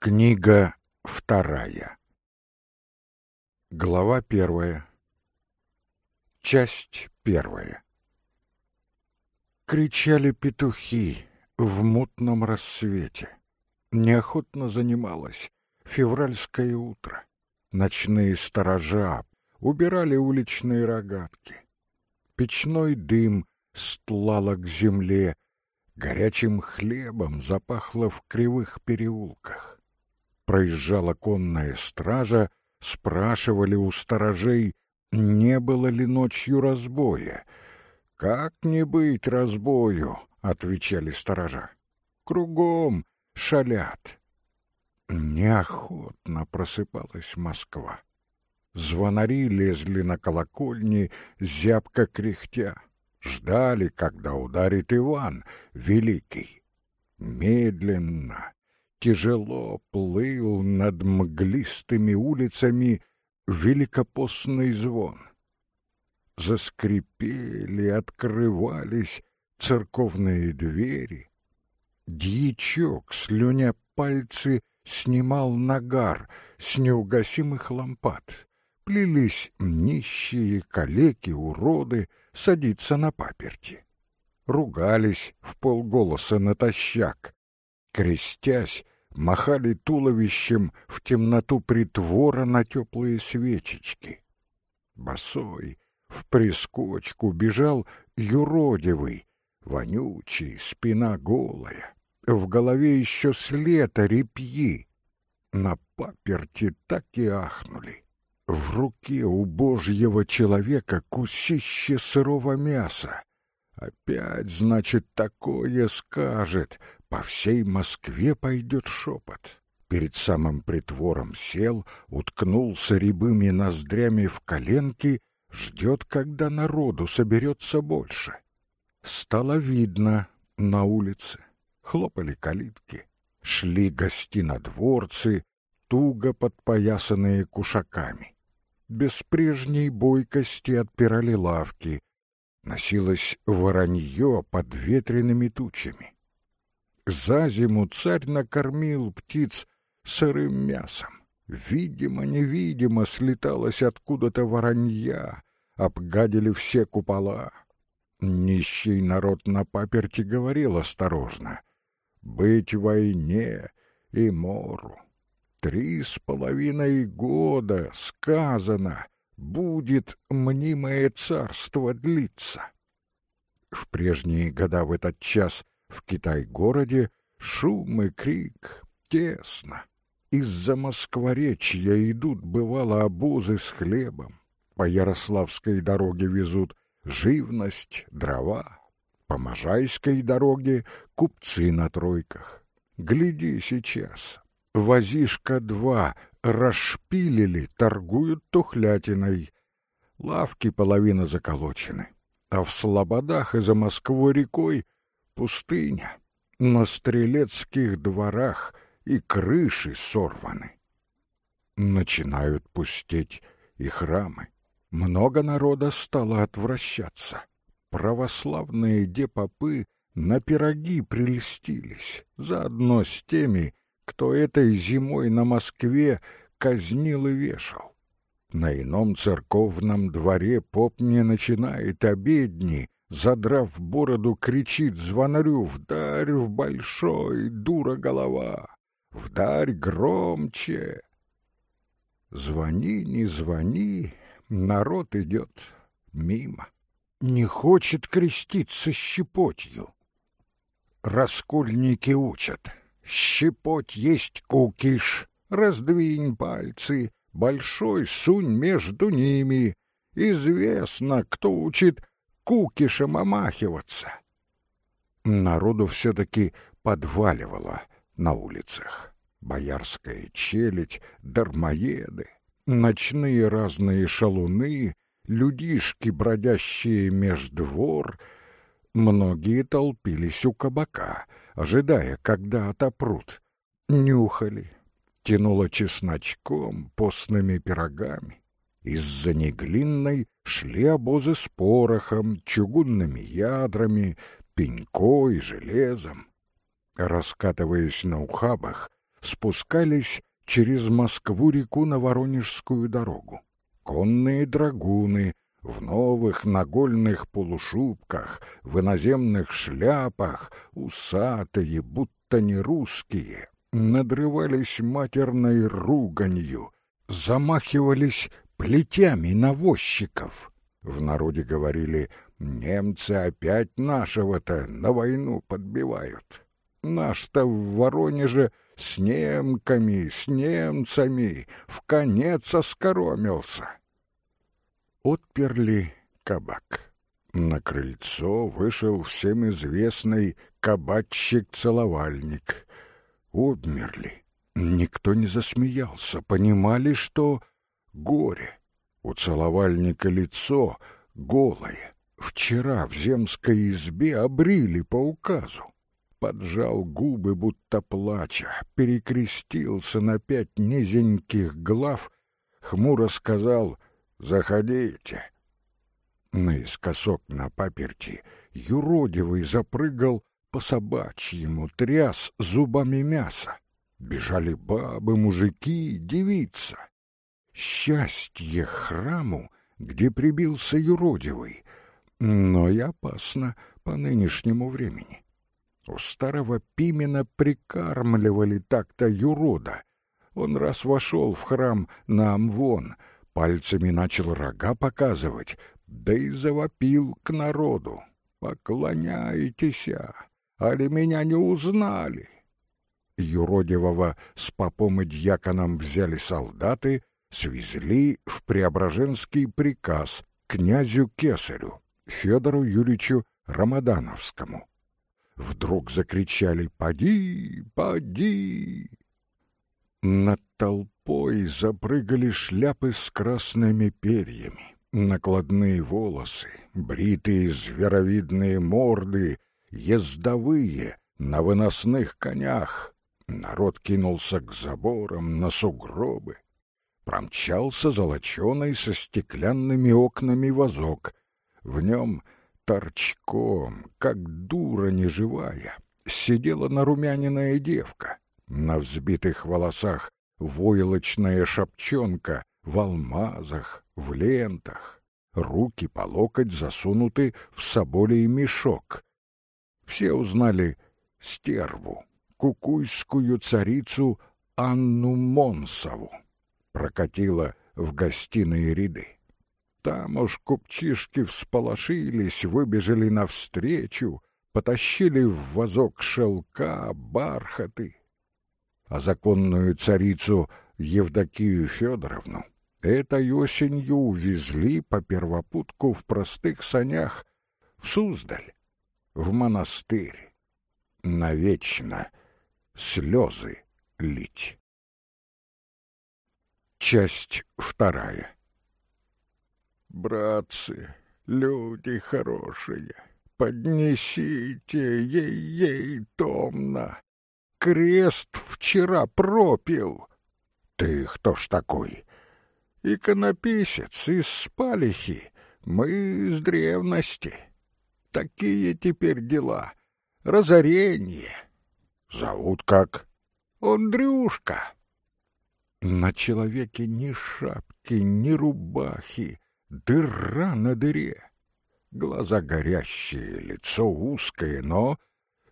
Книга вторая. Глава первая. Часть первая. Кричали петухи в мутном рассвете. Неохотно занималось февральское утро. Ночные сторожа убирали уличные рогатки. Печной дым стлало к земле, горячим хлебом запахло в кривых переулках проезжала конная стража, спрашивали у сторожей, не было ли ночью разбоя. «Как не быть разбою?» — отвечали сторожа. «Кругом шалят». Неохотно просыпалась Москва. Звонари лезли на колокольни, зябко кряхтя. Ждали, когда ударит Иван Великий. Медленно, тяжело плыл над мглистыми улицами великопостный звон. Заскрипели, открывались церковные двери. Дьячок, слюня пальцы, снимал нагар с неугасимых лампад. Плелись нищие, калеки, уроды, садиться на паперти. Ругались в полголоса натощак, крестясь, махали туловищем в темноту притвора на теплые свечечки. Босой в прискочку бежал юродивый, вонючий, спина голая, в голове еще след репьи. На паперти так и ахнули. В руке у божьего человека кусище сырого мяса. Опять, значит, такое скажет, по всей Москве пойдет шепот. Перед самым притвором сел, уткнулся рябыми ноздрями в коленки, ждет, когда народу соберется больше. Стало видно на улице. Хлопали калитки, шли гостинодворцы, туго подпоясанные кушаками. Без прежней бойкости отпирали лавки. Носилось воронье под ветреными тучами. За зиму царь накормил птиц сырым мясом. Видимо-невидимо слеталось откуда-то воронья, обгадили все купола. Нищий народ на паперти говорил осторожно. «Быть войне и мору. Три с половиной года, сказано, будет мнимое царство длиться». В прежние года в этот час — в Китай-городе шум и крик, тесно. Из-за Москворечья идут, бывало, обозы с хлебом. По Ярославской дороге везут живность, дрова. По Можайской дороге купцы на тройках. Гляди сейчас. Возишка-два расшпилили, торгуют тухлятиной. Лавки половина заколочены. А в слободах и за Москвой рекой пустыня, на стрелецких дворах и крыши сорваны. Начинают пустеть и храмы. Много народа стало отвращаться. Православные депопы на пироги прельстились, заодно с теми, кто этой зимой на Москве казнил и вешал. На ином церковном дворе поп не начинает обедни, задрав бороду, кричит звонарю «Вдарь в большой, дура голова! Вдарь громче!» Звони, не звони, народ идет мимо. Не хочет креститься щепотью. Раскольники учат. Щепоть есть кукиш, раздвинь пальцы, большой сунь между ними. Известно, кто учит кукишем омахиваться. Народу все-таки подваливало на улицах. Боярская челядь, дармоеды, ночные разные шалуны, людишки, бродящие меж двор. Многие толпились у кабака, ожидая, когда отопрут. Нюхали, тянуло чесночком, постными пирогами. Из-за неглинной шли обозы с порохом, чугунными ядрами, пенькой, железом. Раскатываясь на ухабах, спускались через Москву-реку на Воронежскую дорогу. Конные драгуны в новых нагольных полушубках, в иноземных шляпах, усатые, будто не русские, надрывались матерной руганью, замахивались плетями навозчиков. В народе говорили «немцы опять нашего-то на войну подбивают». Наш-то в Воронеже с немками, с немцами в конец оскоромился. Отперли кабак. На крыльцо вышел всем известный кабачик-целовальник. Обмерли. Никто не засмеялся, понимали, что горе. У целовальника лицо голое. Вчера в земской избе обрили по указу поджал губы, будто плача, перекрестился на пять низеньких глав, хмуро сказал «Заходите». Наискосок на паперти юродивый запрыгал по собачьему, тряс зубами мяса. Бежали бабы, мужики, девица. Счастье храму, где прибился юродивый, но и опасно по нынешнему времени. У старого Пимена прикармливали так-то юрода. Он раз вошел в храм на Амвон, пальцами начал рога показывать, да и завопил к народу. «Поклоняйтесь, али меня не узнали?» Юродивого с попом и дьяконом взяли солдаты, свезли в Преображенский приказ князю Кесарю, Федору Юрьевичу Рамадановскому. Вдруг закричали «Поди! Поди!» Над толпой запрыгали шляпы с красными перьями, накладные волосы, бритые зверовидные морды, ездовые на выносных конях. Народ кинулся к заборам, на сугробы. Промчался золоченый со стеклянными окнами вазок. В нем — торчком, как дура неживая, сидела нарумяненная девка. На взбитых волосах войлочная шапчонка в алмазах, в лентах, руки по локоть засунуты в соболей мешок. Все узнали стерву, кукуйскую царицу Анну Монсову. Прокатила в гостиные ряды. Там уж купчишки всполошились, выбежали навстречу, потащили в вазок шелка, бархаты. А законную царицу Евдокию Федоровну этой осенью увезли по первопутку в простых санях в Суздаль, в монастырь, навечно слезы лить. Часть вторая Братцы, люди хорошие, поднесите ей-ей томно. Крест вчера пропил. Ты кто ж такой? Иконописец из Спалихи. Мы с древности. Такие теперь дела. Разорение. Зовут как? Андрюшка. На человеке ни шапки, ни рубахи, Дыра на дыре. Глаза горящие, лицо узкое, но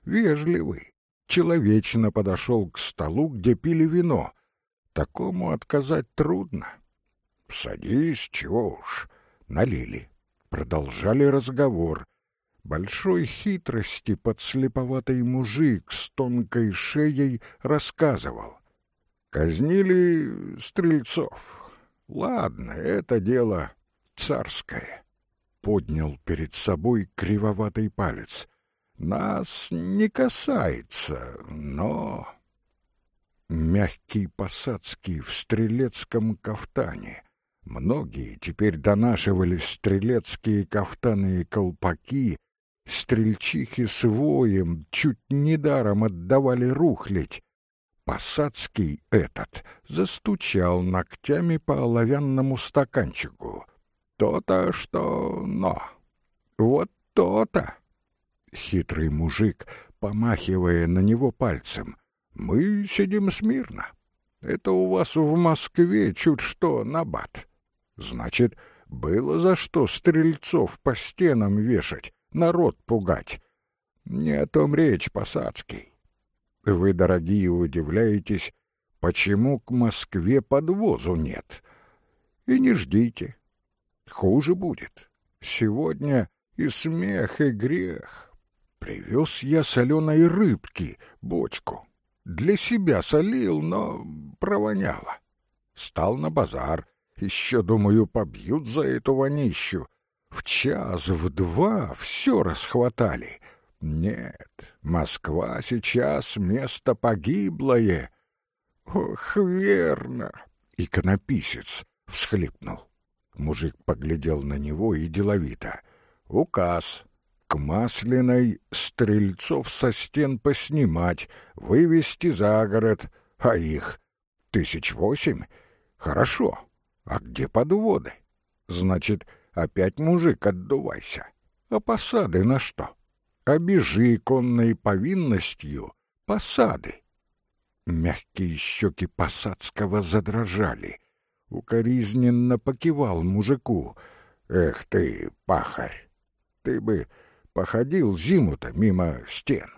вежливый. Человечно подошел к столу, где пили вино. Такому отказать трудно. «Садись, чего уж». Налили. Продолжали разговор. Большой хитрости подслеповатый мужик с тонкой шеей рассказывал. Казнили стрельцов. Ладно, это дело царское. Поднял перед собой кривоватый палец. Нас не касается, но... Мягкий посадский в стрелецком кафтане. Многие теперь донашивали стрелецкие кафтаны и колпаки, стрельчихи с воем чуть недаром отдавали рухлить. Посадский этот застучал ногтями по оловянному стаканчику. То-то, что но. Вот то-то. Хитрый мужик, помахивая на него пальцем. Мы сидим смирно. Это у вас в Москве чуть что набат. Значит, было за что стрельцов по стенам вешать, народ пугать. Не о том речь, Посадский. Вы, дорогие, удивляетесь, почему к Москве подвозу нет. И не ждите. Хуже будет. Сегодня и смех, и грех. Привез я соленой рыбки, бочку. Для себя солил, но провоняло. Стал на базар. Еще, думаю, побьют за эту вонищу. В час, в два все расхватали. Нет, Москва сейчас место погиблое. Ох, верно. Иконописец всхлипнул. Мужик поглядел на него и деловито. Указ. К Масляной стрельцов со стен поснимать, вывести за город, а их тысяч восемь? Хорошо. А где подводы? Значит, опять мужик отдувайся. А посады на что? Обижи конной повинностью посады. Мягкие щеки посадского задрожали. Укоризненно покивал мужику. «Эх ты, пахарь, ты бы походил зиму-то мимо стен.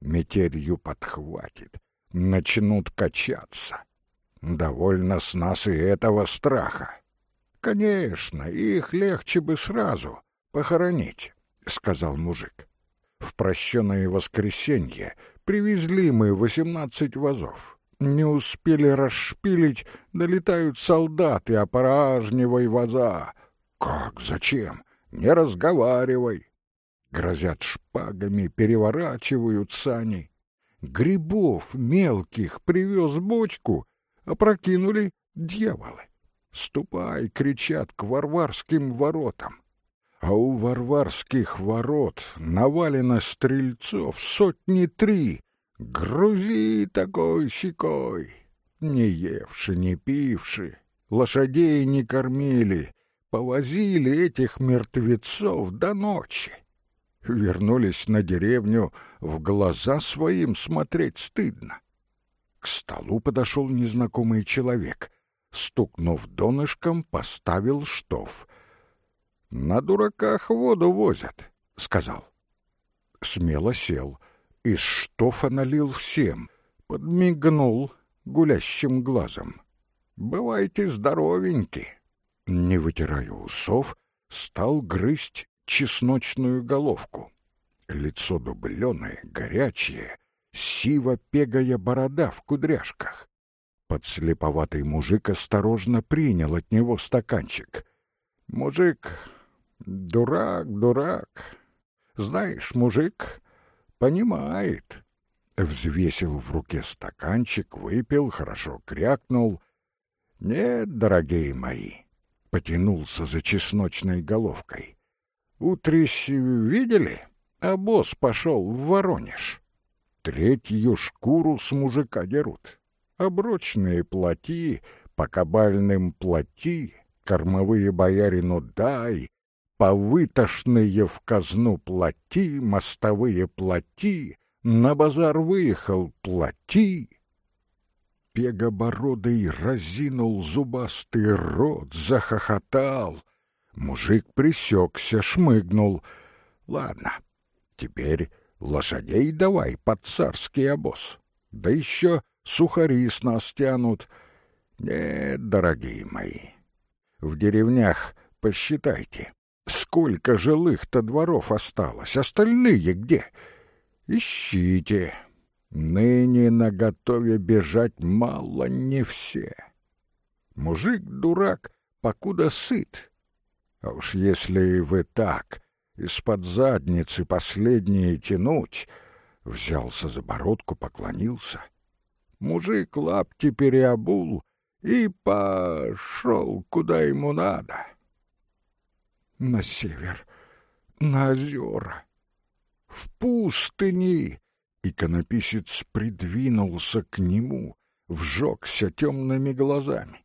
Метелью подхватит, начнут качаться. Довольно с нас и этого страха. Конечно, их легче бы сразу похоронить, — сказал мужик. В прощенное воскресенье привезли мы восемнадцать вазов. Не успели расшпилить, долетают солдаты, опоражнивай ваза. Как, зачем? Не разговаривай. Грозят шпагами, переворачивают сани. Грибов мелких привез бочку, опрокинули дьяволы. «Ступай!» — кричат к варварским воротам а у варварских ворот навалено стрельцов сотни три. Грузи такой-сякой, не евши, не пивши, лошадей не кормили, повозили этих мертвецов до ночи. Вернулись на деревню, в глаза своим смотреть стыдно. К столу подошел незнакомый человек. Стукнув донышком, поставил штоф — «На дураках воду возят», — сказал. Смело сел, из штофа налил всем, подмигнул гулящим глазом. «Бывайте здоровеньки!» Не вытирая усов, стал грызть чесночную головку. Лицо дубленое, горячее, сиво-пегая борода в кудряшках. Подслеповатый мужик осторожно принял от него стаканчик. Мужик Дурак, дурак. Знаешь, мужик понимает. Взвесил в руке стаканчик, выпил, хорошо крякнул. Нет, дорогие мои, потянулся за чесночной головкой. Утрись видели? А босс пошел в Воронеж. Третью шкуру с мужика дерут. Оброчные плати, по кабальным плати, кормовые боярину дай, повытошные в казну плати, мостовые плати, на базар выехал плати. Пегобородый разинул зубастый рот, захохотал. Мужик присекся, шмыгнул. Ладно, теперь лошадей давай под царский обоз. Да еще сухари с нас тянут. Нет, дорогие мои, в деревнях посчитайте. Сколько жилых-то дворов осталось? Остальные где? Ищите. Ныне наготове бежать мало не все. Мужик-дурак, покуда сыт. А уж если вы так из-под задницы последние тянуть, взялся за бородку, поклонился. Мужик лапти переобул и пошел, куда ему надо на север, на озера, в пустыни. Иконописец придвинулся к нему, вжегся темными глазами.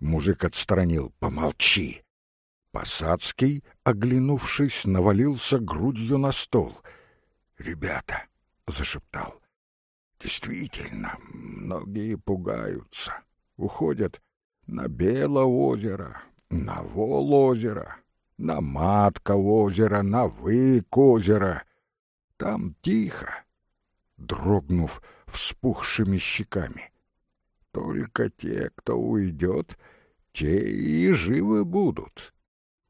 Мужик отстранил «Помолчи!» Посадский, оглянувшись, навалился грудью на стол. «Ребята!» — зашептал. Действительно, многие пугаются, уходят на Белоозеро, на Волозеро, на Матка озеро, на Вык озеро. Там тихо, дрогнув вспухшими щеками. Только те, кто уйдет, те и живы будут.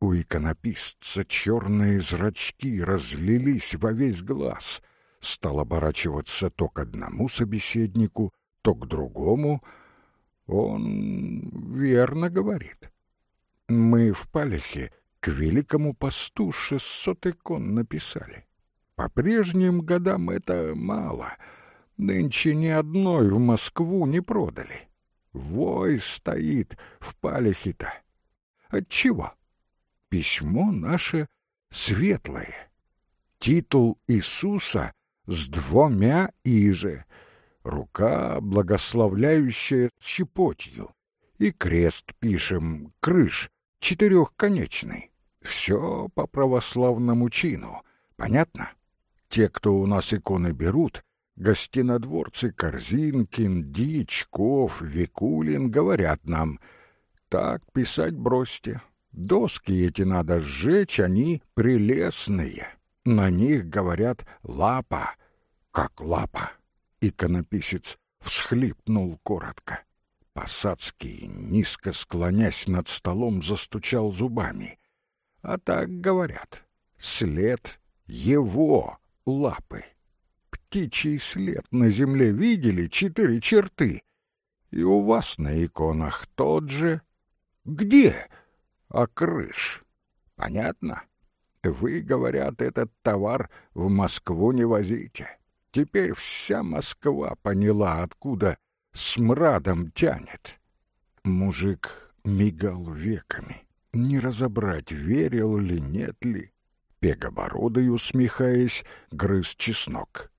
У иконописца черные зрачки разлились во весь глаз. Стал оборачиваться то к одному собеседнику, то к другому. Он верно говорит. Мы в Палехе к великому посту шестьсот икон написали. По прежним годам это мало. Нынче ни одной в Москву не продали. Вой стоит в Палехе-то. Отчего? Письмо наше светлое. Титул Иисуса с двумя иже, рука, благословляющая щепотью, и крест пишем, крыш, четырехконечный. Все по православному чину. Понятно? Те, кто у нас иконы берут, гостинодворцы Корзинкин, Дичков, Викулин, говорят нам, так писать бросьте. Доски эти надо сжечь, они прелестные. На них, говорят, лапа, как лапа. Иконописец всхлипнул коротко. Посадский, низко склонясь над столом, застучал зубами. А так говорят, след его лапы. Птичий след на земле видели четыре черты. И у вас на иконах тот же. Где? А крыш. Понятно? Вы, говорят, этот товар в Москву не возите. Теперь вся Москва поняла, откуда смрадом тянет. Мужик мигал веками, не разобрать, верил ли, нет ли. Пегобородый, усмехаясь, грыз чеснок.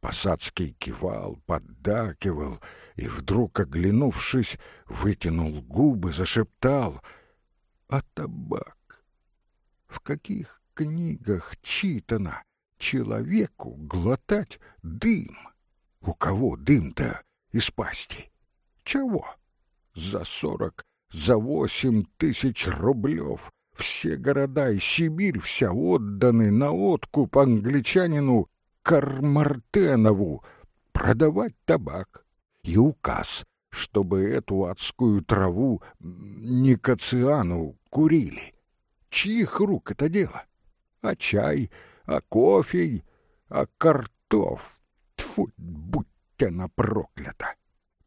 Посадский кивал, поддакивал и, вдруг оглянувшись, вытянул губы, зашептал «А табак? В каких книгах читано человеку глотать дым? У кого дым-то из пасти. Чего? За сорок, за восемь тысяч рублев все города и Сибирь вся отданы на откуп англичанину Кармартенову продавать табак. И указ, чтобы эту адскую траву Никоциану курили. Чьих рук это дело? А чай, а кофе, а картоф? Тьфу, будь она проклята!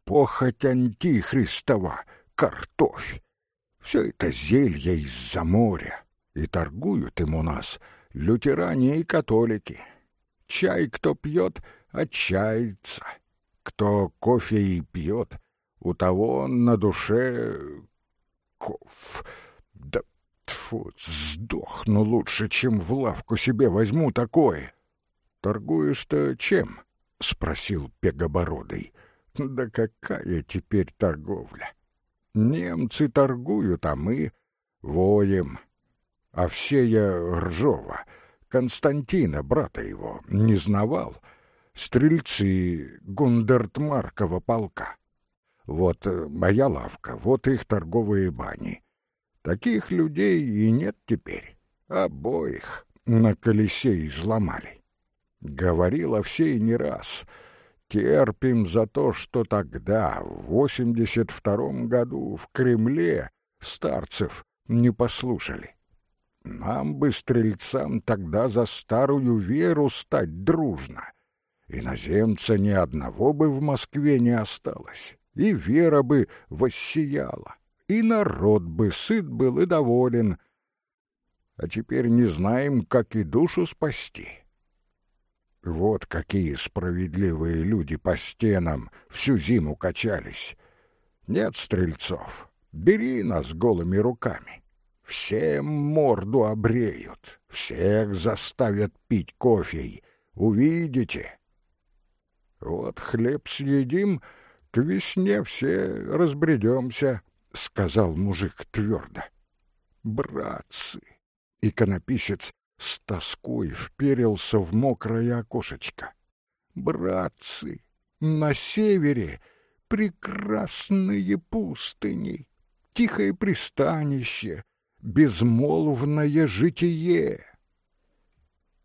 Похоть антихристова, картофь! Все это зелье из-за моря, и торгуют им у нас лютеране и католики. Чай кто пьет, отчается. Кто кофе и пьет, у того на душе... Коф... Да тьфу, сдохну лучше, чем в лавку себе возьму такое. Торгуешь-то чем? — спросил Пегобородый. «Да какая теперь торговля? Немцы торгуют, а мы воем. А все я Ржова, Константина, брата его, не знавал. Стрельцы Гундертмаркова полка. Вот э, моя лавка, вот их торговые бани. Таких людей и нет теперь. Обоих на колесе изломали. Говорила все не раз. Терпим за то, что тогда, в восемьдесят втором году, в Кремле старцев не послушали. Нам бы, стрельцам, тогда за старую веру стать дружно. Иноземца ни одного бы в Москве не осталось, и вера бы воссияла, и народ бы сыт был и доволен. А теперь не знаем, как и душу спасти. Вот какие справедливые люди по стенам всю зиму качались. Нет стрельцов, бери нас голыми руками. Всем морду обреют, всех заставят пить кофе. Увидите. Вот хлеб съедим, к весне все разбредемся, — сказал мужик твердо. Братцы! Иконописец с тоской вперился в мокрое окошечко. «Братцы, На севере прекрасные пустыни, тихое пристанище, безмолвное житие.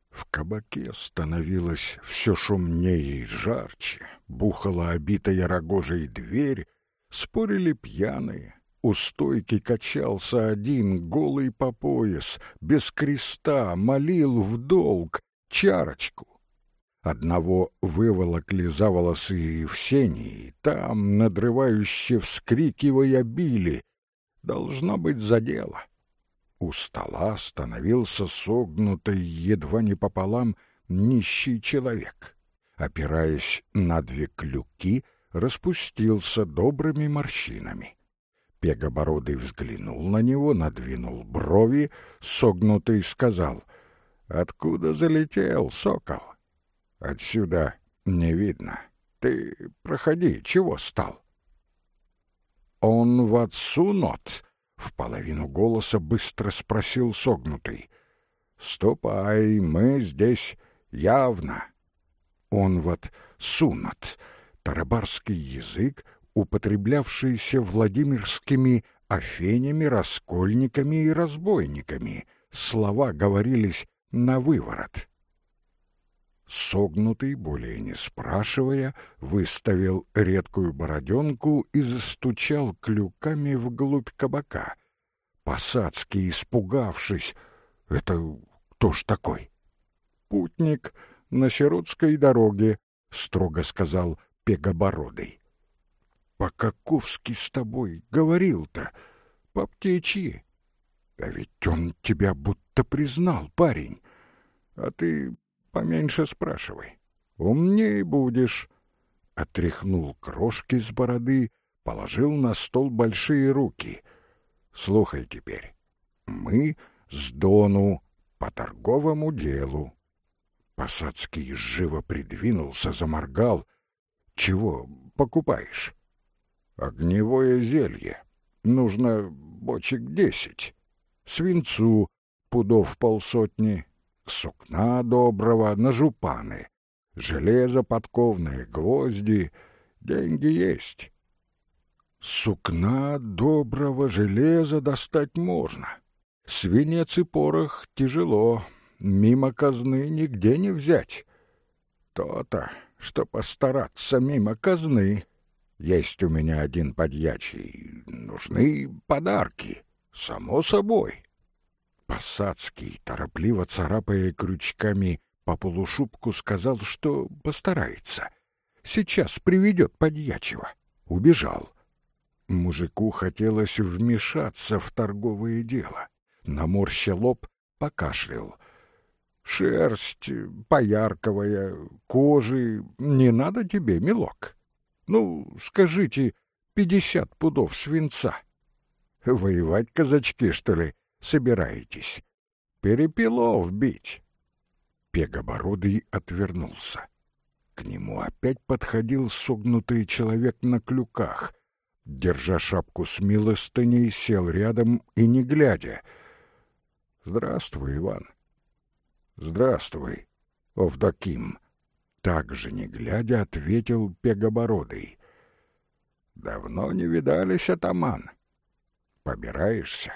В кабаке становилось все шумнее и жарче, бухала обитая рогожей дверь, спорили пьяные. У стойки качался один, голый по пояс, без креста, молил в долг, чарочку. Одного выволокли за волосы в сени, и там, надрывающе вскрикивая, били. Должно быть за дело. У стола становился согнутый едва не пополам нищий человек. Опираясь на две клюки, распустился добрыми морщинами. Пегобородый взглянул на него, надвинул брови, согнутый сказал, «Откуда залетел, сокол?» «Отсюда не видно. Ты проходи, чего стал?» «Он в отцу нот?» В половину голоса быстро спросил согнутый. «Ступай, мы здесь явно». Он вот сунат, тарабарский язык, употреблявшийся Владимирскими афенями, раскольниками и разбойниками. Слова говорились на выворот. Согнутый, более не спрашивая, выставил редкую бороденку и застучал клюками вглубь кабака. Посадский, испугавшись, «Это кто ж такой?» «Путник на сиротской дороге», — строго сказал Пегобородый. «По-каковски с тобой говорил-то? По птичьи. А ведь он тебя будто признал, парень. А ты Поменьше спрашивай. Умней будешь. Отряхнул крошки с бороды, положил на стол большие руки. Слухай теперь. Мы с Дону по торговому делу. Посадский живо придвинулся, заморгал. Чего покупаешь? Огневое зелье. Нужно бочек десять. Свинцу пудов полсотни, сукна доброго на жупаны, железо подковное, гвозди, деньги есть. Сукна доброго железа достать можно. Свинец и порох тяжело, мимо казны нигде не взять. То-то, что постараться мимо казны. Есть у меня один подьячий, нужны подарки, само собой. Посадский, торопливо царапая крючками по полушубку, сказал, что постарается. Сейчас приведет подьячего. Убежал. Мужику хотелось вмешаться в торговое дело. Наморща лоб, покашлял. Шерсть поярковая, кожи не надо тебе, милок. Ну, скажите, пятьдесят пудов свинца. Воевать казачки, что ли, собираетесь? Перепелов бить. Пегобородый отвернулся. К нему опять подходил согнутый человек на клюках. Держа шапку с милостыней, сел рядом и не глядя. «Здравствуй, Иван». «Здравствуй, Овдоким». Так же, не глядя, ответил Пегобородый. «Давно не видались, атаман. Побираешься?»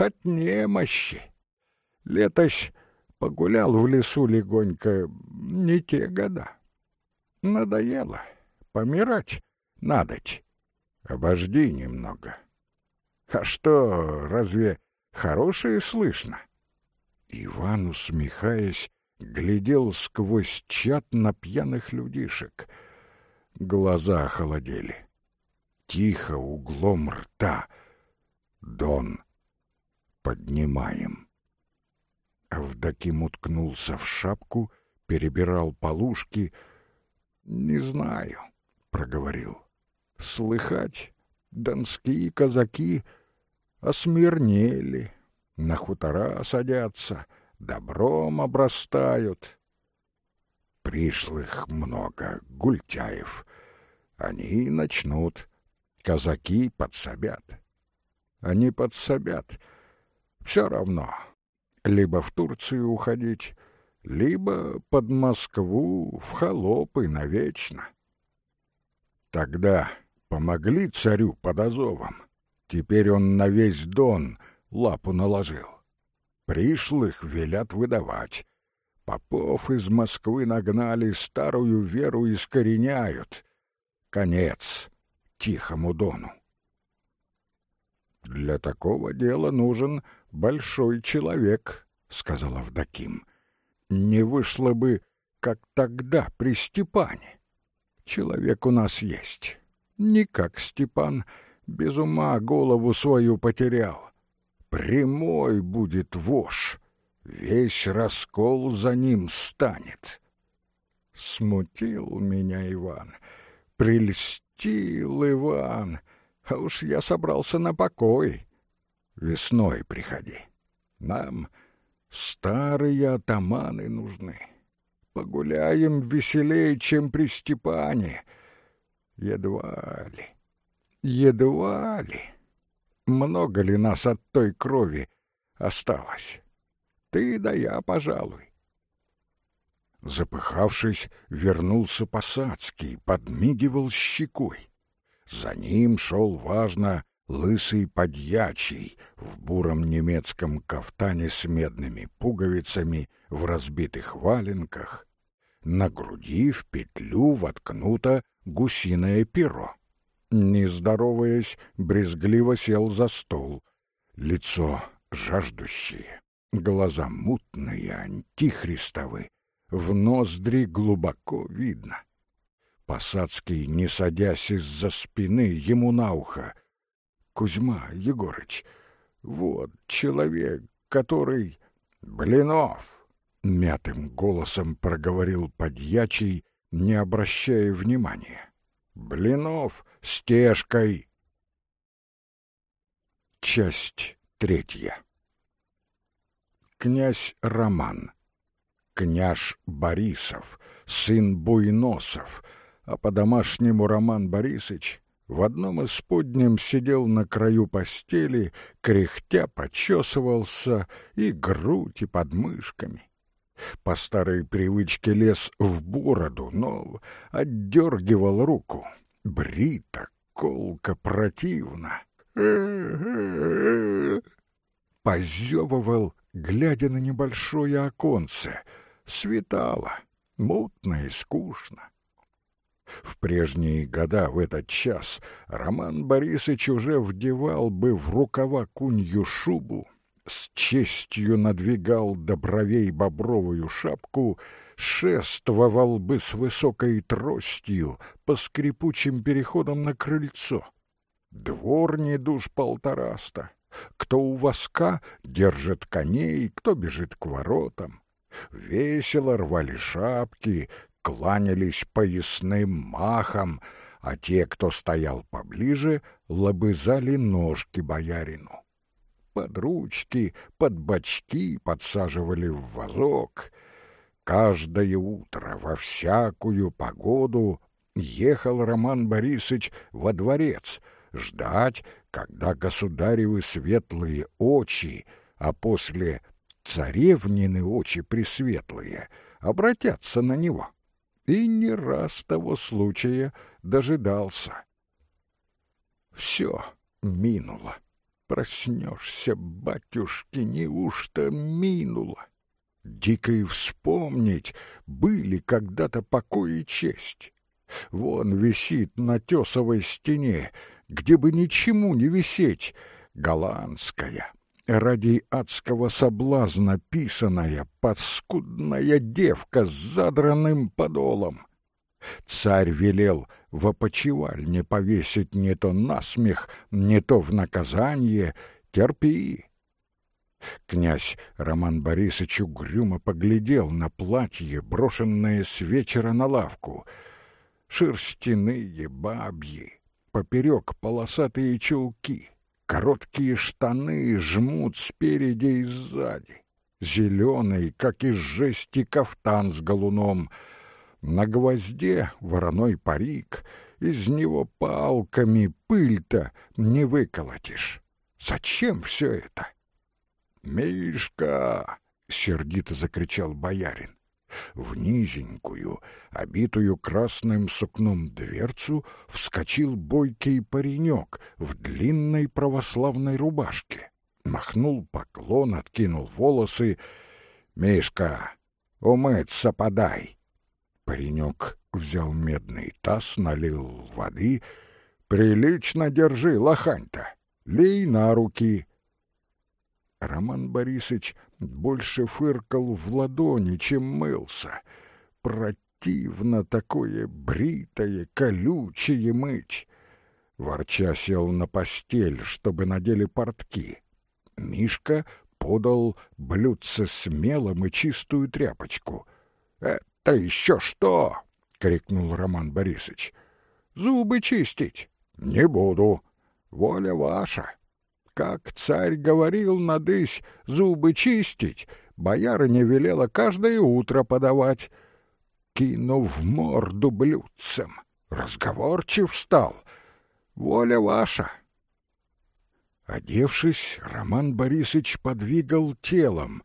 от немощи. Летось погулял в лесу легонько, не те года. Надоело, помирать надоть. Обожди немного. А что, разве хорошее слышно? Иван, усмехаясь, глядел сквозь чат на пьяных людишек. Глаза охолодели. Тихо углом рта. Дон поднимаем. Авдоким уткнулся в шапку, перебирал полушки. «Не знаю», — проговорил. «Слыхать, донские казаки осмирнели, на хутора садятся, добром обрастают. Пришлых много, гультяев. Они начнут, казаки подсобят. Они подсобят» Все равно. Либо в Турцию уходить, либо под Москву в холопы навечно. Тогда помогли царю под Азовом. Теперь он на весь Дон лапу наложил. Пришлых велят выдавать. Попов из Москвы нагнали, старую веру искореняют. Конец Тихому Дону. «Для такого дела нужен большой человек», — сказал Авдоким. «Не вышло бы, как тогда при Степане. Человек у нас есть. Не как Степан, без ума голову свою потерял. Прямой будет вошь, весь раскол за ним станет». Смутил меня Иван, прельстил Иван, а уж я собрался на покой. Весной приходи. Нам старые атаманы нужны. Погуляем веселее, чем при Степане. Едва ли, едва ли. Много ли нас от той крови осталось? Ты да я, пожалуй. Запыхавшись, вернулся Посадский, подмигивал щекой. За ним шел, важно, лысый подьячий в буром немецком кафтане с медными пуговицами в разбитых валенках. На груди в петлю воткнуто гусиное перо. Не здороваясь, брезгливо сел за стол. Лицо жаждущее, глаза мутные, антихристовы, в ноздри глубоко видно. Посадский, не садясь из-за спины, ему на ухо. «Кузьма Егорыч, вот человек, который...» «Блинов!» — мятым голосом проговорил подьячий, не обращая внимания. «Блинов стежкой!» Часть третья Князь Роман Княж Борисов, сын Буйносов — а по-домашнему Роман Борисович в одном из подням сидел на краю постели, кряхтя почесывался и грудь, и подмышками. По старой привычке лез в бороду, но отдергивал руку. Брита, колка, противно. Позевывал, глядя на небольшое оконце. Светало, мутно и скучно. В прежние года в этот час Роман Борисович уже вдевал бы в рукава кунью шубу, с честью надвигал до бровей бобровую шапку, шествовал бы с высокой тростью по скрипучим переходам на крыльцо. Двор не душ полтораста. Кто у воска держит коней, кто бежит к воротам. Весело рвали шапки, кланялись поясным махом, а те, кто стоял поближе, лобызали ножки боярину. Под ручки, под бочки подсаживали в вазок. Каждое утро, во всякую погоду, ехал Роман Борисович во дворец ждать, когда государевы светлые очи, а после царевнины очи пресветлые, обратятся на него и не раз того случая дожидался. Все минуло. Проснешься, батюшки, неужто минуло? Дико и вспомнить, были когда-то покой и честь. Вон висит на тесовой стене, где бы ничему не висеть, голландская, ради адского соблазна писаная, подскудная девка с задранным подолом. Царь велел в опочивальне повесить не то на смех, не то в наказание, терпи. Князь Роман Борисович угрюмо поглядел на платье, брошенное с вечера на лавку. Шерстяные бабьи, поперек полосатые чулки — Короткие штаны жмут спереди и сзади. Зеленый, как из жести, кафтан с галуном. На гвозде вороной парик. Из него палками пыль-то не выколотишь. Зачем все это? «Мишка!» — сердито закричал боярин. В низенькую, обитую красным сукном дверцу, вскочил бойкий паренек в длинной православной рубашке. Махнул поклон, откинул волосы. «Мишка, умыться подай!» Паренек взял медный таз, налил воды. «Прилично держи, лохань-то! Лей на руки!» Роман Борисович больше фыркал в ладони, чем мылся. Противно такое бритое, колючее мыть. Ворча сел на постель, чтобы надели портки. Мишка подал блюдце с мелом и чистую тряпочку. «Это еще что?» — крикнул Роман Борисович. «Зубы чистить?» «Не буду. Воля ваша. Как царь говорил, надысь зубы чистить, боярыня велела каждое утро подавать. Кину в морду блюдцем. Разговорчив стал. Воля ваша. Одевшись, Роман Борисович подвигал телом.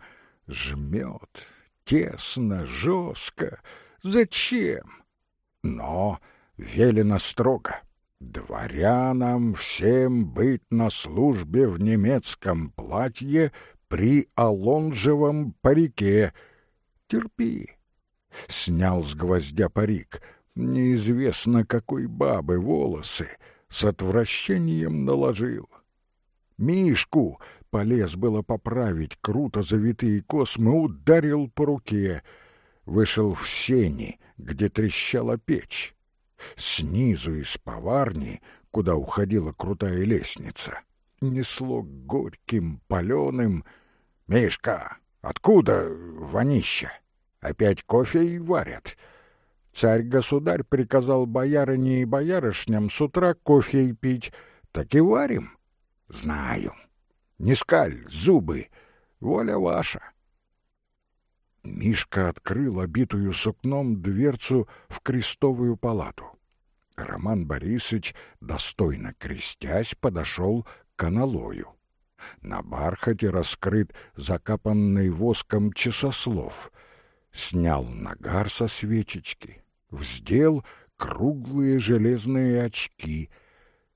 Жмет, тесно, жестко. Зачем? Но велено строго. Дворянам всем быть на службе в немецком платье при алонжевом парике. Терпи. Снял с гвоздя парик. Неизвестно какой бабы волосы. С отвращением наложил. Мишку полез было поправить круто завитые космы, ударил по руке. Вышел в сени, где трещала печь. Снизу из поварни, куда уходила крутая лестница, несло горьким, паленым. «Мишка, откуда вонища? Опять кофе и варят?» Царь-государь приказал боярине и боярышням с утра кофе пить. Так и варим. Знаю. Не скаль, зубы. Воля ваша. Мишка открыл обитую сукном дверцу в крестовую палату. Роман Борисович, достойно крестясь, подошел к аналою. На бархате раскрыт закапанный воском часослов. Снял нагар со свечечки, вздел круглые железные очки,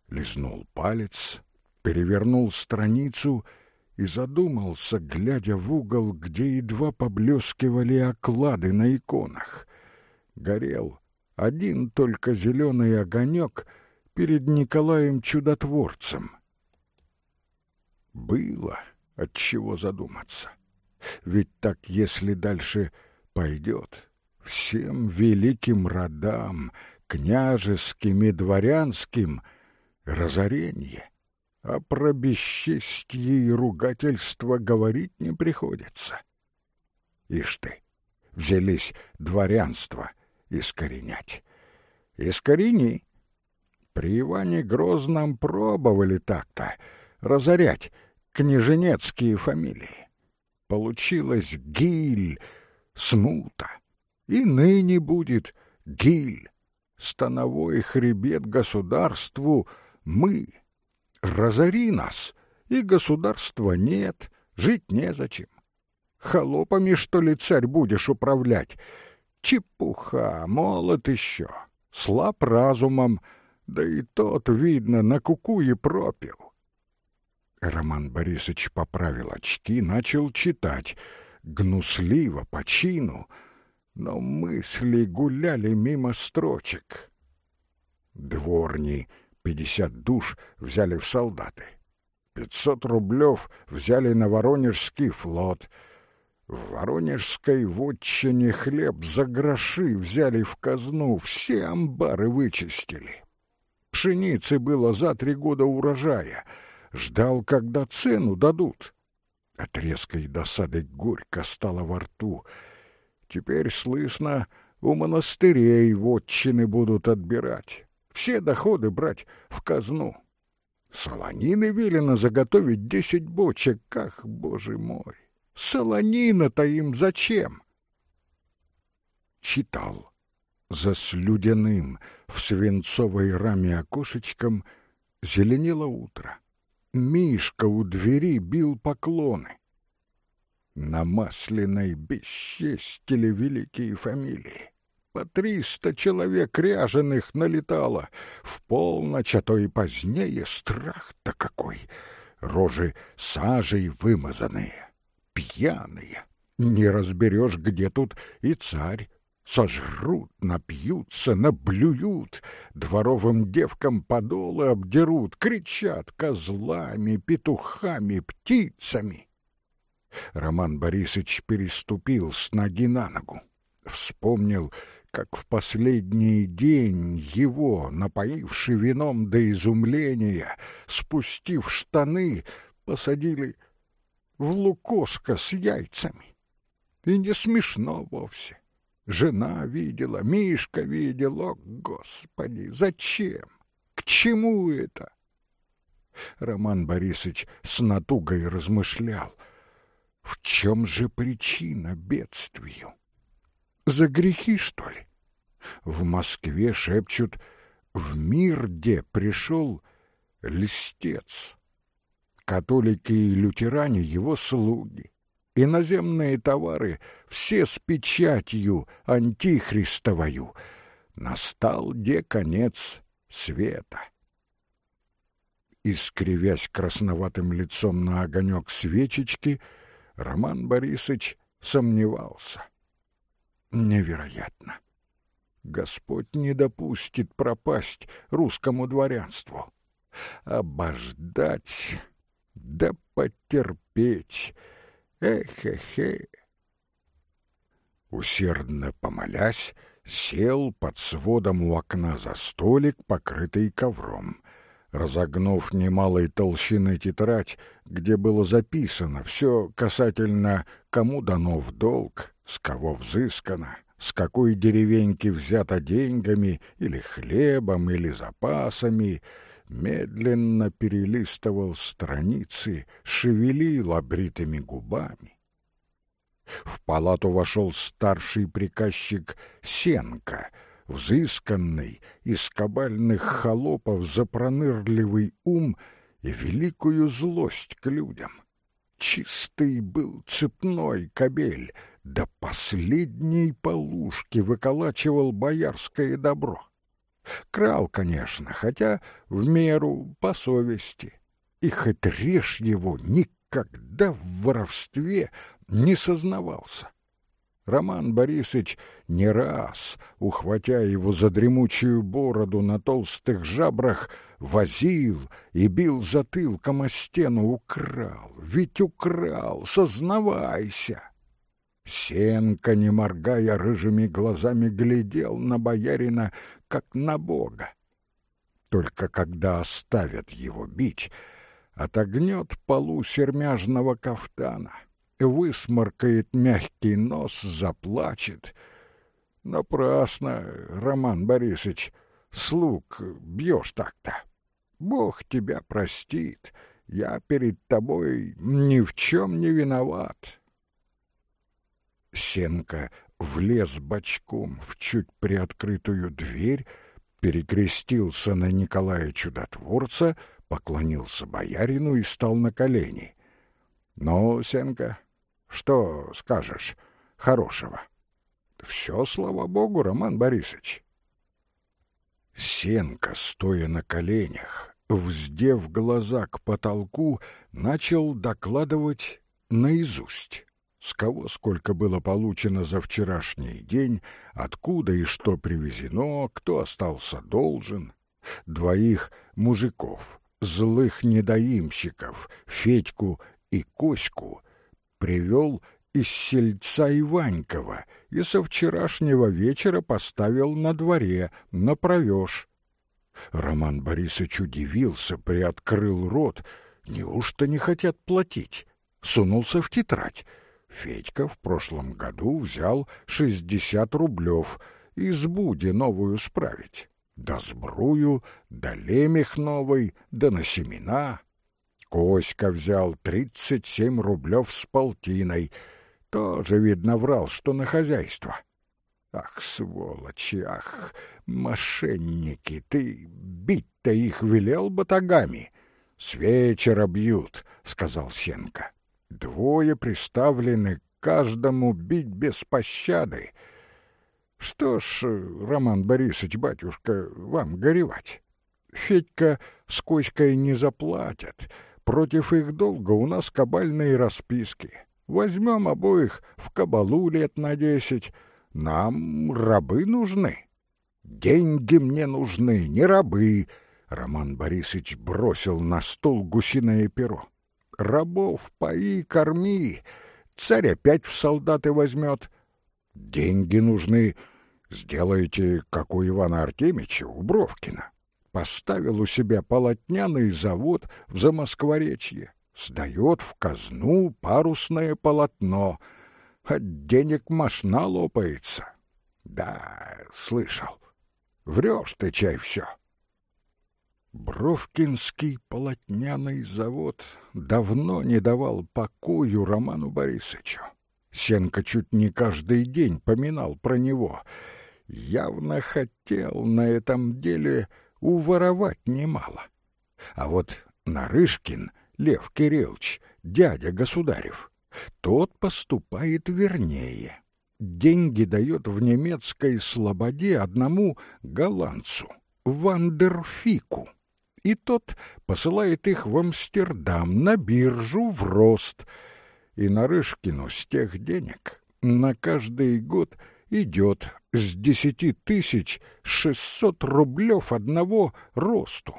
лизнул палец, перевернул страницу — и задумался, глядя в угол, где едва поблескивали оклады на иконах. Горел один только зеленый огонек перед Николаем Чудотворцем. Было от чего задуматься. Ведь так, если дальше пойдет, всем великим родам, княжеским и дворянским, разорение — а про бесчестье и ругательство говорить не приходится. Ишь ты, взялись дворянство искоренять. Искорени. При Иване Грозном пробовали так-то разорять княженецкие фамилии. Получилось гиль, смута. И ныне будет гиль, становой хребет государству мы — разори нас, и государства нет, жить незачем. Холопами, что ли, царь будешь управлять? Чепуха, молод еще, слаб разумом, да и тот, видно, на кукуе пропил. Роман Борисович поправил очки, начал читать, гнусливо, по чину, но мысли гуляли мимо строчек. Дворни — Пятьдесят душ взяли в солдаты. Пятьсот рублев взяли на Воронежский флот. В Воронежской вотчине хлеб за гроши взяли в казну, все амбары вычистили. Пшеницы было за три года урожая. Ждал, когда цену дадут. От резкой досады горько стало во рту. Теперь, слышно, у монастырей вотчины будут отбирать все доходы брать в казну. Солонины велено заготовить десять бочек, ах, боже мой! Солонина-то им зачем? Читал. За слюдяным в свинцовой раме окошечком зеленело утро. Мишка у двери бил поклоны. На масляной бесчестили великие фамилии. По триста человек ряженых налетало. В полночь, а то и позднее, страх-то какой! Рожи сажей вымазанные, пьяные. Не разберешь, где тут и царь, Сожрут, напьются, наблюют, дворовым девкам подолы обдерут, кричат козлами, петухами, птицами. Роман Борисович переступил с ноги на ногу. Вспомнил, как в последний день его, напоивший вином до изумления, спустив штаны, посадили в лукошко с яйцами. И не смешно вовсе. Жена видела, Мишка видел. О, Господи, зачем? К чему это? Роман Борисович с натугой размышлял. В чем же причина бедствию? За грехи, что ли? В Москве шепчут, в мир где пришел листец. Католики и лютеране его слуги. Иноземные товары все с печатью антихристовою. Настал де конец света. Искривясь красноватым лицом на огонек свечечки, Роман Борисович сомневался. Невероятно. Господь не допустит пропасть русскому дворянству. Обождать, да потерпеть — Эхе-хе. Усердно помолясь, сел под сводом у окна за столик, покрытый ковром. Разогнув немалой толщины тетрадь, где было записано все касательно кому дано в долг, с кого взыскано, с какой деревеньки взято деньгами или хлебом или запасами — медленно перелистывал страницы, шевелил обритыми губами. В палату вошел старший приказчик Сенка, взысканный, из кабальных холопов за пронырливый ум и великую злость к людям. Чистый был цепной кобель, до последней полушки выколачивал боярское добро. Крал, конечно, хотя в меру, по совести. И хоть режь его, никогда в воровстве не сознавался. Роман Борисович не раз, ухватя его за дремучую бороду на толстых жабрах, возил и бил затылком о стену, украл, ведь украл, сознавайся. Сенка, не моргая рыжими глазами, глядел на боярина, как на бога. Только когда оставят его бить, отогнет полу сермяжного кафтана, высморкает мягкий нос, заплачет. Напрасно, Роман Борисович, слуг бьешь так-то. Бог тебя простит, я перед тобой ни в чем не виноват. Сенка влез бочком в чуть приоткрытую дверь, перекрестился на Николая Чудотворца, поклонился боярину и стал на колени. — Ну, Сенка, что скажешь хорошего? — Все, слава богу, Роман Борисович. Сенка, стоя на коленях, вздев глаза к потолку, начал докладывать наизусть с кого сколько было получено за вчерашний день, откуда и что привезено, кто остался должен. Двоих мужиков, злых недоимщиков, Федьку и Коську, привел из сельца Иванькова и со вчерашнего вечера поставил на дворе, на провеж. Роман Борисович удивился, приоткрыл рот. Неужто не хотят платить? Сунулся в тетрадь. Федька в прошлом году взял шестьдесят рублев, избуди новую справить. Да сбрую, да лемех новый, да на семена. Коська взял тридцать семь рублев с полтиной. Тоже, видно, врал, что на хозяйство. Ах, сволочи, ах, мошенники, ты бить-то их велел батагами. С вечера бьют, — сказал Сенка. Двое приставлены каждому бить без пощады. Что ж, Роман Борисович, батюшка, вам горевать. Федька с Коськой не заплатят. Против их долга у нас кабальные расписки. Возьмем обоих в кабалу лет на десять. Нам рабы нужны. Деньги мне нужны, не рабы. Роман Борисович бросил на стол гусиное перо. Рабов пои, корми. Царь опять в солдаты возьмет. Деньги нужны. Сделайте, как у Ивана Артемича, у Бровкина. Поставил у себя полотняный завод в Замоскворечье. Сдает в казну парусное полотно. От денег машна лопается. Да, слышал. Врешь ты, чай, все. Бровкинский полотняный завод давно не давал покою Роману Борисовичу. Сенка чуть не каждый день поминал про него. Явно хотел на этом деле уворовать немало. А вот Нарышкин, Лев Кириллович, дядя государев, тот поступает вернее. Деньги дает в немецкой слободе одному голландцу, Вандерфику и тот посылает их в Амстердам, на биржу, в рост. И Нарышкину с тех денег на каждый год идет с десяти тысяч шестьсот рублев одного росту.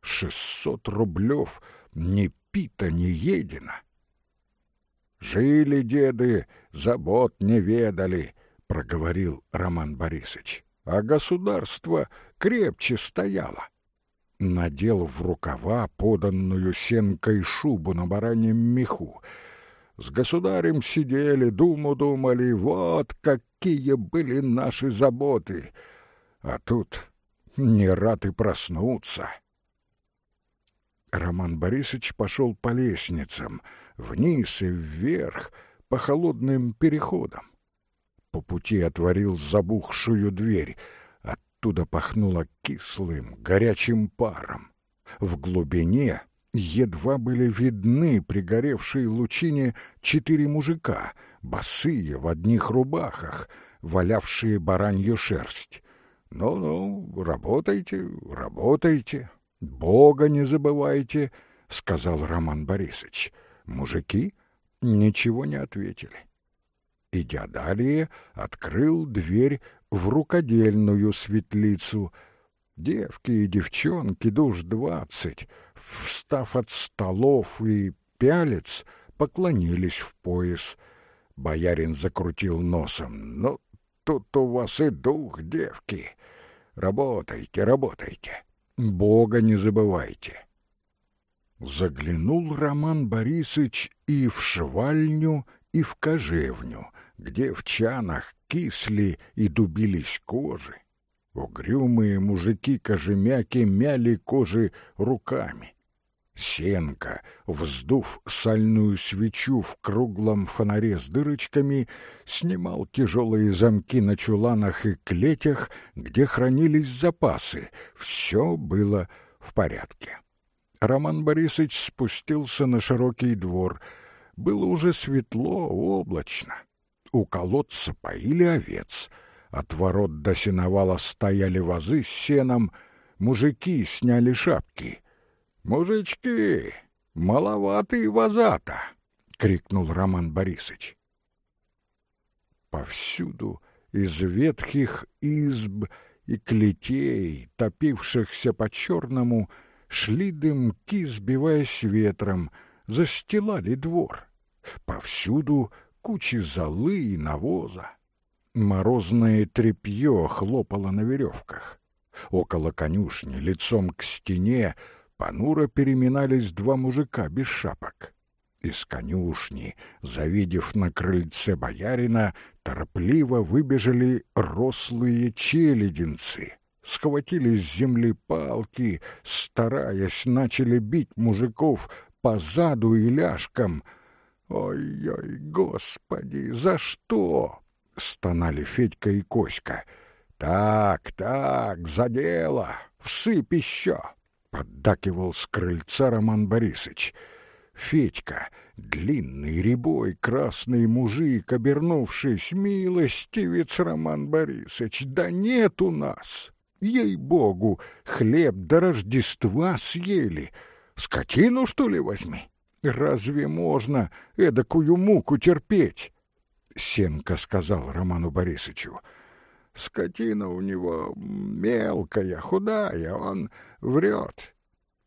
Шестьсот рублев ни пита, ни едино. «Жили деды, забот не ведали», — проговорил Роман Борисович, «а государство крепче стояло» надел в рукава поданную сенкой шубу на бараньем меху. С государем сидели, думу думали, вот какие были наши заботы. А тут не рад и проснуться. Роман Борисович пошел по лестницам, вниз и вверх, по холодным переходам. По пути отворил забухшую дверь — Оттуда пахнуло кислым, горячим паром. В глубине едва были видны пригоревшие лучине четыре мужика, босые в одних рубахах, валявшие баранью шерсть. «Ну-ну, работайте, работайте, Бога не забывайте», — сказал Роман Борисович. Мужики ничего не ответили. Идя далее, открыл дверь в рукодельную светлицу. Девки и девчонки, душ двадцать, встав от столов и пялец, поклонились в пояс. Боярин закрутил носом. «Ну, тут у вас и дух, девки. Работайте, работайте. Бога не забывайте». Заглянул Роман Борисович и в швальню, и в кожевню — где в чанах кисли и дубились кожи. Угрюмые мужики-кожемяки мяли кожи руками. Сенка, вздув сальную свечу в круглом фонаре с дырочками, снимал тяжелые замки на чуланах и клетях, где хранились запасы. Все было в порядке. Роман Борисович спустился на широкий двор. Было уже светло, облачно. У колодца поили овец, от ворот до сеновала стояли вазы с сеном, мужики сняли шапки. «Мужички, маловатые ваза-то!» — крикнул Роман Борисович. Повсюду из ветхих изб и клетей, топившихся по-черному, шли дымки, сбиваясь ветром, застилали двор. Повсюду кучи золы и навоза. Морозное тряпье хлопало на веревках. Около конюшни, лицом к стене, понуро переминались два мужика без шапок. Из конюшни, завидев на крыльце боярина, торопливо выбежали рослые челединцы. Схватили с земли палки, стараясь, начали бить мужиков по заду и ляжкам — «Ой-ой, господи, за что?» — стонали Федька и Коська. «Так, так, за дело, всыпь еще!» — поддакивал с крыльца Роман Борисович. Федька, длинный, рябой, красный мужик, обернувшись, милостивец Роман Борисович, да нет у нас. Ей-богу, хлеб до Рождества съели. Скотину, что ли, возьми? Разве можно эдакую муку терпеть? Сенка сказал Роману Борисовичу. Скотина у него мелкая, худая, он врет.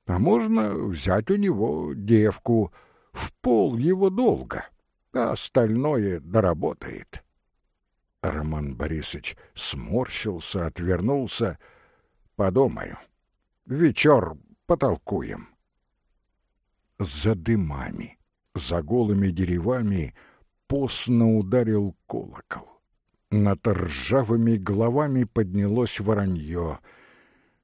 А можно взять у него девку в пол его долга, а остальное доработает. Роман Борисович сморщился, отвернулся. Подумаю. Вечер потолкуем. За дымами, за голыми деревами постно ударил колокол. Над ржавыми головами поднялось воронье.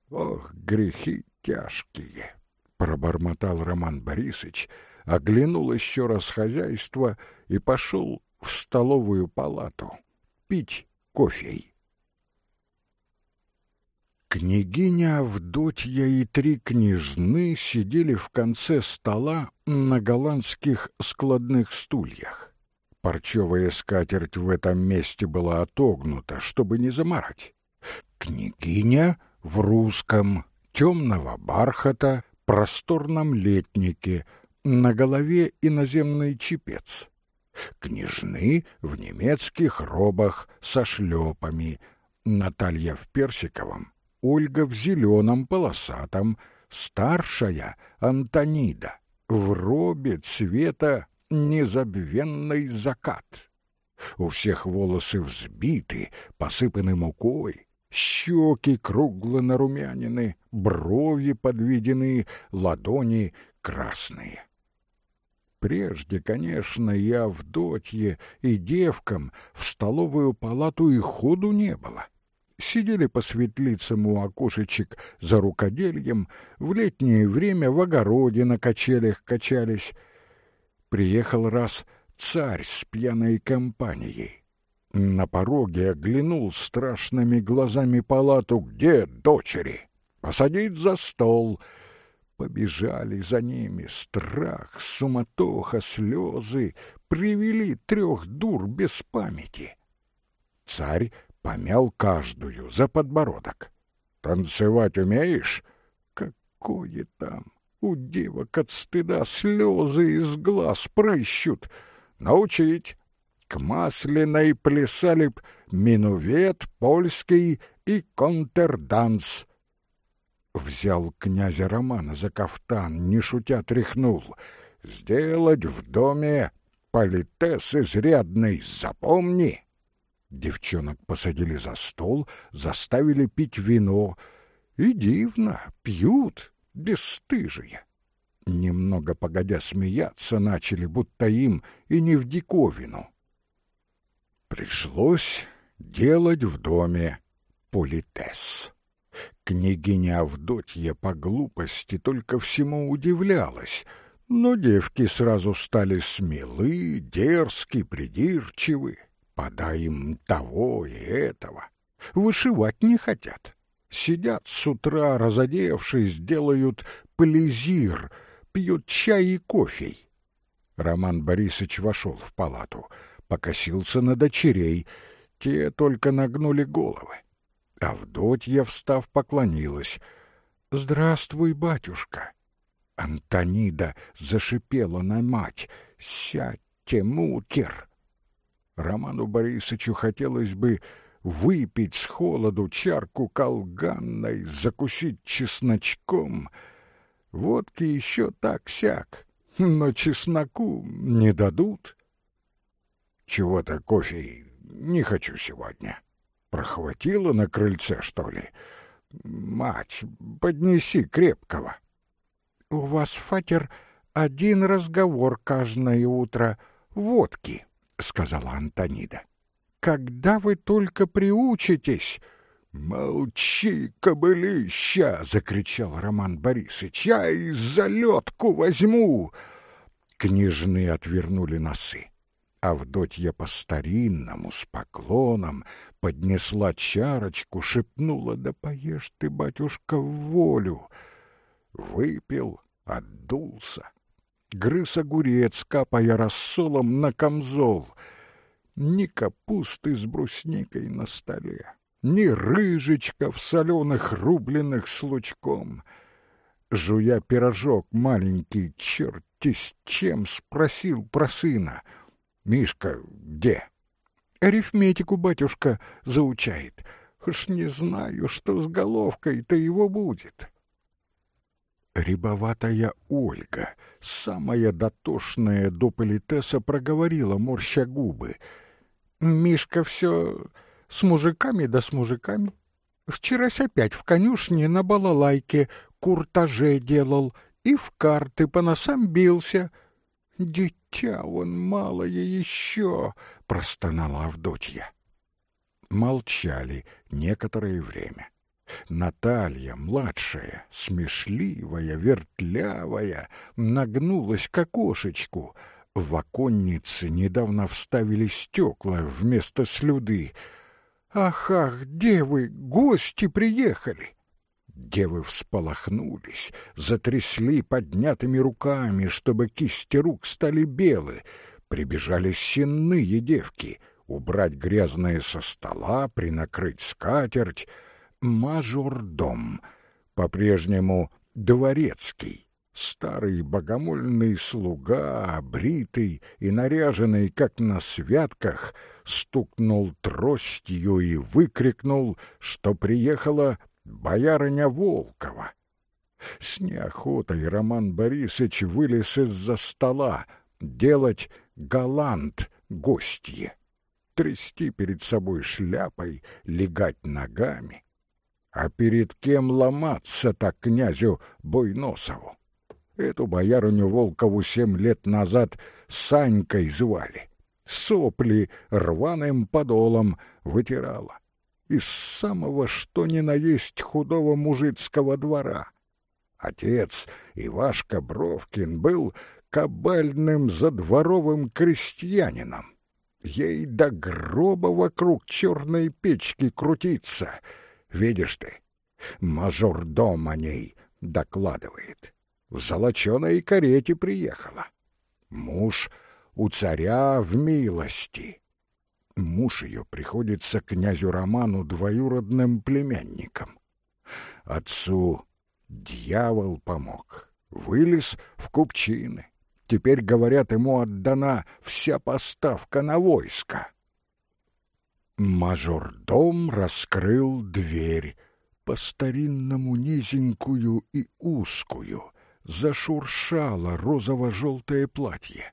Ох, грехи тяжкие, пробормотал Роман Борисович, оглянул еще раз хозяйство и пошел в столовую палату пить кофей. Княгиня Авдотья и три княжны сидели в конце стола на голландских складных стульях. Парчевая скатерть в этом месте была отогнута, чтобы не замарать. Княгиня в русском, темного бархата, просторном летнике, на голове иноземный чепец. Княжны в немецких робах со шлепами, Наталья в персиковом, Ольга в зеленом полосатом, старшая Антонида в робе цвета незабвенный закат. У всех волосы взбиты, посыпаны мукой, щеки кругло нарумянины, брови подведены, ладони красные. Прежде, конечно, и Авдотье, и девкам в столовую палату и ходу не было. Сидели по светлицам у окошечек за рукодельем, в летнее время в огороде на качелях качались. Приехал раз царь с пьяной компанией. На пороге оглянул страшными глазами палату. «Где дочери?» «Посадить за стол!» Побежали за ними страх, суматоха, слезы, привели трех дур без памяти. Царь помял каждую за подбородок. «Танцевать умеешь?» «Какое там? У девок от стыда слезы из глаз прыщут. Научить!» К масляной плясали б минувет польский и контрданс взял князя Романа за кафтан, не шутя тряхнул. «Сделать в доме политес изрядный, запомни!» Девчонок посадили за стол, заставили пить вино. И дивно, пьют, бесстыжие. Немного погодя смеяться начали, будто им и не в диковину. Пришлось делать в доме политес. Княгиня Авдотья по глупости только всему удивлялась, но девки сразу стали смелы, дерзки, придирчивы. Подай того и этого. Вышивать не хотят. Сидят с утра, разодевшись, делают плезир, пьют чай и кофе. Роман Борисович вошел в палату, покосился на дочерей, те только нагнули головы. Авдотья, встав, поклонилась. «Здравствуй, батюшка!» Антонида зашипела на мать. «Сядьте, мутер!» Роману Борисовичу хотелось бы выпить с холоду чарку колганной, закусить чесночком. Водки еще так-сяк, но чесноку не дадут. Чего-то кофе не хочу сегодня. Прохватило на крыльце, что ли? Мать, поднеси крепкого. У вас, фатер, один разговор каждое утро. Водки, сказала Антонида. Когда вы только приучитесь... «Молчи, кобылища!» — закричал Роман Борисович. «Я и залетку возьму!» Княжны отвернули носы. Авдотья по-старинному, с поклоном, поднесла чарочку, шепнула, «Да поешь ты, батюшка, в волю!» Выпил, отдулся. Грыз огурец, капая рассолом на камзол. Ни капусты с брусникой на столе, ни рыжечков соленых рубленых с лучком. Жуя пирожок маленький, черти с чем, спросил про сына. «Мишка где?» «Арифметику батюшка заучает. Уж не знаю, что с головкой-то его будет». Рябоватая Ольга, самая дотошная до политеса, проговорила, морща губы. «Мишка все с мужиками да с мужиками. Вчерась опять в конюшне на балалайке куртаже делал и в карты по носам бился. Дитя он малое еще!» — простонала Авдотья. Молчали некоторое время. Наталья, младшая, смешливая, вертлявая, нагнулась к окошечку. В оконнице недавно вставили стекла вместо слюды. «Ах, ах, девы, гости приехали!» Девы всполохнулись, затрясли поднятыми руками, чтобы кисти рук стали белы. Прибежали сенные девки — убрать грязное со стола, принакрыть скатерть — мажордом, по-прежнему дворецкий, старый богомольный слуга, обритый и наряженный, как на святках, стукнул тростью и выкрикнул, что приехала боярыня Волкова. С неохотой Роман Борисович вылез из-за стола делать галант гостье, трясти перед собой шляпой, легать ногами — а перед кем ломаться-то князю Бойносову? Эту боярыню Волкову семь лет назад Санькой звали. Сопли рваным подолом вытирала. Из самого что ни на есть худого мужицкого двора. Отец Ивашка Бровкин был кабальным задворовым крестьянином. Ей до гроба вокруг черной печки крутиться — Видишь ты, мажордом о ней докладывает. В золоченой карете приехала. Муж у царя в милости. Муж ее приходится князю Роману двоюродным племянником. Отцу дьявол помог, вылез в купчины. Теперь, говорят, ему отдана вся поставка на войско. Мажордом раскрыл дверь, по-старинному низенькую и узкую, зашуршало розово-желтое платье.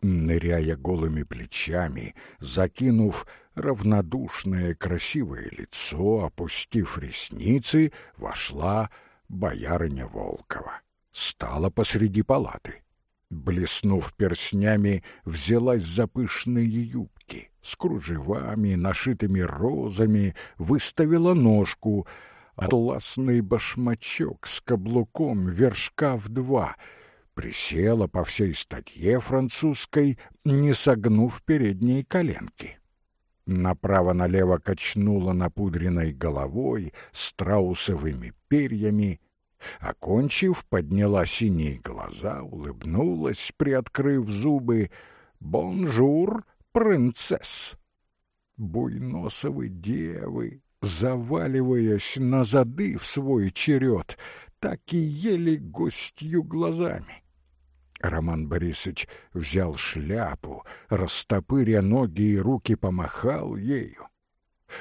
Ныряя голыми плечами, закинув равнодушное красивое лицо, опустив ресницы, вошла боярыня Волкова. Стала посреди палаты. Блеснув перснями, взялась за пышные юбки с кружевами, нашитыми розами, выставила ножку, атласный башмачок с каблуком вершка в два, присела по всей статье французской, не согнув передние коленки. Направо-налево качнула напудренной головой, страусовыми перьями, Окончив, подняла синие глаза, улыбнулась, приоткрыв зубы. «Bonjour, princesse!» Буйносовы девы, заваливаясь на зады в свой черед, так и ели гостью глазами. Роман Борисович взял шляпу, растопыря ноги и руки, помахал ею.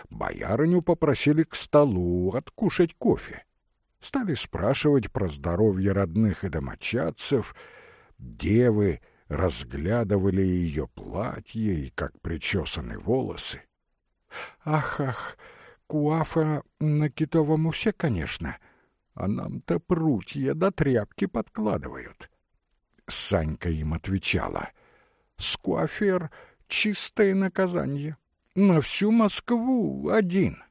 Боярыню попросили к столу откушать кофе. Стали спрашивать про здоровье родных и домочадцев. Девы разглядывали ее платье и как причесаны волосы. «Ах, ах, куафа на китовом усе, конечно, а нам-то прутья до тряпки подкладывают». Санька им отвечала. «Скуафер — чистое наказание. На всю Москву один».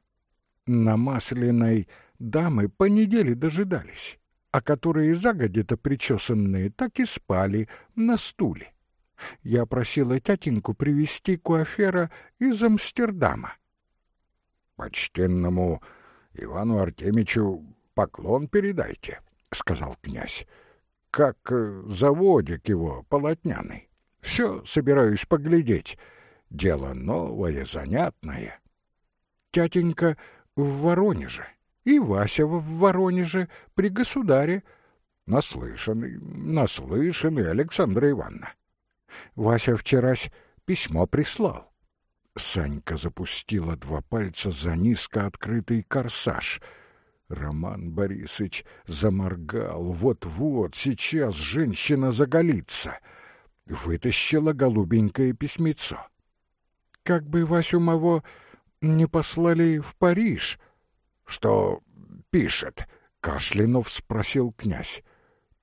На масляной дамы по неделе дожидались, а которые загодя-то причесанные так и спали на стуле. Я просила тятеньку привезти куафера из Амстердама. — Почтенному Ивану Артемичу поклон передайте, — сказал князь. — как э, заводик его полотняный. Все собираюсь поглядеть. Дело новое, занятное. Тятенька в Воронеже, и Вася в Воронеже при государе. Наслышанный, наслышанный, Александра Ивановна. Вася вчерась письмо прислал. Санька запустила два пальца за низко открытый корсаж. Роман Борисович заморгал. Вот-вот, сейчас женщина заголится. Вытащила голубенькое письмецо. Как бы Васю моего не послали в Париж? Что пишет? Кашлянув спросил князь.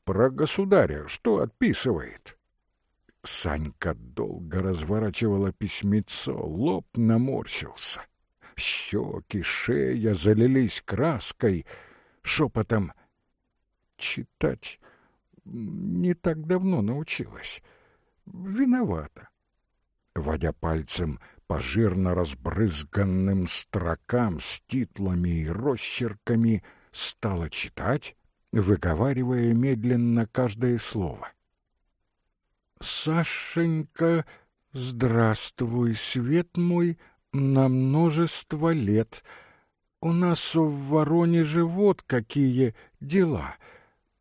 Про государя что отписывает? Санька долго разворачивала письмецо, лоб наморщился. Щеки, шея залились краской, шепотом читать не так давно научилась. Виновата. Водя пальцем по жирно разбрызганным строкам с титлами и росчерками, стала читать, выговаривая медленно каждое слово. «Сашенька, здравствуй, свет мой, на множество лет. У нас в Воронеже вот какие дела.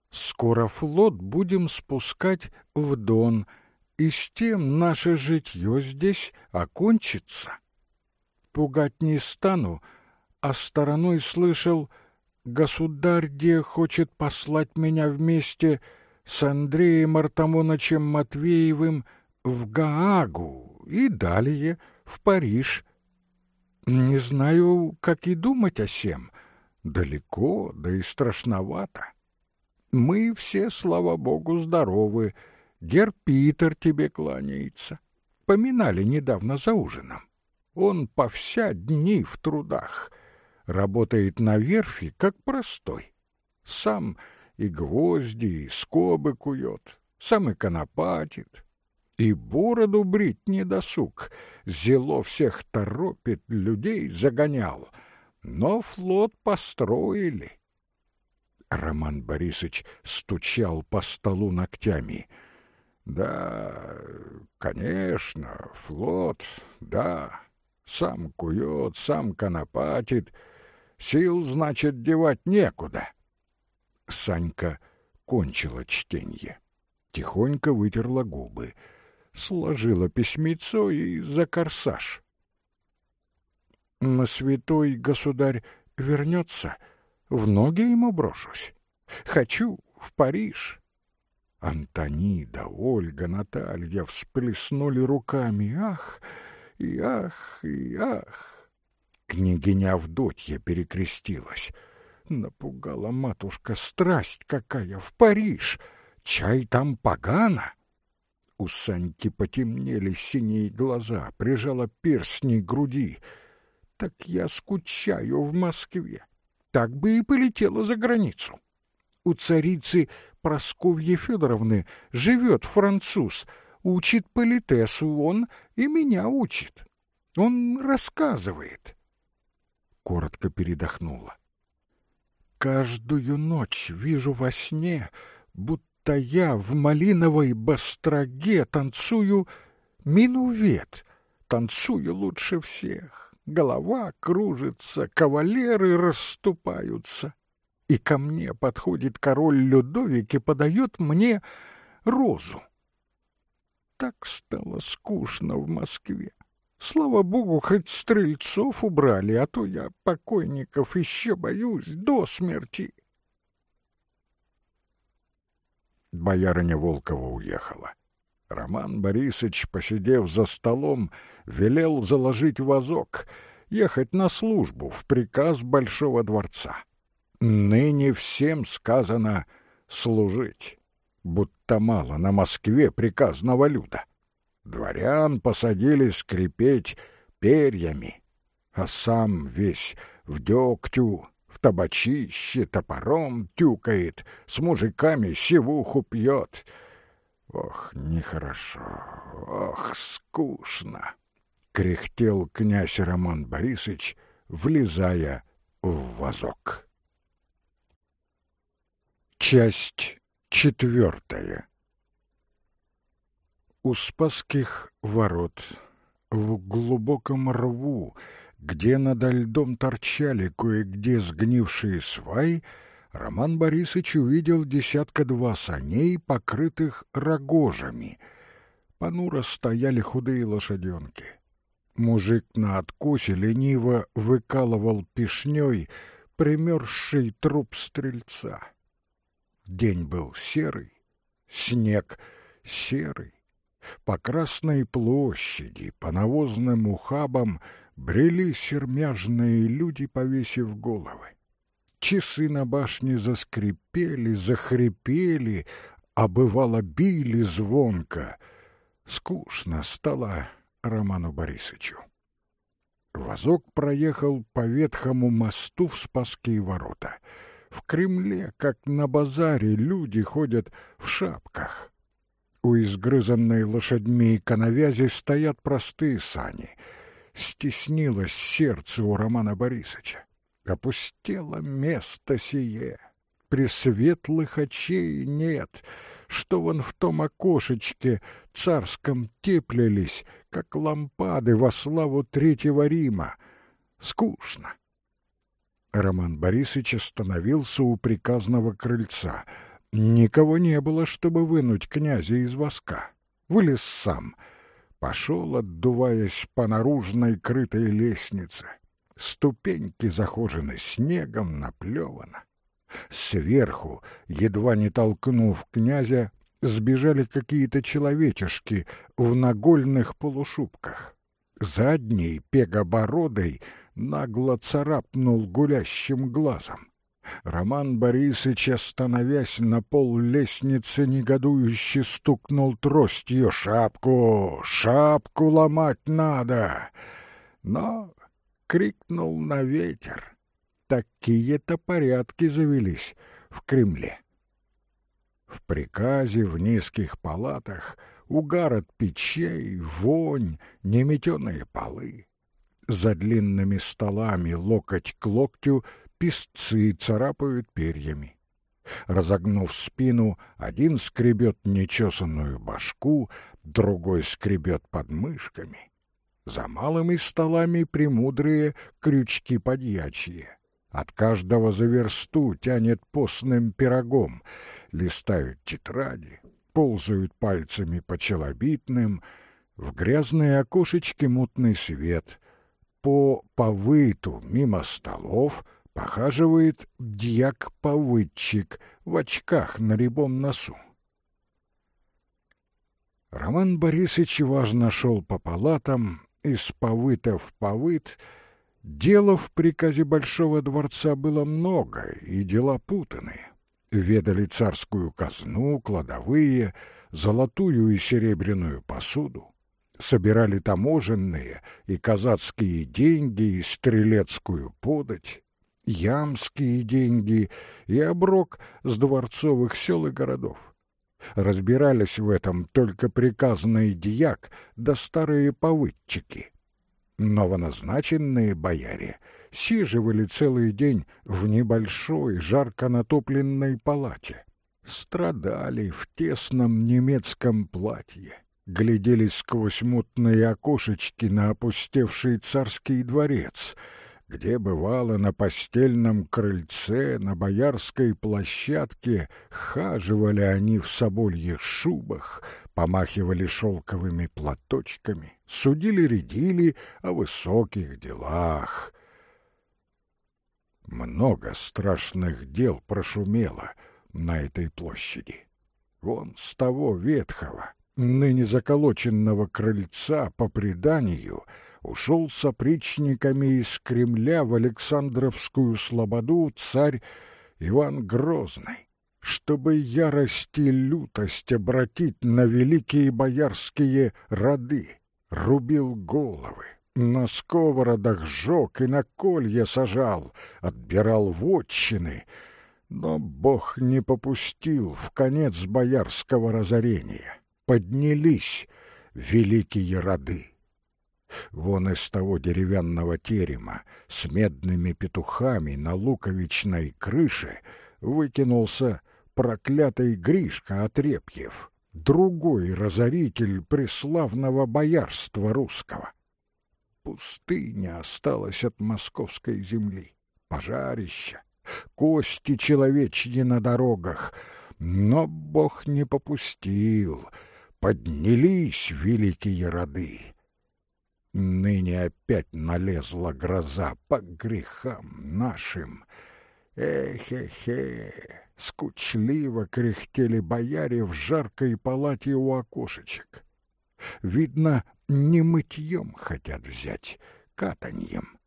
Скоро флот будем спускать в Дон, и с тем наше житье здесь окончится. Пугать не стану, а стороной слышал, государь где хочет послать меня вместе с Андреем Артамоновичем Матвеевым в Гаагу и далее в Париж. Не знаю, как и думать о сем. Далеко, да и страшновато. Мы все, слава богу, здоровы. Гер Питер тебе кланяется. Поминали недавно за ужином. Он по вся дни в трудах. Работает на верфи, как простой. Сам и гвозди, и скобы кует, сам и конопатит, и бороду брить не досуг, зело всех торопит, людей загонял, но флот построили. Роман Борисович стучал по столу ногтями. Да, конечно, флот, да, сам кует, сам конопатит, сил, значит, девать некуда. Санька кончила чтение. Тихонько вытерла губы, сложила письмецо и за корсаж. На святой государь вернется, в ноги ему брошусь. Хочу в Париж. Антонида, Ольга, Наталья всплеснули руками. Ах, и ах, и ах! Княгиня Авдотья перекрестилась — Напугала матушка страсть какая в Париж. Чай там погано. У Саньки потемнели синие глаза, прижала перстни к груди. Так я скучаю в Москве. Так бы и полетела за границу. У царицы Просковьи Федоровны живет француз, учит политесу он и меня учит. Он рассказывает. Коротко передохнула. Каждую ночь вижу во сне, будто я в малиновой бастроге танцую минувет, танцую лучше всех. Голова кружится, кавалеры расступаются. И ко мне подходит король Людовик и подает мне розу. Так стало скучно в Москве. Слава богу, хоть стрельцов убрали, а то я покойников еще боюсь до смерти. Боярыня Волкова уехала. Роман Борисович, посидев за столом, велел заложить вазок, ехать на службу в приказ Большого дворца. Ныне всем сказано служить, будто мало на Москве приказного люда. Дворян посадили скрипеть перьями, а сам весь в дегтю, в табачище топором тюкает, с мужиками сивуху пьет. Ох, нехорошо, ох, скучно! — кряхтел князь Роман Борисович, влезая в вазок. Часть Четвертое. У Спасских ворот, в глубоком рву, где над льдом торчали кое-где сгнившие сваи, Роман Борисович увидел десятка-два саней, покрытых рогожами. Понуро стояли худые лошаденки. Мужик на откосе лениво выкалывал пешней примерзший труп стрельца. День был серый, снег серый. По Красной площади, по навозным ухабам брели сермяжные люди, повесив головы. Часы на башне заскрипели, захрипели, а бывало били звонко. Скучно стало Роману Борисовичу. Возок проехал по ветхому мосту в Спасские ворота — в Кремле, как на базаре, люди ходят в шапках. У изгрызанной лошадьми коновязи стоят простые сани. Стеснилось сердце у Романа Борисовича. Опустело место сие. При светлых очей нет, что вон в том окошечке царском теплились, как лампады во славу Третьего Рима. Скучно. Роман Борисович остановился у приказного крыльца. Никого не было, чтобы вынуть князя из воска. Вылез сам. Пошел, отдуваясь по наружной крытой лестнице. Ступеньки захожены снегом, наплевано. Сверху, едва не толкнув князя, сбежали какие-то человечешки в нагольных полушубках. Задний, пегобородой, нагло царапнул гулящим глазом. Роман Борисович, остановясь на пол лестницы, негодующе стукнул тростью. «Шапку! Шапку ломать надо!» Но крикнул на ветер. Такие-то порядки завелись в Кремле. В приказе в низких палатах угар от печей, вонь, неметеные полы. За длинными столами локоть к локтю песцы царапают перьями. Разогнув спину, один скребет нечесанную башку, другой скребет подмышками. За малыми столами премудрые крючки подьячьи. От каждого за версту тянет постным пирогом. Листают тетради, ползают пальцами по челобитным. В грязные окошечки мутный свет по повыту мимо столов похаживает дьяк-повыдчик в очках на рябом носу. Роман Борисович важно шел по палатам, из повыта в повыт. Дела в приказе Большого дворца было много, и дела путанные. Ведали царскую казну, кладовые, золотую и серебряную посуду собирали таможенные и казацкие деньги и стрелецкую подать, ямские деньги и оброк с дворцовых сел и городов. Разбирались в этом только приказный дьяк да старые повыдчики. Новоназначенные бояре сиживали целый день в небольшой жарко натопленной палате, страдали в тесном немецком платье глядели сквозь мутные окошечки на опустевший царский дворец, где, бывало, на постельном крыльце, на боярской площадке хаживали они в собольих шубах, помахивали шелковыми платочками, судили-редили о высоких делах. Много страшных дел прошумело на этой площади. Вон с того ветхого, ныне заколоченного крыльца, по преданию, ушел с опричниками из Кремля в Александровскую слободу царь Иван Грозный, чтобы ярость и лютость обратить на великие боярские роды, рубил головы, на сковородах жег и на колья сажал, отбирал вотчины, но Бог не попустил в конец боярского разорения поднялись великие роды. Вон из того деревянного терема с медными петухами на луковичной крыше выкинулся проклятый Гришка Отрепьев, другой разоритель преславного боярства русского. Пустыня осталась от московской земли, пожарища, кости человечьи на дорогах, но Бог не попустил, поднялись великие роды. Ныне опять налезла гроза по грехам нашим. Эхе-хе, скучливо кряхтели бояре в жаркой палате у окошечек. Видно, не мытьем хотят взять, катаньем.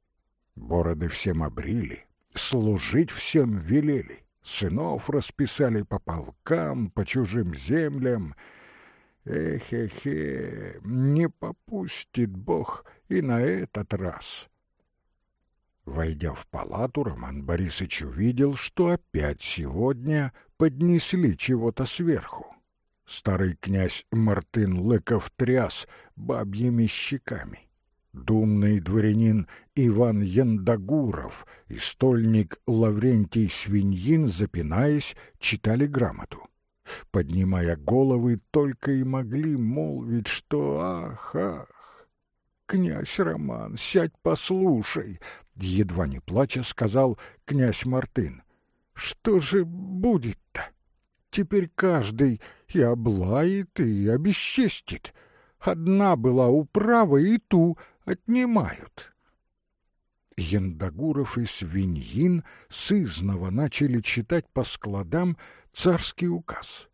Бороды всем обрили, служить всем велели, сынов расписали по полкам, по чужим землям. Эхе-хе, не попустит Бог и на этот раз. Войдя в палату, Роман Борисович увидел, что опять сегодня поднесли чего-то сверху. Старый князь Мартын Лыков тряс бабьими щеками. Думный дворянин Иван Яндагуров и стольник Лаврентий Свиньин, запинаясь, читали грамоту. Поднимая головы, только и могли молвить, что «ах, ах». «Князь Роман, сядь послушай», — едва не плача сказал князь Мартын. «Что же будет-то?» Теперь каждый и облает, и обесчестит. Одна была управа, и ту отнимают. Яндагуров и Свиньин сызново начали читать по складам царский указ.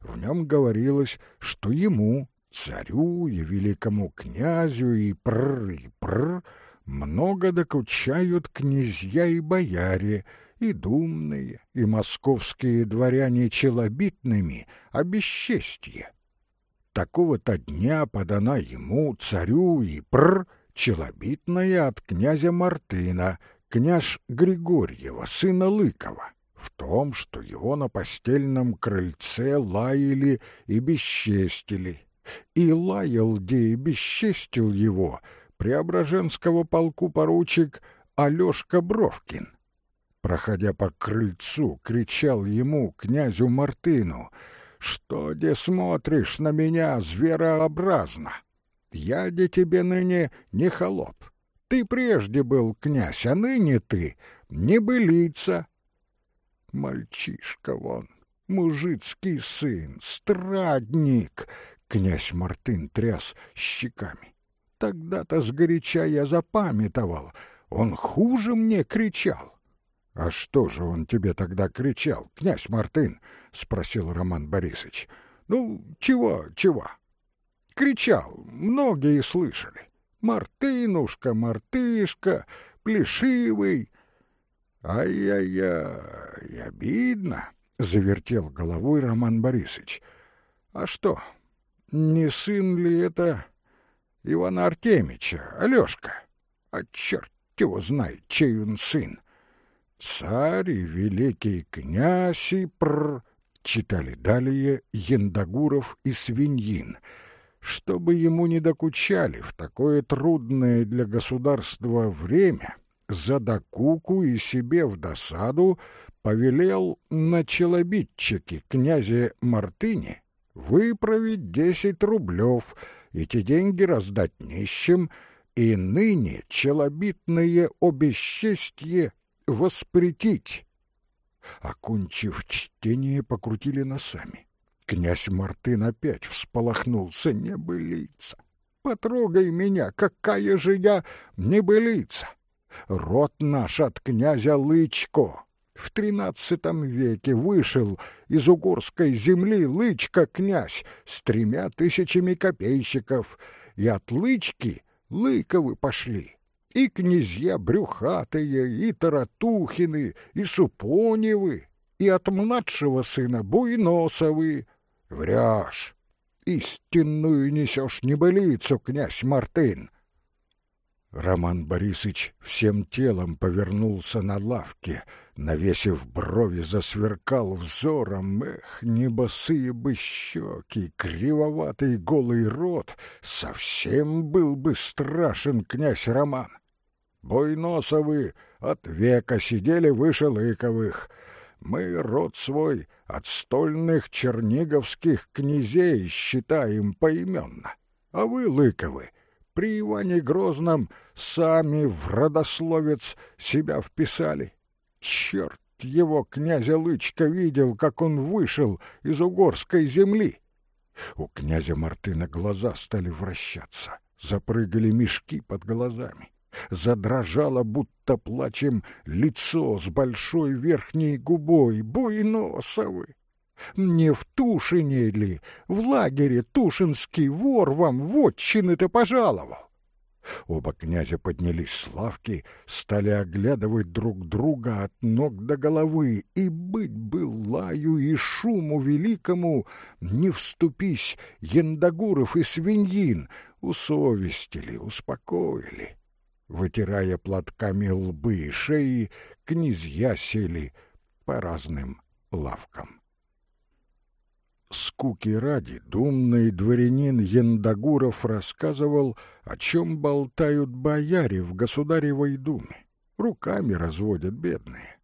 В нем говорилось, что ему, царю и великому князю и пр и пр, много докучают князья и бояре, и думные, и московские дворяне челобитными о бесчестье. Такого-то дня подана ему, царю и пр, челобитная от князя Мартына, княж Григорьева, сына Лыкова, в том, что его на постельном крыльце лаяли и бесчестили. И лаял, где и бесчестил его Преображенского полку поручик Алешка Бровкин проходя по крыльцу, кричал ему, князю Мартыну, «Что де смотришь на меня зверообразно? Я де тебе ныне не холоп. Ты прежде был князь, а ныне ты не былица». Мальчишка вон, мужицкий сын, страдник, князь Мартын тряс щеками. Тогда-то сгоряча я запамятовал, он хуже мне кричал. «А что же он тебе тогда кричал, князь Мартын?» — спросил Роман Борисович. «Ну, чего, чего?» «Кричал, многие слышали. Мартынушка, мартышка, плешивый». «Ай-яй-яй, обидно», — завертел головой Роман Борисович. «А что, не сын ли это Ивана Артемича, Алешка? А черт его знает, чей он сын. Царь и великий князь и пр... Читали далее Яндагуров и Свиньин. Чтобы ему не докучали в такое трудное для государства время, за докуку и себе в досаду повелел на челобитчике князе Мартыне выправить десять рублев, эти деньги раздать нищим, и ныне челобитное обесчестье воспретить. Окончив чтение, покрутили носами. Князь Мартын опять всполохнулся. Небылица! Потрогай меня, какая же я небылица! Род наш от князя Лычко. В тринадцатом веке вышел из угорской земли Лычка князь с тремя тысячами копейщиков, и от Лычки Лыковы пошли и князья Брюхатые, и Таратухины, и Супоневы, и от младшего сына Буйносовы. Врешь, истинную несешь небылицу, князь Мартын. Роман Борисович всем телом повернулся на лавке, навесив брови, засверкал взором. Эх, небосые бы щеки, кривоватый голый рот, совсем был бы страшен князь Роман. Буйносовы от века сидели выше Лыковых. Мы род свой от стольных черниговских князей считаем поименно. А вы, Лыковы, при Иване Грозном сами в родословец себя вписали. Черт его, князя Лычка, видел, как он вышел из угорской земли. У князя Мартына глаза стали вращаться, запрыгали мешки под глазами. Задрожало, будто плачем, лицо с большой верхней губой. Буйносовы! Не в Тушине ли, в лагере Тушинский вор вам вотчины-то пожаловал? Оба князя поднялись с лавки, стали оглядывать друг друга от ног до головы, и быть бы лаю и шуму великому, не вступись Яндагуров и свиньин, усовестили, успокоили. Вытирая платками лбы и шеи, князья сели по разным лавкам скуки ради думный дворянин Яндагуров рассказывал, о чем болтают бояре в государевой думе. Руками разводят бедные.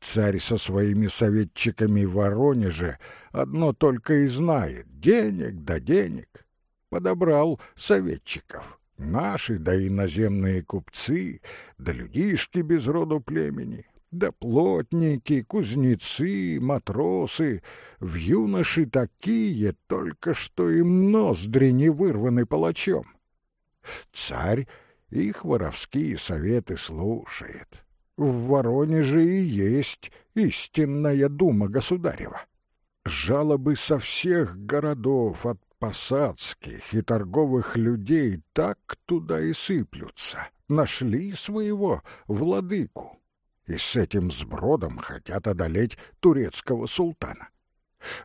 Царь со своими советчиками в Воронеже одно только и знает — денег да денег. Подобрал советчиков. Наши да иноземные купцы, да людишки без роду племени да плотники, кузнецы, матросы, в юноши такие, только что им ноздри не вырваны палачом. Царь их воровские советы слушает. В Воронеже и есть истинная дума государева. Жалобы со всех городов, от посадских и торговых людей, так туда и сыплются. Нашли своего владыку и с этим сбродом хотят одолеть турецкого султана.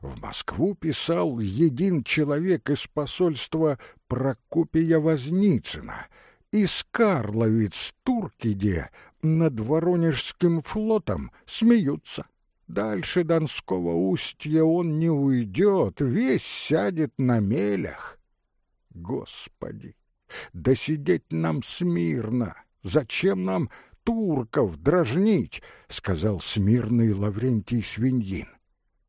В Москву писал един человек из посольства Прокопия Возницына, из Карловиц Туркиде над Воронежским флотом смеются. Дальше Донского устья он не уйдет, весь сядет на мелях. Господи, да сидеть нам смирно, зачем нам турков дражнить, — сказал смирный Лаврентий Свиньин.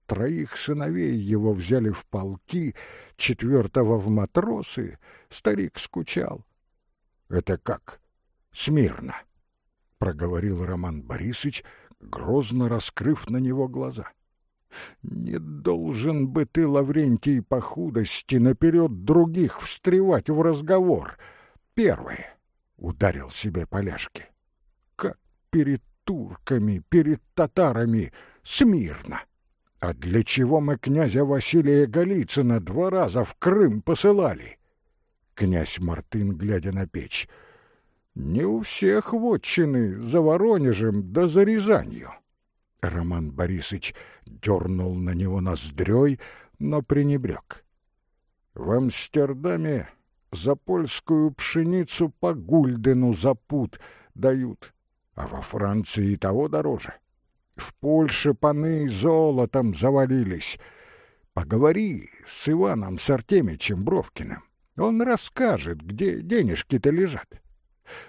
Троих сыновей его взяли в полки, четвертого в матросы, старик скучал. — Это как? Смирно, — проговорил Роман Борисович, грозно раскрыв на него глаза. — Не должен бы ты, Лаврентий, по худости наперед других встревать в разговор. Первое, — ударил себе Поляшки перед турками, перед татарами, смирно. А для чего мы князя Василия Голицына два раза в Крым посылали? Князь Мартын, глядя на печь, не у всех вотчины за Воронежем да за Рязанью. Роман Борисович дернул на него ноздрёй, но пренебрег. В Амстердаме за польскую пшеницу по гульдену за пуд дают а во Франции того дороже. В Польше паны золотом завалились. Поговори с Иваном с Артемичем Бровкиным. Он расскажет, где денежки-то лежат.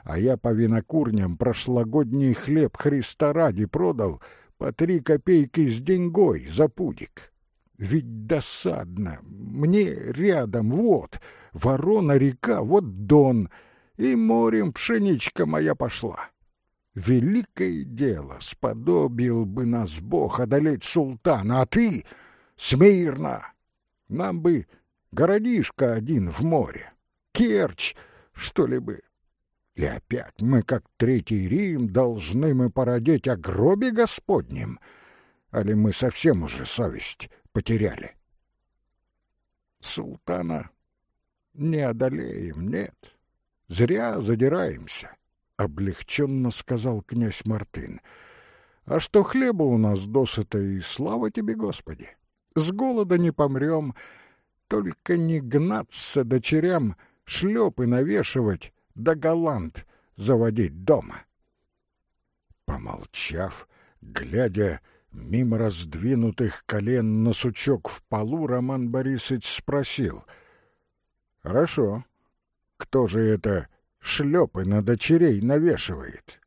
А я по винокурням прошлогодний хлеб Христа ради продал по три копейки с деньгой за пудик. Ведь досадно. Мне рядом вот ворона-река, вот дон, и морем пшеничка моя пошла. Великое дело, сподобил бы нас Бог одолеть султана, а ты смирно. Нам бы городишко один в море, Керчь, что ли бы. И опять мы, как Третий Рим, должны мы породеть о гробе Господнем, али мы совсем уже совесть потеряли. Султана не одолеем, нет, зря задираемся облегченно сказал князь Мартын. А что хлеба у нас досыта, и слава тебе, Господи! С голода не помрем, только не гнаться дочерям, шлепы навешивать, да голланд заводить дома. Помолчав, глядя мимо раздвинутых колен на сучок в полу, Роман Борисович спросил. — Хорошо. Кто же это шлепы на дочерей навешивает.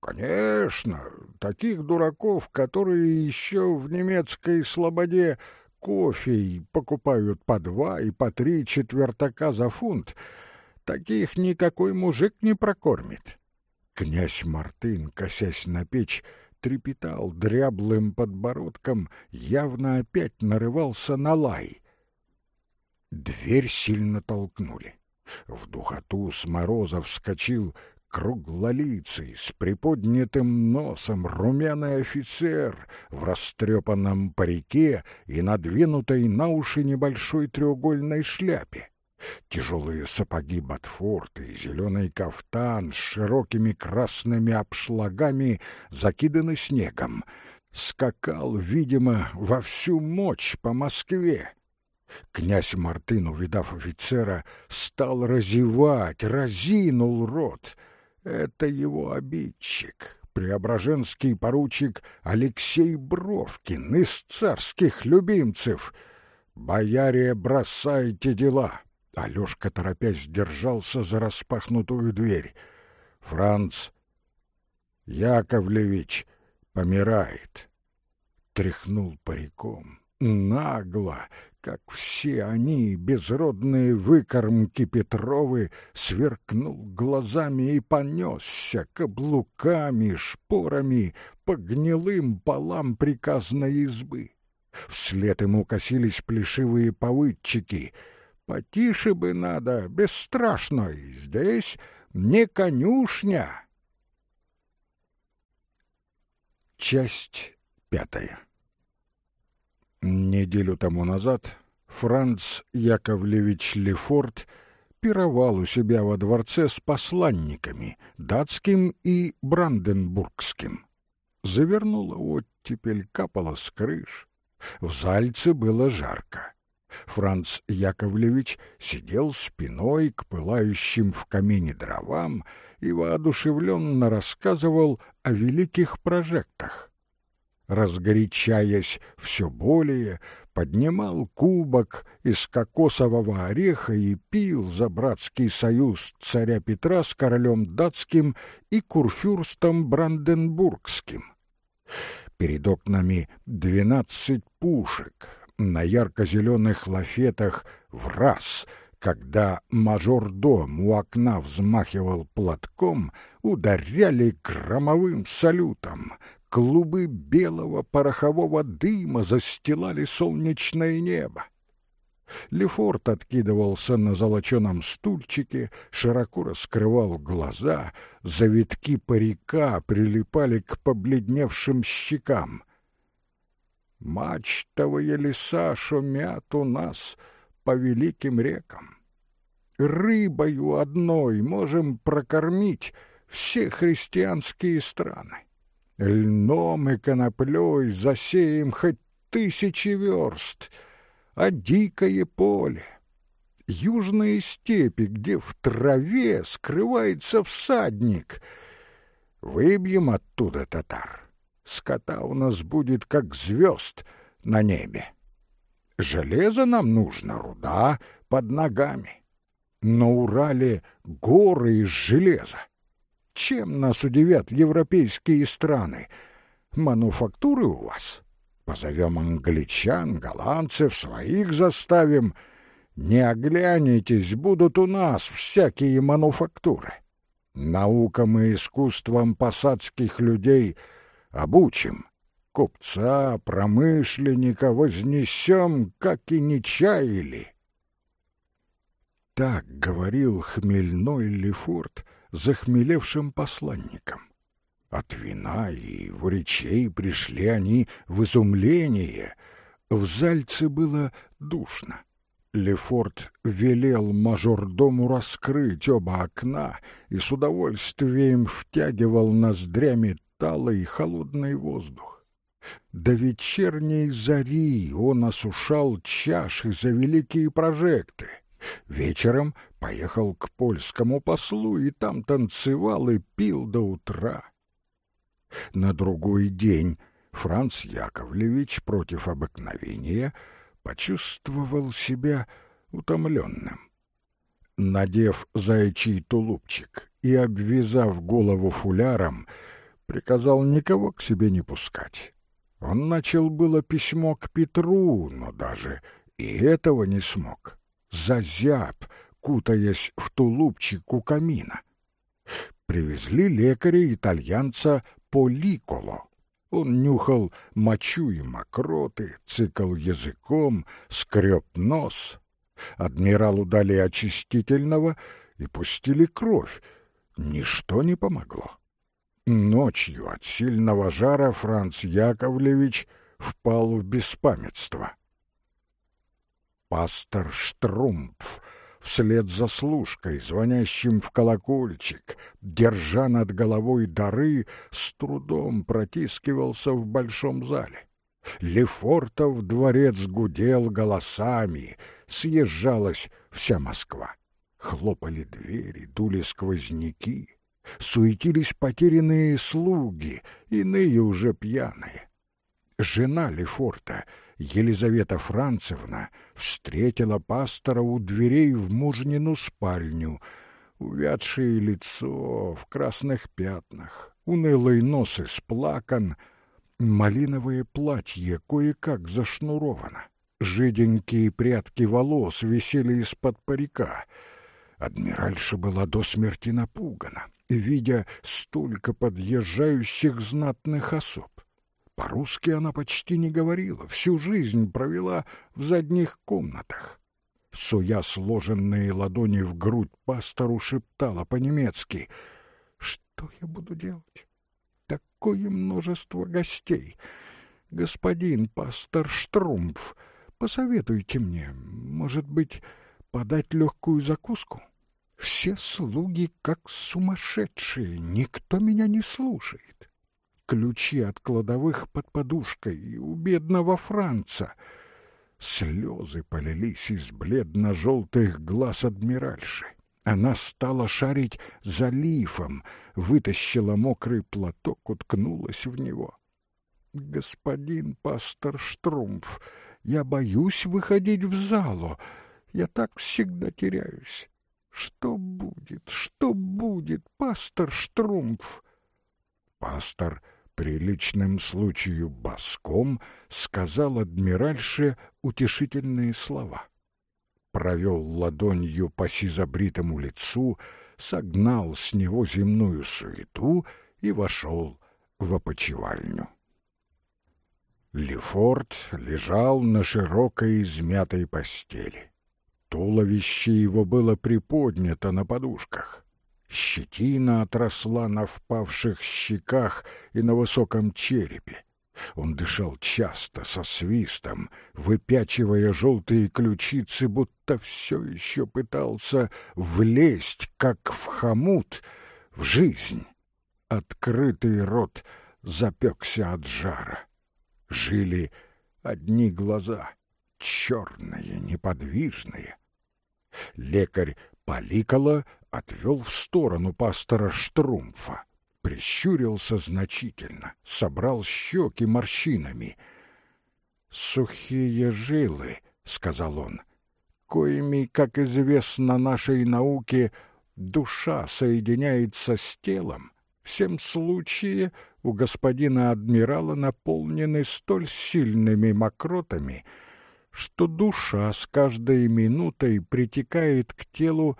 Конечно, таких дураков, которые еще в немецкой слободе кофе покупают по два и по три четвертака за фунт, таких никакой мужик не прокормит. Князь Мартын, косясь на печь, трепетал дряблым подбородком, явно опять нарывался на лай. Дверь сильно толкнули. В духоту с мороза вскочил круглолицый, с приподнятым носом румяный офицер в растрепанном парике и надвинутой на уши небольшой треугольной шляпе. Тяжелые сапоги Ботфорта и зеленый кафтан с широкими красными обшлагами закиданы снегом. Скакал, видимо, во всю мощь по Москве. Князь Мартын, увидав офицера, стал разевать, разинул рот. Это его обидчик, преображенский поручик Алексей Бровкин из царских любимцев. «Бояре, бросайте дела!» Алёшка, торопясь, держался за распахнутую дверь. «Франц Яковлевич помирает!» Тряхнул париком. Нагло, как все они, безродные выкормки Петровы, сверкнул глазами и понесся каблуками, шпорами по гнилым полам приказной избы. Вслед ему косились плешивые повыдчики — Потише бы надо, бесстрашно, здесь не конюшня. Часть пятая Неделю тому назад Франц Яковлевич Лефорт пировал у себя во дворце с посланниками, датским и бранденбургским. Завернула оттепель, капала с крыш. В Зальце было жарко. Франц Яковлевич сидел спиной к пылающим в камине дровам и воодушевленно рассказывал о великих прожектах. Разгорячаясь все более, поднимал кубок из кокосового ореха и пил за братский союз царя Петра с королем датским и курфюрстом бранденбургским. Перед окнами двенадцать пушек — на ярко-зеленых лафетах в раз, когда мажордом у окна взмахивал платком, ударяли громовым салютом. Клубы белого порохового дыма застилали солнечное небо. Лефорт откидывался на золоченом стульчике, широко раскрывал глаза, завитки парика прилипали к побледневшим щекам. Мачтовые леса шумят у нас по великим рекам. Рыбою одной можем прокормить все христианские страны. Льном и коноплей засеем хоть тысячи верст, а дикое поле, южные степи, где в траве скрывается всадник, выбьем оттуда татар скота у нас будет как звезд на небе. Железо нам нужно, руда под ногами. На Урале горы из железа. Чем нас удивят европейские страны? Мануфактуры у вас? Позовем англичан, голландцев, своих заставим. Не оглянетесь, будут у нас всякие мануфактуры. Наукам и искусством посадских людей — обучим. Купца, промышленника вознесем, как и не чаяли. Так говорил хмельной Лефорт захмелевшим посланникам. От вина и в речей пришли они в изумление. В Зальце было душно. Лефорт велел мажордому раскрыть оба окна и с удовольствием втягивал ноздрями талый холодный воздух. До вечерней зари он осушал чаши за великие прожекты. Вечером поехал к польскому послу и там танцевал и пил до утра. На другой день Франц Яковлевич против обыкновения почувствовал себя утомленным. Надев заячий тулупчик и обвязав голову фуляром, приказал никого к себе не пускать. Он начал было письмо к Петру, но даже и этого не смог. Зазяб, кутаясь в тулупчик у камина. Привезли лекаря-итальянца Поликоло. Он нюхал мочу и мокроты, цикал языком, скреб нос. Адмиралу дали очистительного и пустили кровь. Ничто не помогло. Ночью от сильного жара Франц Яковлевич впал в беспамятство. Пастор Штрумпф вслед за служкой, звонящим в колокольчик, держа над головой дары, с трудом протискивался в большом зале. Лефортов дворец гудел голосами, съезжалась вся Москва. Хлопали двери, дули сквозняки, суетились потерянные слуги, иные уже пьяные. Жена Лефорта — Елизавета Францевна встретила пастора у дверей в мужнину спальню. Увядшее лицо в красных пятнах, унылый нос исплакан, малиновое платье кое-как зашнуровано. Жиденькие прядки волос висели из-под парика. Адмиральша была до смерти напугана, видя столько подъезжающих знатных особ. По-русски она почти не говорила, всю жизнь провела в задних комнатах. Суя сложенные ладони в грудь, пастору шептала по-немецки. «Что я буду делать? Такое множество гостей! Господин пастор Штрумф, посоветуйте мне, может быть, подать легкую закуску? Все слуги как сумасшедшие, никто меня не слушает ключи от кладовых под подушкой у бедного Франца. Слезы полились из бледно-желтых глаз адмиральши. Она стала шарить за лифом, вытащила мокрый платок, уткнулась в него. «Господин пастор Штрумф, я боюсь выходить в залу. Я так всегда теряюсь. Что будет, что будет, пастор Штрумф?» Пастор приличным случаю боском сказал адмиральше утешительные слова. Провел ладонью по сизобритому лицу, согнал с него земную суету и вошел в опочивальню. Лефорт лежал на широкой измятой постели. Туловище его было приподнято на подушках. Щетина отросла на впавших щеках и на высоком черепе. Он дышал часто, со свистом, выпячивая желтые ключицы, будто все еще пытался влезть, как в хомут, в жизнь. Открытый рот запекся от жара. Жили одни глаза, черные, неподвижные. Лекарь Поликола отвел в сторону пастора Штрумфа, прищурился значительно, собрал щеки морщинами. «Сухие жилы», — сказал он, — «коими, как известно нашей науке, душа соединяется с телом, всем случае у господина адмирала наполнены столь сильными мокротами, что душа с каждой минутой притекает к телу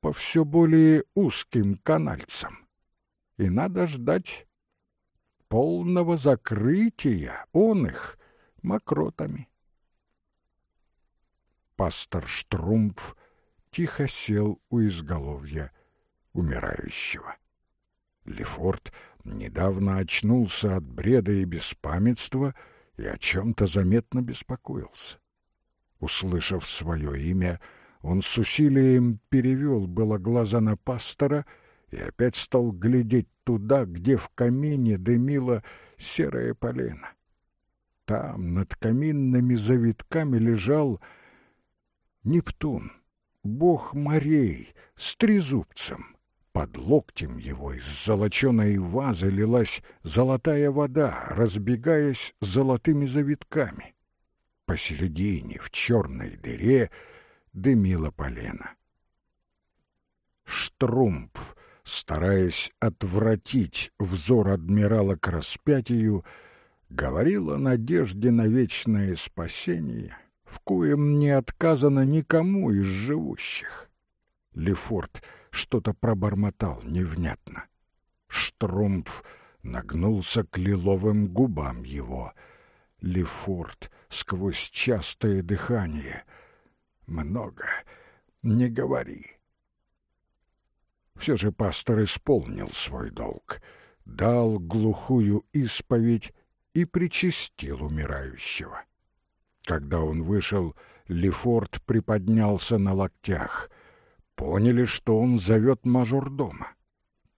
по все более узким канальцам. И надо ждать полного закрытия он их мокротами. Пастор Штрумпф тихо сел у изголовья умирающего. Лефорт недавно очнулся от бреда и беспамятства и о чем-то заметно беспокоился. Услышав свое имя, он с усилием перевел было глаза на пастора и опять стал глядеть туда, где в камине дымило серое полено. Там над каминными завитками лежал Нептун, бог морей, с трезубцем. Под локтем его из золоченой вазы лилась золотая вода, разбегаясь золотыми завитками. Посередине, в черной дыре, дымила полена. Штрумпф стараясь отвратить взор адмирала к распятию, говорил о надежде на вечное спасение, в коем не отказано никому из живущих. Лефорт что-то пробормотал невнятно. Штрумпф нагнулся к лиловым губам его. Лефорт сквозь частое дыхание. «Много не говори». Все же пастор исполнил свой долг, дал глухую исповедь и причастил умирающего. Когда он вышел, Лефорт приподнялся на локтях. Поняли, что он зовет мажордома.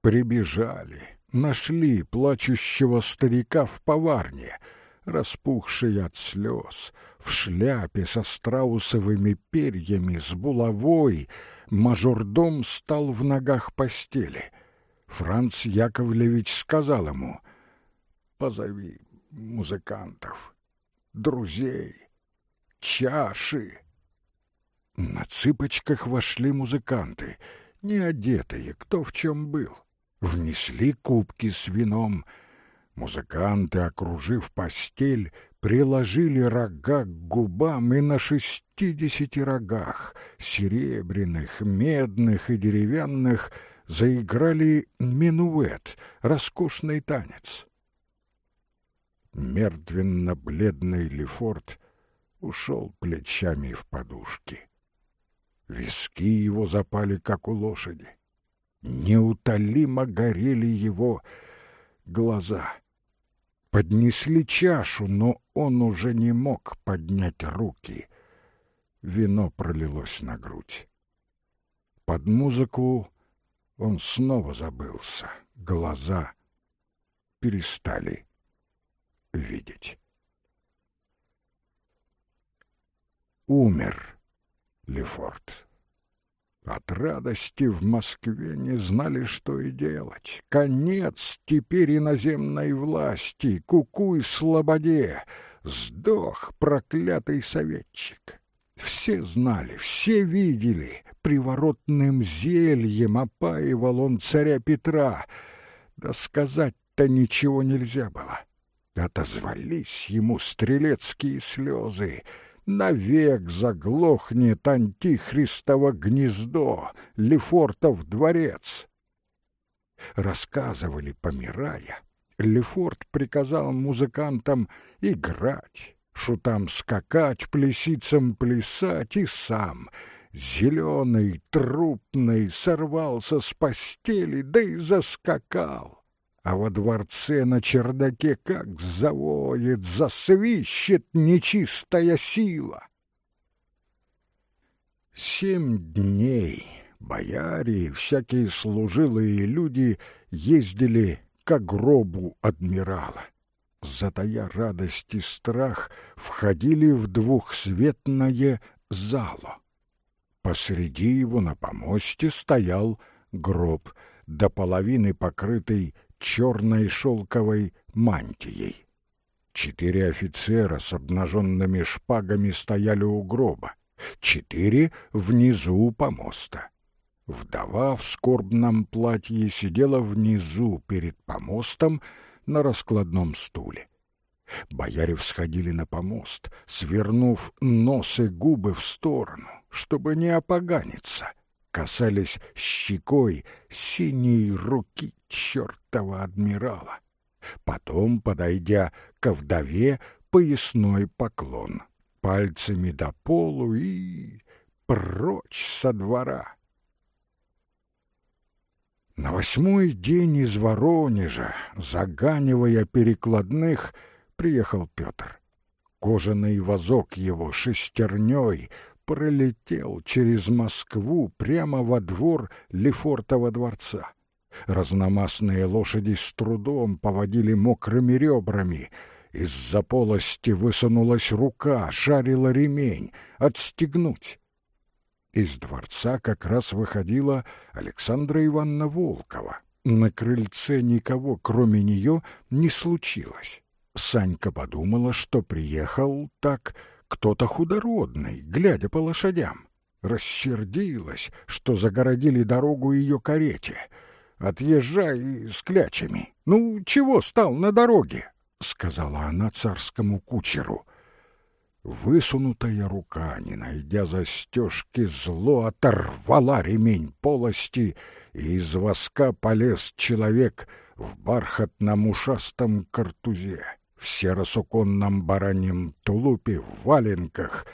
Прибежали, нашли плачущего старика в поварне, распухший от слез, в шляпе со страусовыми перьями, с булавой. Мажордом стал в ногах постели. Франц Яковлевич сказал ему, «Позови музыкантов, друзей, чаши». На цыпочках вошли музыканты, не одетые, кто в чем был. Внесли кубки с вином. Музыканты, окружив постель, приложили рога к губам и на шестидесяти рогах, серебряных, медных и деревянных, заиграли минуэт, роскошный танец мертвенно-бледный Лефорт ушел плечами в подушки. Виски его запали, как у лошади. Неутолимо горели его глаза. Поднесли чашу, но он уже не мог поднять руки. Вино пролилось на грудь. Под музыку он снова забылся. Глаза перестали видеть. Умер Лефорт. От радости в Москве не знали, что и делать. Конец теперь иноземной власти, кукуй слободе. Сдох проклятый советчик. Все знали, все видели. Приворотным зельем опаивал он царя Петра. Да сказать-то ничего нельзя было. Отозвались ему стрелецкие слезы. Навек заглохнет антихристово гнездо, Лефортов дворец. Рассказывали, помирая, Лефорт приказал музыкантам играть, шутам скакать, плесицам плясать и сам — зеленый, трупный, сорвался с постели, да и заскакал а во дворце на чердаке как завоет, засвищет нечистая сила. Семь дней бояре и всякие служилые люди ездили к гробу адмирала. Затая радость и страх, входили в двухсветное зало. Посреди его на помосте стоял гроб, до половины покрытый черной шелковой мантией. Четыре офицера с обнаженными шпагами стояли у гроба, четыре внизу у помоста. Вдова в скорбном платье сидела внизу перед помостом на раскладном стуле. Бояре всходили на помост, свернув нос и губы в сторону, чтобы не опоганиться касались щекой синей руки чертова адмирала. Потом, подойдя ко вдове, поясной поклон, пальцами до полу и прочь со двора. На восьмой день из Воронежа, заганивая перекладных, приехал Петр. Кожаный вазок его шестерней пролетел через Москву прямо во двор Лефортова дворца. Разномастные лошади с трудом поводили мокрыми ребрами. Из-за полости высунулась рука, шарила ремень. Отстегнуть. Из дворца как раз выходила Александра Ивановна Волкова. На крыльце никого, кроме нее, не случилось. Санька подумала, что приехал так кто-то худородный, глядя по лошадям. Рассердилась, что загородили дорогу ее карете. отъезжай с клячами. Ну, чего стал на дороге?» — сказала она царскому кучеру. Высунутая рука, не найдя застежки, зло оторвала ремень полости, и из воска полез человек в бархатном ушастом картузе, в серосуконном бараньем тулупе, в валенках,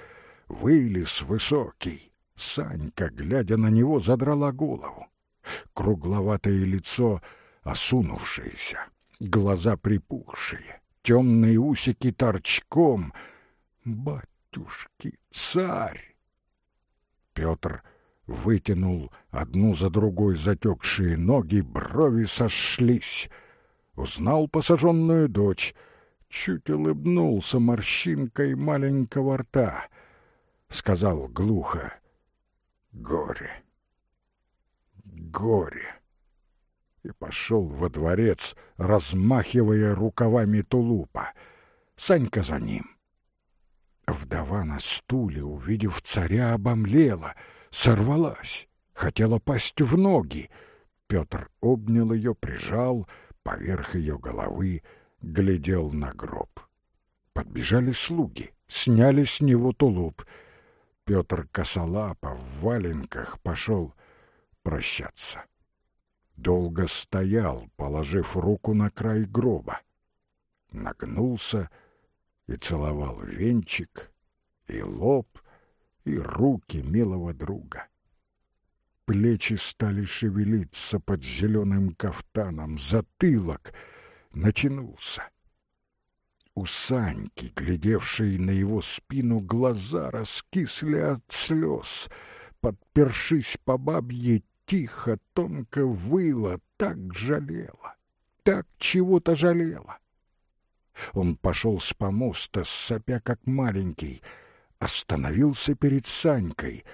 вылез высокий. Санька, глядя на него, задрала голову. Кругловатое лицо осунувшееся, глаза припухшие, темные усики торчком. Батюшки, царь! Петр вытянул одну за другой затекшие ноги, брови сошлись. Узнал посаженную дочь, чуть улыбнулся морщинкой маленького рта. Сказал глухо «Горе! Горе!» и пошел во дворец, размахивая рукавами тулупа. Санька за ним. Вдова на стуле, увидев царя, обомлела, сорвалась, хотела пасть в ноги. Петр обнял ее, прижал, поверх ее головы глядел на гроб. Подбежали слуги, сняли с него тулуп. Петр косолапо в валенках пошел прощаться долго стоял, положив руку на край гроба. Нагнулся и целовал венчик, и лоб, и руки милого друга. Плечи стали шевелиться под зеленым кафтаном, затылок натянулся. У Саньки, глядевшей на его спину, глаза раскисли от слез. Подпершись по бабье, тихо, тонко выла, так жалела, так чего-то жалела. Он пошел с помоста, сопя как маленький, остановился перед Санькой.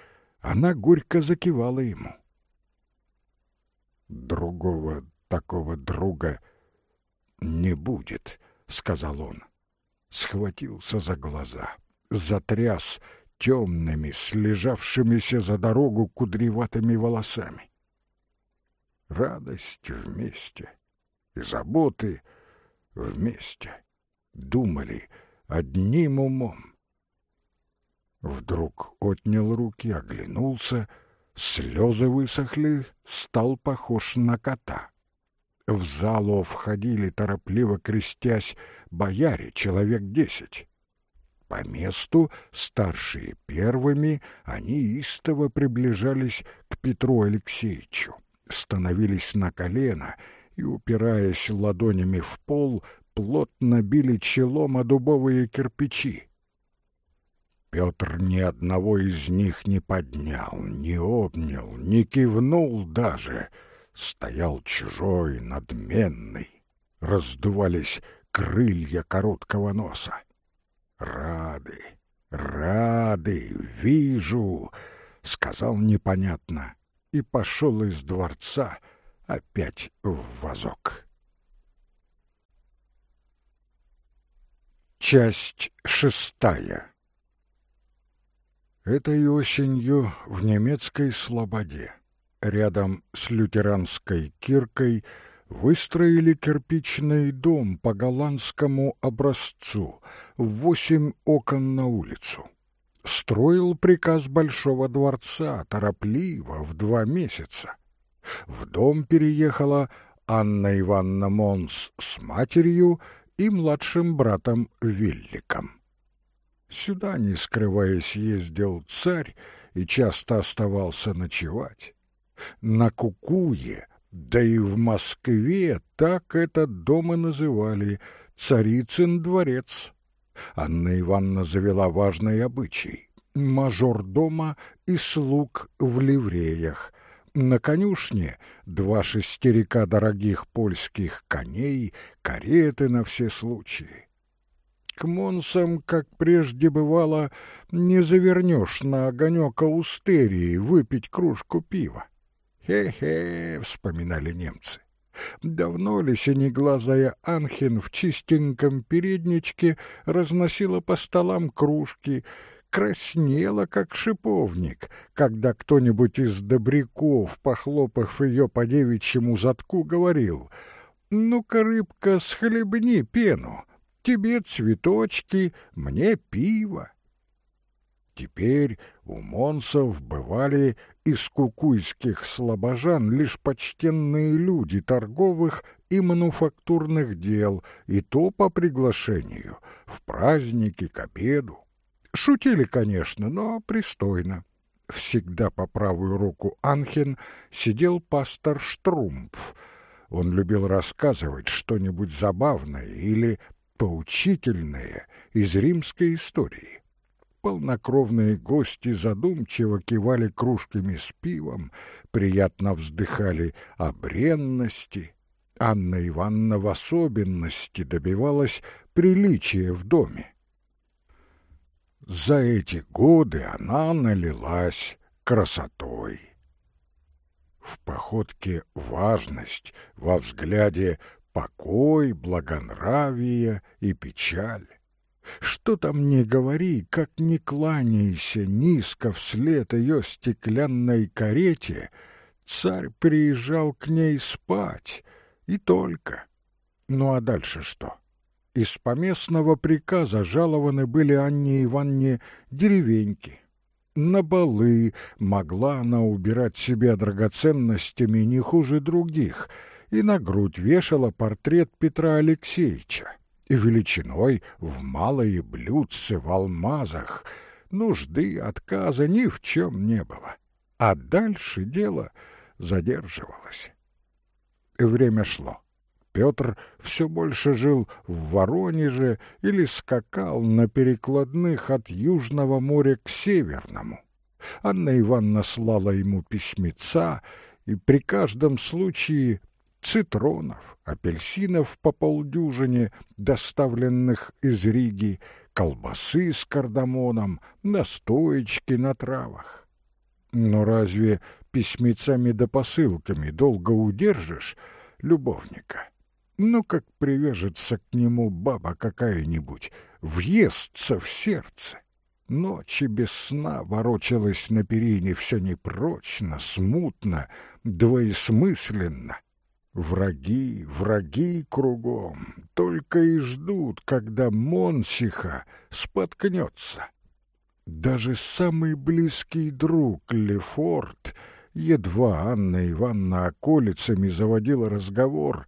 Она горько закивала ему. «Другого такого друга не будет», — сказал он. Схватился за глаза, затряс, темными, слежавшимися за дорогу кудреватыми волосами. Радость вместе и заботы вместе. Думали одним умом. Вдруг отнял руки, оглянулся, слезы высохли, стал похож на кота. В залу входили, торопливо крестясь, бояре, человек десять. По месту, старшие первыми, они истово приближались к Петру Алексеевичу, становились на колено и, упираясь ладонями в пол, плотно били челом о дубовые кирпичи. Петр ни одного из них не поднял, не обнял, не кивнул даже. Стоял чужой, надменный. Раздувались крылья короткого носа. «Рады, рады, вижу!» — сказал непонятно и пошел из дворца опять в вазок. Часть шестая Этой осенью в немецкой слободе, рядом с лютеранской киркой, выстроили кирпичный дом по голландскому образцу, в восемь окон на улицу. Строил приказ Большого дворца, торопливо, в два месяца. В дом переехала Анна Ивановна Монс с матерью и младшим братом Вилликом. Сюда, не скрываясь, ездил царь и часто оставался ночевать. На Кукуе да и в Москве так этот дом и называли «Царицын дворец». Анна Ивановна завела важный обычай — мажор дома и слуг в ливреях. На конюшне два шестерика дорогих польских коней, кареты на все случаи. К Монсам, как прежде бывало, не завернешь на огонек аустерии выпить кружку пива. «Хе-хе», — вспоминали немцы. Давно ли синеглазая Анхин в чистеньком передничке разносила по столам кружки, краснела, как шиповник, когда кто-нибудь из добряков, похлопав ее по девичьему затку, говорил «Ну-ка, рыбка, схлебни пену, тебе цветочки, мне пиво». Теперь у монсов бывали из кукуйских слабожан лишь почтенные люди торговых и мануфактурных дел, и то по приглашению, в праздники, к обеду. Шутили, конечно, но пристойно. Всегда по правую руку Анхен сидел пастор Штрумпф. Он любил рассказывать что-нибудь забавное или поучительное из римской истории. Полнокровные гости задумчиво кивали кружками с пивом, приятно вздыхали о бренности. Анна Ивановна в особенности добивалась приличия в доме. За эти годы она налилась красотой. В походке важность, во взгляде покой, благонравие и печаль. Что там не говори, как не кланяйся низко вслед ее стеклянной карете, царь приезжал к ней спать, и только. Ну а дальше что? Из поместного приказа жалованы были Анне Ивановне деревеньки. На балы могла она убирать себе драгоценностями не хуже других, и на грудь вешала портрет Петра Алексеевича величиной в малые блюдце в алмазах. Нужды, отказа ни в чем не было. А дальше дело задерживалось. И время шло. Петр все больше жил в Воронеже или скакал на перекладных от Южного моря к Северному. Анна Ивановна слала ему письмеца, и при каждом случае цитронов, апельсинов по полдюжине, доставленных из Риги, колбасы с кардамоном, настоечки на травах. Но разве письмецами да посылками долго удержишь любовника? Ну, как привяжется к нему баба какая-нибудь, въестся в сердце. Ночи без сна ворочалась на перине все непрочно, смутно, двоесмысленно — Враги, враги кругом, только и ждут, когда Монсиха споткнется. Даже самый близкий друг Лефорт, едва Анна Ивановна околицами заводила разговор,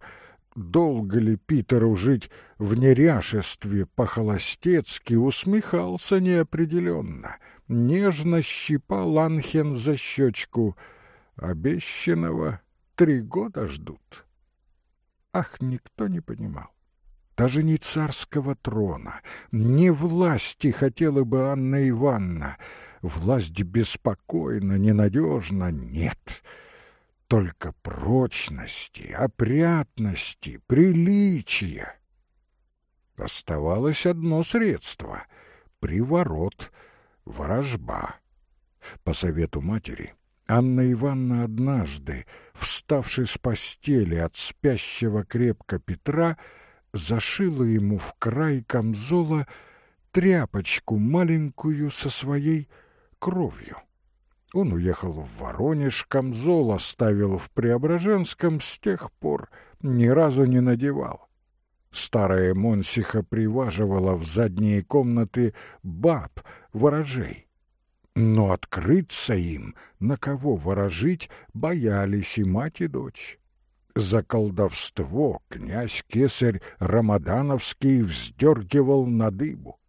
долго ли Питеру жить в неряшестве по-холостецки, усмехался неопределенно, нежно щипал Анхен за щечку, обещанного Три года ждут. Ах, никто не понимал. Даже не царского трона, не власти хотела бы Анна Ивановна. Власть беспокойна, ненадежна, нет. Только прочности, опрятности, приличия. Оставалось одно средство — приворот, ворожба. По совету матери — Анна Ивановна однажды, вставши с постели от спящего крепко Петра, зашила ему в край камзола тряпочку маленькую со своей кровью. Он уехал в Воронеж, камзол оставил в Преображенском, с тех пор ни разу не надевал. Старая Монсиха приваживала в задние комнаты баб, ворожей. Но открыться им, на кого ворожить, боялись и мать, и дочь. За колдовство князь-кесарь Рамадановский вздергивал на дыбу.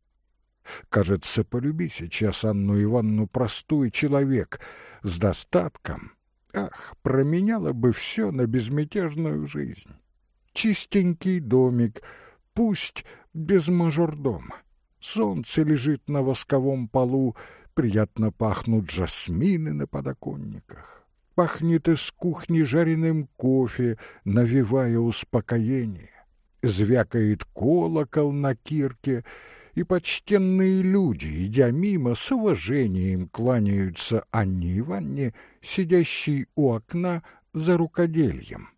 Кажется, полюби сейчас Анну Ивановну простой человек с достатком. Ах, променяла бы все на безмятежную жизнь. Чистенький домик, пусть без мажордома. Солнце лежит на восковом полу, приятно пахнут жасмины на подоконниках. Пахнет из кухни жареным кофе, навевая успокоение. Звякает колокол на кирке, и почтенные люди, идя мимо, с уважением кланяются Анне Ивановне, сидящей у окна за рукодельем.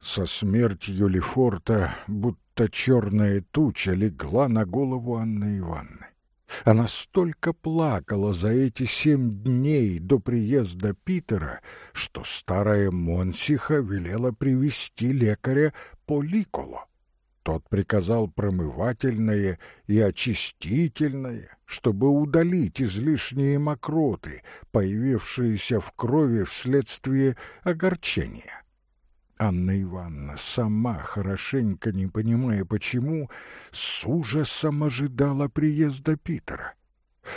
Со смертью Лефорта будто черная туча легла на голову Анны Ивановны. Она столько плакала за эти семь дней до приезда Питера, что старая Монсиха велела привести лекаря Поликоло. Тот приказал промывательное и очистительное, чтобы удалить излишние мокроты, появившиеся в крови вследствие огорчения. Анна Ивановна, сама хорошенько не понимая почему, с ужасом ожидала приезда Питера.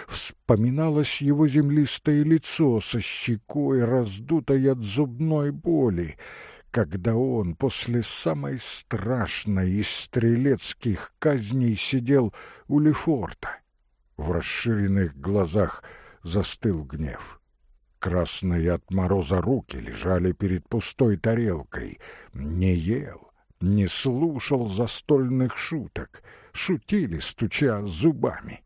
Вспоминалось его землистое лицо со щекой, раздутой от зубной боли, когда он после самой страшной из стрелецких казней сидел у Лефорта. В расширенных глазах застыл гнев. Красные от мороза руки лежали перед пустой тарелкой. Не ел, не слушал застольных шуток, шутили, стуча зубами.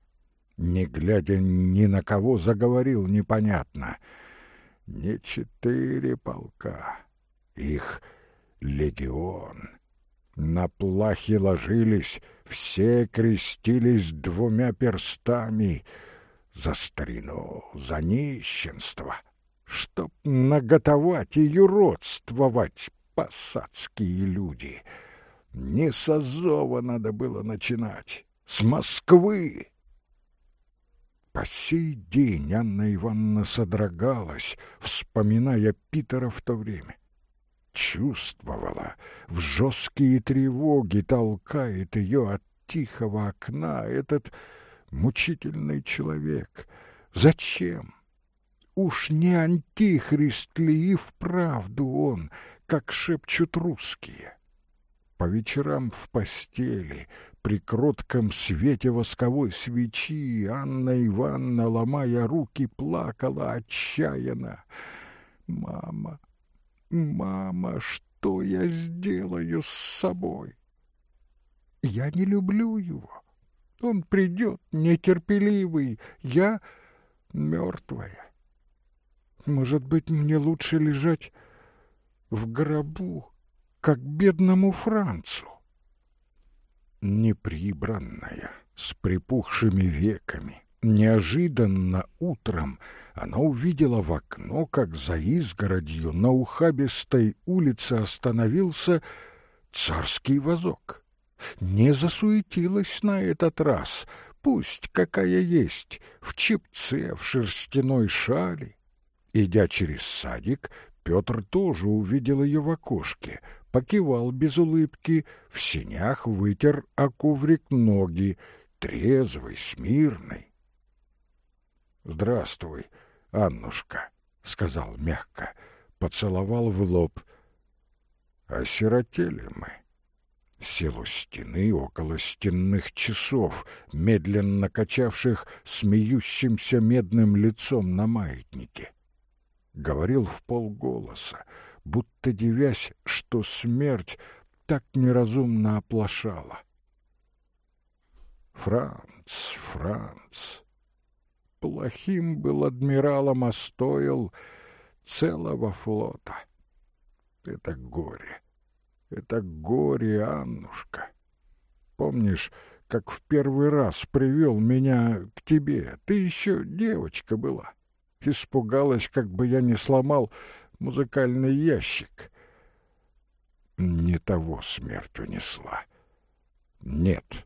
Не глядя ни на кого, заговорил непонятно. Не четыре полка, их легион. На плахи ложились, все крестились двумя перстами — за старину, за нищенство, чтоб наготовать и юродствовать посадские люди. Не с Азова надо было начинать, с Москвы. По сей день Анна Ивановна содрогалась, вспоминая Питера в то время. Чувствовала, в жесткие тревоги толкает ее от тихого окна этот мучительный человек. Зачем? Уж не антихрист ли и вправду он, как шепчут русские? По вечерам в постели, при кротком свете восковой свечи, Анна Ивановна, ломая руки, плакала отчаянно. «Мама, мама, что я сделаю с собой? Я не люблю его. Он придет, нетерпеливый, я мертвая. Может быть, мне лучше лежать в гробу, как бедному Францу? Неприбранная, с припухшими веками, неожиданно утром она увидела в окно, как за изгородью на ухабистой улице остановился царский вазок не засуетилась на этот раз, пусть какая есть, в чепце, в шерстяной шали. Идя через садик, Петр тоже увидел ее в окошке, покивал без улыбки, в синях вытер о коврик ноги, трезвый, смирный. «Здравствуй, Аннушка», — сказал мягко, поцеловал в лоб. «Осиротели мы». Сел у стены около стенных часов, медленно качавших смеющимся медным лицом на маятнике. Говорил в полголоса, будто девясь, что смерть так неразумно оплошала. Франц, Франц, плохим был адмиралом, а стоил целого флота. Это горе. Это горе, Аннушка. Помнишь, как в первый раз привел меня к тебе? Ты еще девочка была. Испугалась, как бы я не сломал музыкальный ящик. Не того смерть унесла. Нет,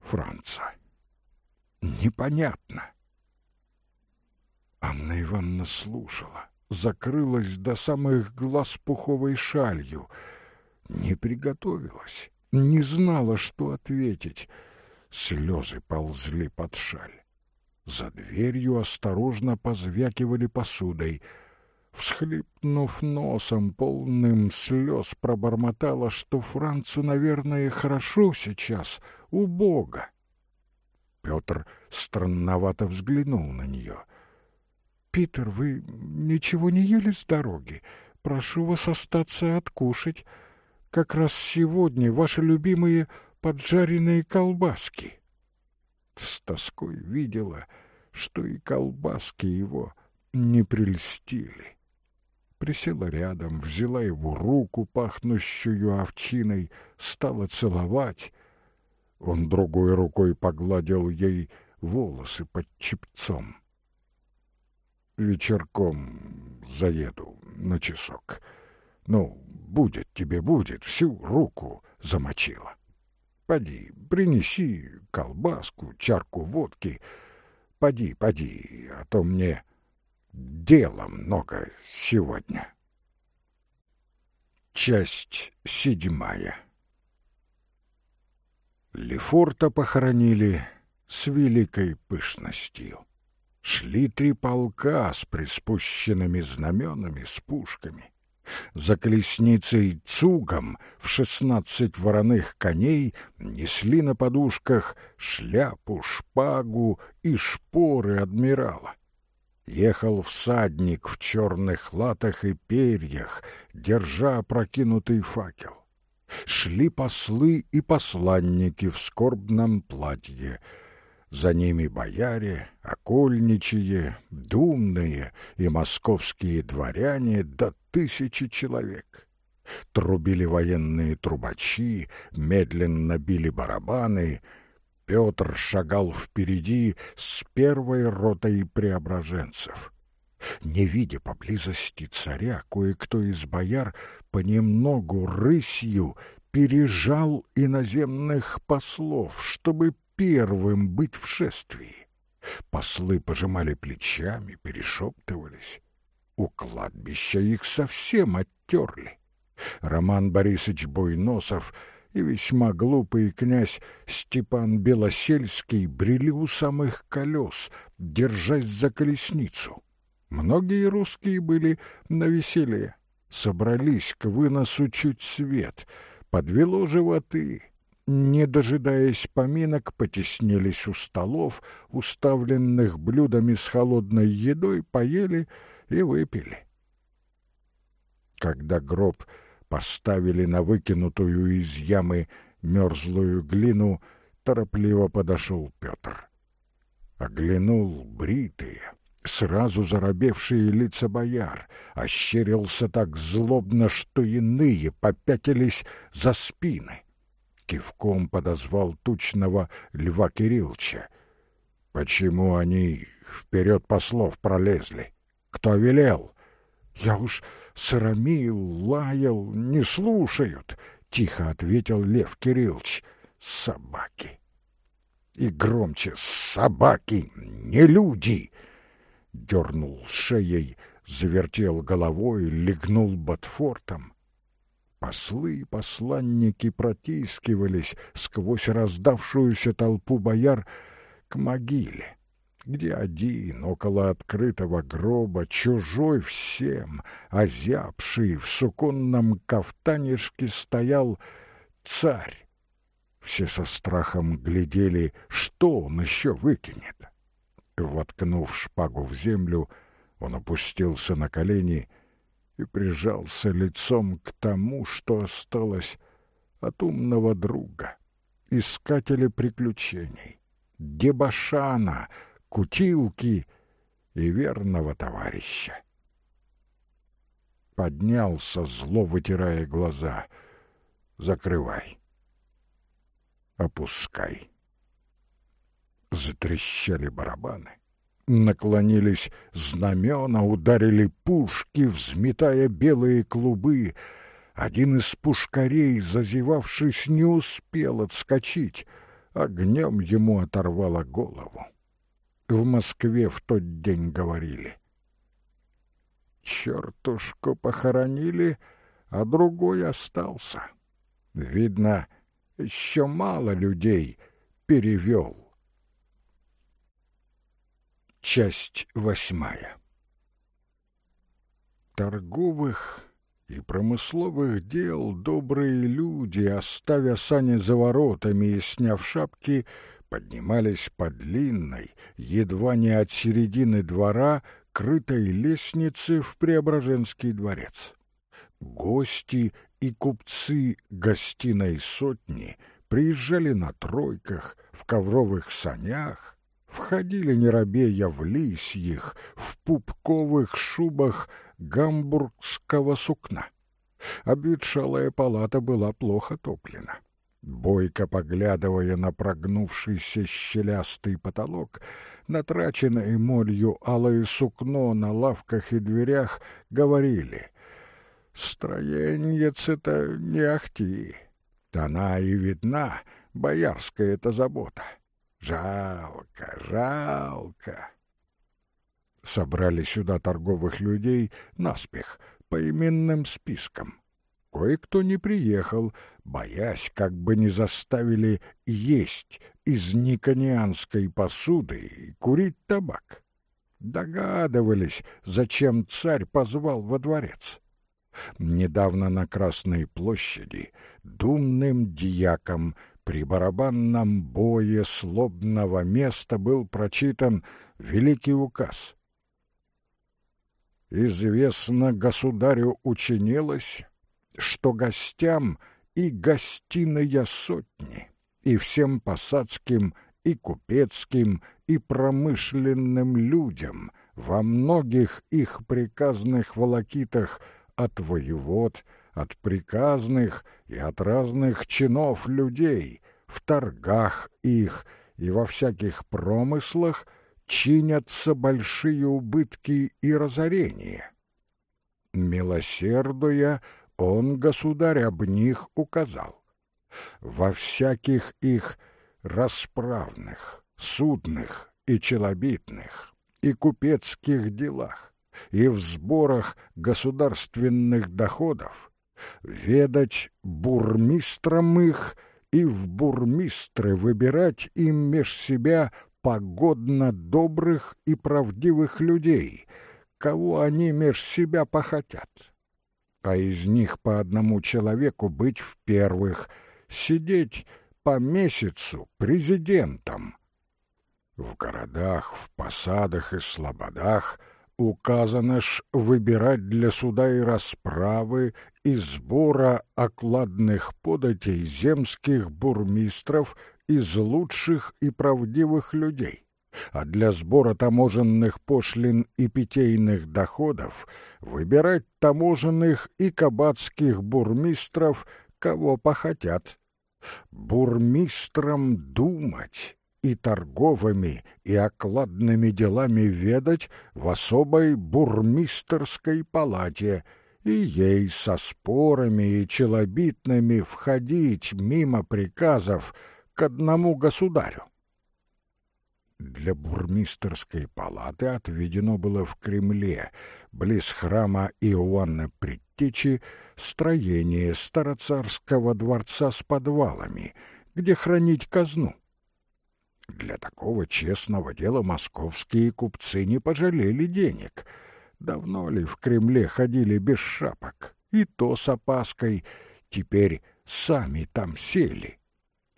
Франца. Непонятно. Анна Ивановна слушала, закрылась до самых глаз пуховой шалью — не приготовилась, не знала, что ответить. Слезы ползли под шаль. За дверью осторожно позвякивали посудой. Всхлипнув носом, полным слез, пробормотала, что Францу, наверное, хорошо сейчас, у Бога. Петр странновато взглянул на нее. «Питер, вы ничего не ели с дороги? Прошу вас остаться откушать как раз сегодня ваши любимые поджаренные колбаски. С тоской видела, что и колбаски его не прельстили. Присела рядом, взяла его руку, пахнущую овчиной, стала целовать. Он другой рукой погладил ей волосы под чепцом. Вечерком заеду на часок. Ну, будет тебе, будет, всю руку замочила. Поди, принеси колбаску, чарку водки. Поди, поди, а то мне дела много сегодня. Часть седьмая Лефорта похоронили с великой пышностью. Шли три полка с приспущенными знаменами, с пушками. За колесницей цугом в шестнадцать вороных коней несли на подушках шляпу, шпагу и шпоры адмирала. Ехал всадник в черных латах и перьях, держа опрокинутый факел. Шли послы и посланники в скорбном платье — за ними бояре, окольничие, думные и московские дворяне до тысячи человек. Трубили военные трубачи, медленно били барабаны. Петр шагал впереди с первой ротой преображенцев. Не видя поблизости царя, кое-кто из бояр понемногу рысью пережал иноземных послов, чтобы первым быть в шествии. Послы пожимали плечами, перешептывались. У кладбища их совсем оттерли. Роман Борисович Бойносов и весьма глупый князь Степан Белосельский брели у самых колес, держась за колесницу. Многие русские были на веселье, собрались к выносу чуть свет, подвело животы, не дожидаясь поминок, потеснились у столов, уставленных блюдами с холодной едой, поели и выпили. Когда гроб поставили на выкинутую из ямы мерзлую глину, торопливо подошел Петр. Оглянул бритые, сразу заробевшие лица бояр, ощерился так злобно, что иные попятились за спины кивком подозвал тучного Льва Кирилловича. «Почему они вперед послов пролезли? Кто велел?» «Я уж срамил, лаял, не слушают», — тихо ответил Лев Кириллович. «Собаки!» И громче «Собаки! Не люди!» Дернул шеей, завертел головой, легнул ботфортом. Послы и посланники протискивались сквозь раздавшуюся толпу бояр к могиле, где один около открытого гроба, чужой всем, озябший в суконном кафтанишке стоял царь. Все со страхом глядели, что он еще выкинет. Воткнув шпагу в землю, он опустился на колени и прижался лицом к тому, что осталось от умного друга, искателя приключений, дебошана, кутилки и верного товарища. Поднялся, зло вытирая глаза. «Закрывай. Опускай». Затрещали барабаны наклонились знамена, ударили пушки, взметая белые клубы. Один из пушкарей, зазевавшись, не успел отскочить. Огнем ему оторвало голову. В Москве в тот день говорили. Чертушку похоронили, а другой остался. Видно, еще мало людей перевел. Часть восьмая. Торговых и промысловых дел добрые люди, оставя сани за воротами и сняв шапки, поднимались по длинной, едва не от середины двора, крытой лестнице в Преображенский дворец. Гости и купцы гостиной сотни приезжали на тройках, в ковровых санях, входили не робея в лисьих, в пупковых шубах гамбургского сукна. Обветшалая палата была плохо топлена. Бойко поглядывая на прогнувшийся щелястый потолок, натраченное молью алое сукно на лавках и дверях, говорили «Строеньец-то не ахти, она и видна, боярская эта забота. Жалко, жалко». Собрали сюда торговых людей наспех, по именным спискам. Кое-кто не приехал, боясь, как бы не заставили есть из никонианской посуды и курить табак. Догадывались, зачем царь позвал во дворец. Недавно на Красной площади думным дьяком при барабанном бое слобного места был прочитан великий указ. Известно государю учинилось, что гостям и гостиная сотни, и всем посадским, и купецким, и промышленным людям во многих их приказных волокитах от воевод, от приказных и от разных чинов людей, в торгах их и во всяких промыслах чинятся большие убытки и разорения. Милосердуя, он, государь, об них указал. Во всяких их расправных, судных и челобитных, и купецких делах, и в сборах государственных доходов ведать бурмистрам их и в бурмистры выбирать им меж себя погодно добрых и правдивых людей, кого они меж себя похотят а из них по одному человеку быть в первых, сидеть по месяцу президентом. В городах, в посадах и слободах указано ж выбирать для суда и расправы и сбора окладных податей земских бурмистров из лучших и правдивых людей а для сбора таможенных пошлин и питейных доходов выбирать таможенных и кабацких бурмистров, кого похотят. Бурмистрам думать и торговыми, и окладными делами ведать в особой бурмистерской палате — и ей со спорами и челобитными входить мимо приказов к одному государю. Для бурмистерской палаты отведено было в Кремле, близ храма Иоанна Предтечи, строение староцарского дворца с подвалами, где хранить казну. Для такого честного дела московские купцы не пожалели денег. Давно ли в Кремле ходили без шапок, и то с опаской, теперь сами там сели.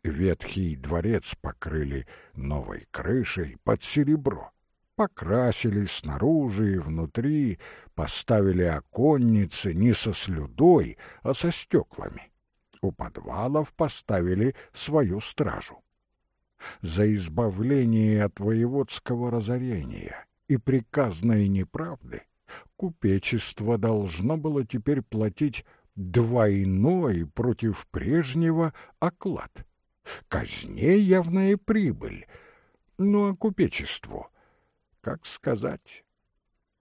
Ветхий дворец покрыли новой крышей под серебро. Покрасили снаружи и внутри, поставили оконницы не со слюдой, а со стеклами. У подвалов поставили свою стражу. За избавление от воеводского разорения и приказной неправды купечество должно было теперь платить двойной против прежнего оклад — казне явная прибыль. Ну а купечеству, как сказать?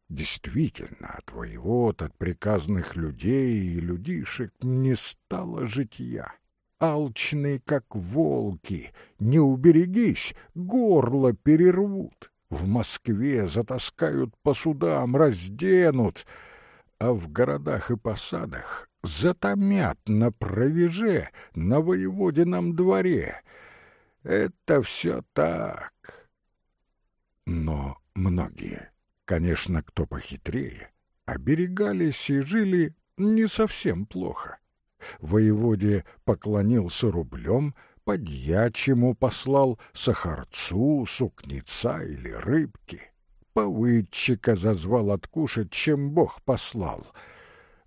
Действительно, от воевод, от приказных людей и людишек не стало житья. Алчные, как волки, не уберегись, горло перервут. В Москве затаскают по судам, разденут, а в городах и посадах затомят на провеже, на воеводином дворе. Это все так. Но многие, конечно, кто похитрее, оберегались и жили не совсем плохо. Воеводе поклонился рублем, подьячему послал сахарцу, сукница или рыбки. Повыдчика зазвал откушать, чем Бог послал —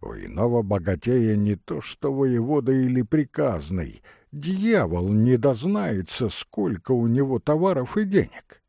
у иного богатея не то что воевода или приказный, дьявол не дознается, сколько у него товаров и денег.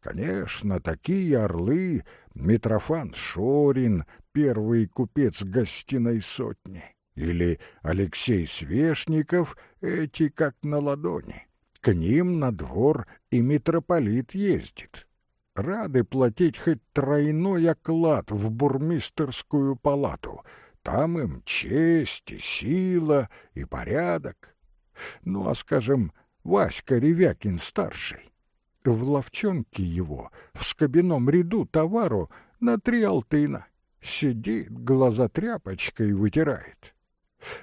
Конечно, такие орлы Митрофан Шорин, первый купец гостиной сотни, Или Алексей Свешников, эти как на ладони. К ним на двор и митрополит ездит. Рады платить хоть тройной оклад в бурмистерскую палату. Там им честь и сила и порядок. Ну, а, скажем, Васька Ревякин-старший. В ловчонке его, в скобяном ряду товару на три алтына. Сидит, глаза тряпочкой вытирает.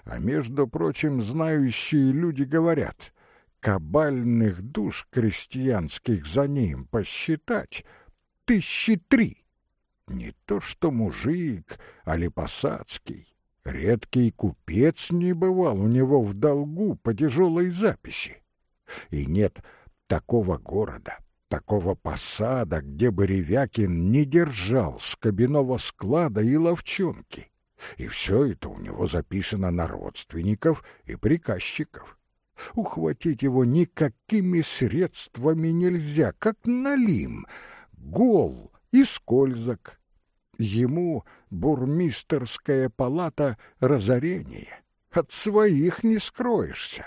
А между прочим, знающие люди говорят, кабальных душ крестьянских за ним посчитать тысячи три. Не то что мужик, а ли посадский. Редкий купец не бывал у него в долгу по тяжелой записи. И нет такого города, такого посада, где бы Ревякин не держал скобяного склада и ловчонки. И все это у него записано на родственников и приказчиков. Ухватить его никакими средствами нельзя, как налим, гол и скользок. Ему бурмистерская палата разорение. От своих не скроешься.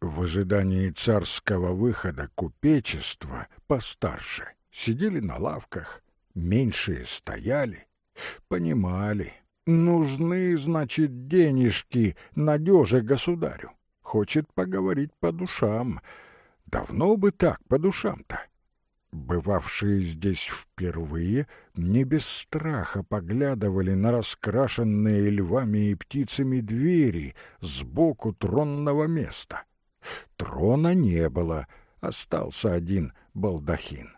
В ожидании царского выхода купечества постарше сидели на лавках, меньшие стояли, понимали, нужны, значит, денежки надеже государю. Хочет поговорить по душам. Давно бы так, по душам-то. Бывавшие здесь впервые не без страха поглядывали на раскрашенные львами и птицами двери сбоку тронного места — Трона не было, остался один балдахин.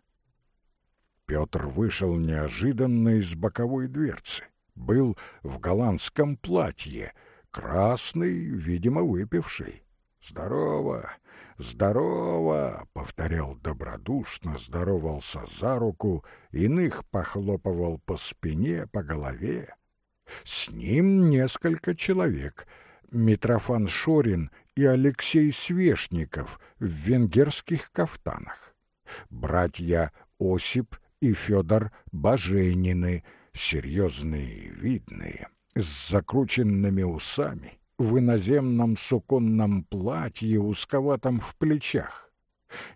Петр вышел неожиданно из боковой дверцы. Был в голландском платье, красный, видимо, выпивший. «Здорово! Здорово!» — повторял добродушно, здоровался за руку, иных похлопывал по спине, по голове. С ним несколько человек. Митрофан Шорин и Алексей Свешников в венгерских кафтанах. Братья Осип и Федор Баженины, серьезные и видные, с закрученными усами, в иноземном суконном платье, узковатом в плечах.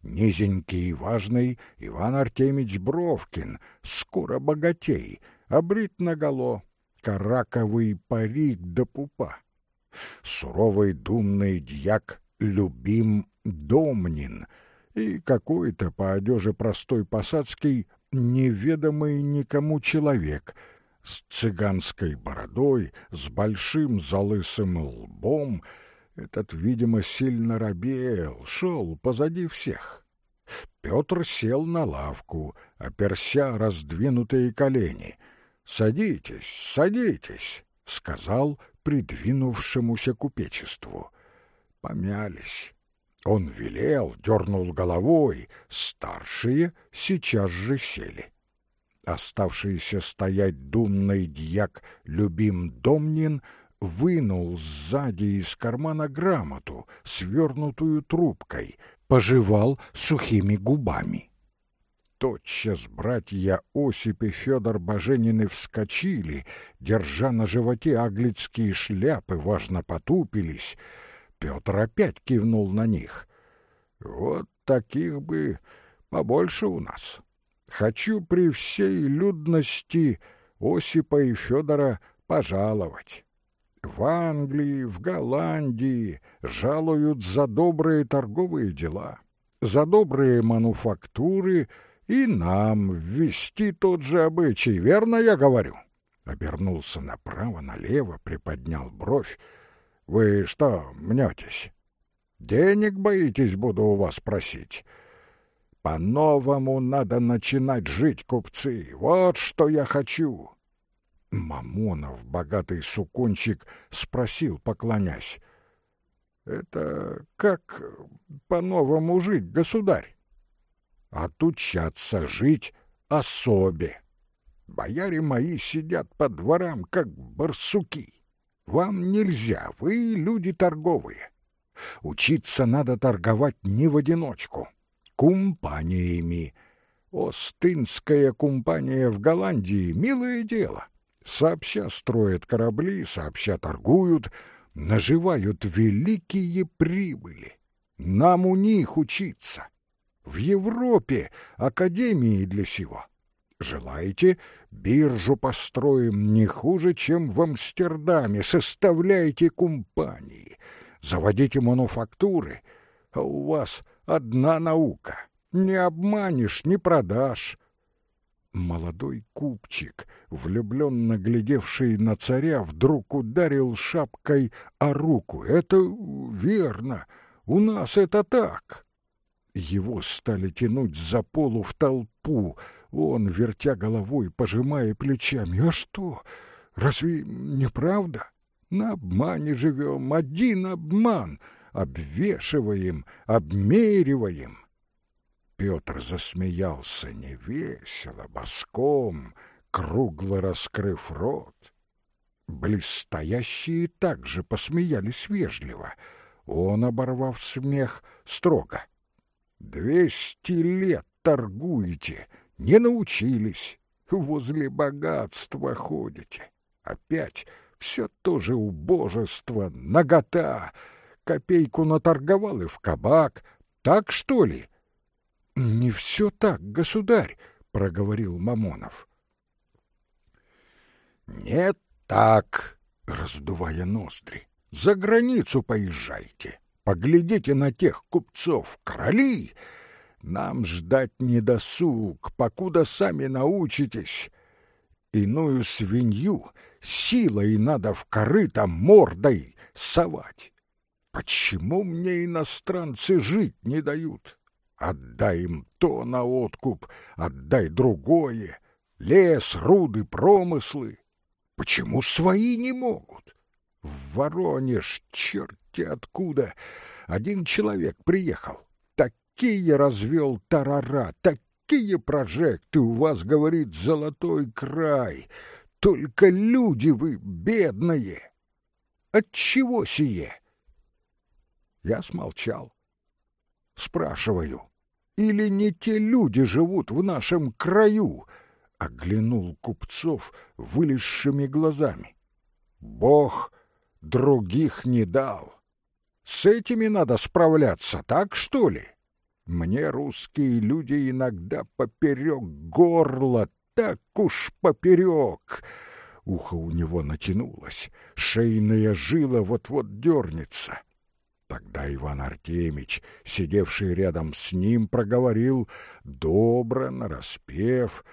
Низенький и важный Иван Артемич Бровкин, скоро богатей, обрит наголо, караковый парик до пупа суровый думный дьяк Любим Домнин и какой-то по одежде простой посадский неведомый никому человек с цыганской бородой, с большим залысым лбом. Этот, видимо, сильно робел, шел позади всех. Петр сел на лавку, оперся раздвинутые колени. «Садитесь, садитесь», — сказал, придвинувшемуся купечеству. Помялись. Он велел, дернул головой, старшие сейчас же сели. Оставшийся стоять думный дьяк Любим Домнин вынул сзади из кармана грамоту, свернутую трубкой, пожевал сухими губами тотчас братья Осип и Федор Баженины вскочили, держа на животе аглицкие шляпы, важно потупились. Петр опять кивнул на них. «Вот таких бы побольше у нас. Хочу при всей людности Осипа и Федора пожаловать». В Англии, в Голландии жалуют за добрые торговые дела, за добрые мануфактуры — и нам ввести тот же обычай, верно я говорю?» Обернулся направо, налево, приподнял бровь. «Вы что, мнетесь? Денег боитесь, буду у вас просить?» «По-новому надо начинать жить, купцы, вот что я хочу!» Мамонов, богатый сукончик, спросил, поклонясь. «Это как по-новому жить, государь?» отучаться жить особе. Бояре мои сидят по дворам, как барсуки. Вам нельзя, вы люди торговые. Учиться надо торговать не в одиночку, кумпаниями. Остынская кумпания в Голландии — милое дело. Сообща строят корабли, сообща торгуют, наживают великие прибыли. Нам у них учиться. В Европе академии для сего. Желаете, биржу построим не хуже, чем в Амстердаме, составляйте компании, заводите мануфактуры, а у вас одна наука. Не обманешь, не продашь. Молодой купчик, влюбленно глядевший на царя, вдруг ударил шапкой о руку. Это верно, у нас это так. Его стали тянуть за полу в толпу. Он, вертя головой, пожимая плечами. А что, разве не правда? На обмане живем, один обман. Обвешиваем, обмериваем. Петр засмеялся невесело, боском, кругло раскрыв рот. Близстоящие также посмеялись вежливо. Он, оборвав смех, строго. «Двести лет торгуете, не научились, возле богатства ходите. Опять все то же убожество, нагота. Копейку наторговал и в кабак. Так, что ли?» «Не все так, государь», — проговорил Мамонов. «Не так», — раздувая ноздри. «За границу поезжайте, поглядите на тех купцов, короли. Нам ждать не досуг, покуда сами научитесь. Иную свинью силой надо в корыто мордой совать. Почему мне иностранцы жить не дают?» Отдай им то на откуп, отдай другое. Лес, руды, промыслы. Почему свои не могут? В Воронеж, черти откуда, один человек приехал. Такие развел тарара, такие прожекты у вас, говорит, золотой край. Только люди вы бедные. Отчего сие? Я смолчал. Спрашиваю, или не те люди живут в нашем краю?» Оглянул купцов вылезшими глазами. «Бог других не дал. С этими надо справляться, так что ли? Мне русские люди иногда поперек горла, так уж поперек!» Ухо у него натянулось, шейная жила вот-вот дернется. Тогда Иван Артемич, сидевший рядом с ним, проговорил добро, нараспев.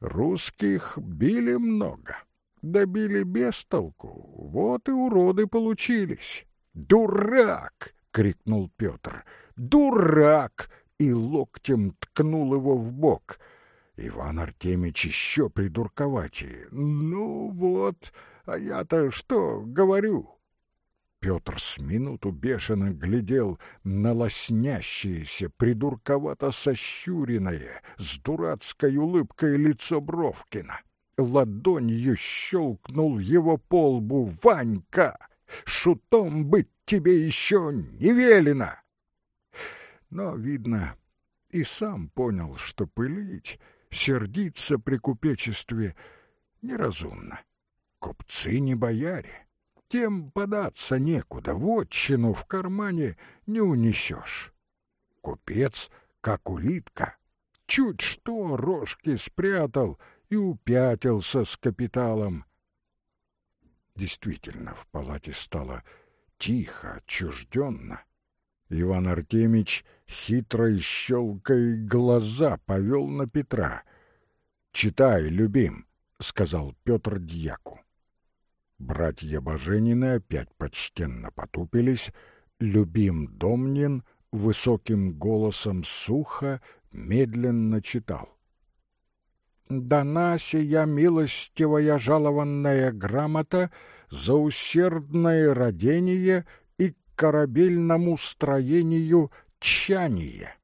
Русских били много, добили без толку, вот и уроды получились. «Дурак!» — крикнул Петр. «Дурак!» и локтем ткнул его в бок. Иван Артемич еще придурковатее. «Ну вот, а я-то что говорю?» Петр с минуту бешено глядел на лоснящееся, придурковато сощуренное, с дурацкой улыбкой лицо Бровкина. Ладонью щелкнул его по лбу «Ванька! Шутом быть тебе еще не велено!» Но, видно, и сам понял, что пылить, сердиться при купечестве неразумно. Купцы не бояре тем податься некуда, вотчину в кармане не унесешь. Купец, как улитка, чуть что рожки спрятал и упятился с капиталом. Действительно, в палате стало тихо, отчужденно. Иван Артемич, хитрой щелкой глаза, повел на Петра. «Читай, любим», — сказал Петр дьяку. Братья Баженины опять почтенно потупились. Любим Домнин высоким голосом сухо, медленно читал. «Дана сия милостивая жалованная грамота за усердное родение корабельному строению тчание.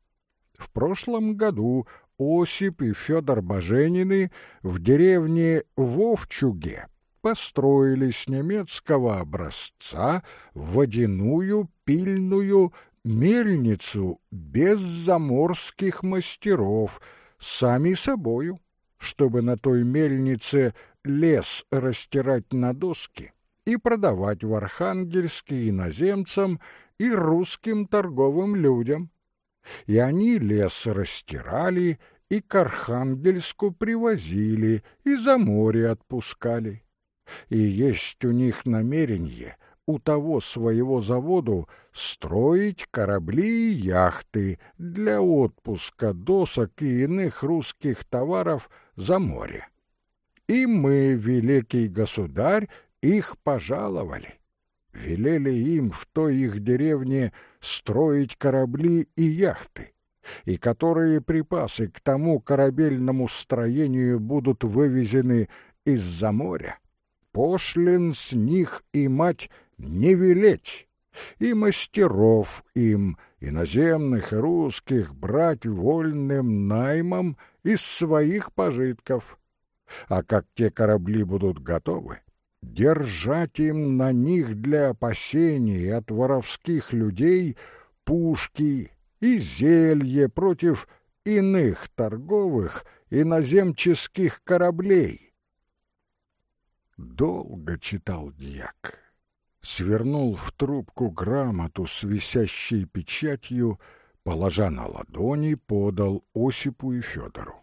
В прошлом году Осип и Федор Баженины в деревне Вовчуге построили с немецкого образца водяную пильную мельницу без заморских мастеров, сами собою, чтобы на той мельнице лес растирать на доски и продавать в Архангельске иноземцам и русским торговым людям. И они лес растирали и к Архангельску привозили, и за море отпускали. И есть у них намерение у того своего заводу строить корабли и яхты для отпуска досок и иных русских товаров за море. И мы, великий государь, их пожаловали. Велели им в той их деревне строить корабли и яхты, и которые припасы к тому корабельному строению будут вывезены из-за моря. Пошлин с них и мать не велеть, и мастеров им, иноземных и русских, брать вольным наймом из своих пожитков. А как те корабли будут готовы, держать им на них для опасений от воровских людей пушки и зелье против иных торговых иноземческих кораблей. Долго читал дьяк, свернул в трубку грамоту с висящей печатью, положа на ладони, подал Осипу и Федору.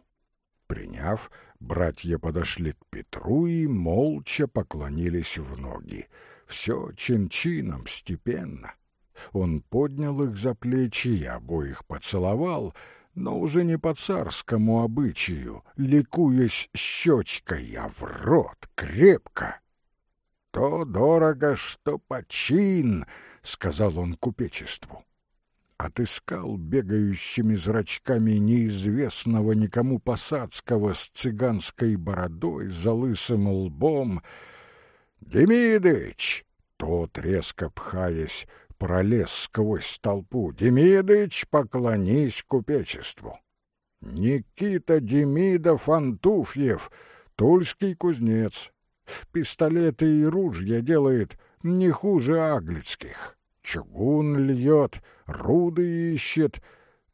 Приняв, братья подошли к Петру и молча поклонились в ноги. Все чин-чином, степенно. Он поднял их за плечи и обоих поцеловал, но уже не по царскому обычаю, ликуясь щечкой, а в рот крепко. «То дорого, что почин», — сказал он купечеству отыскал бегающими зрачками неизвестного никому посадского с цыганской бородой за лысым лбом. «Демидыч!» — тот, резко пхаясь, пролез сквозь толпу. «Демидыч, поклонись купечеству!» «Никита Демидов Антуфьев, тульский кузнец. Пистолеты и ружья делает не хуже аглицких». Чугун льет, руды ищет,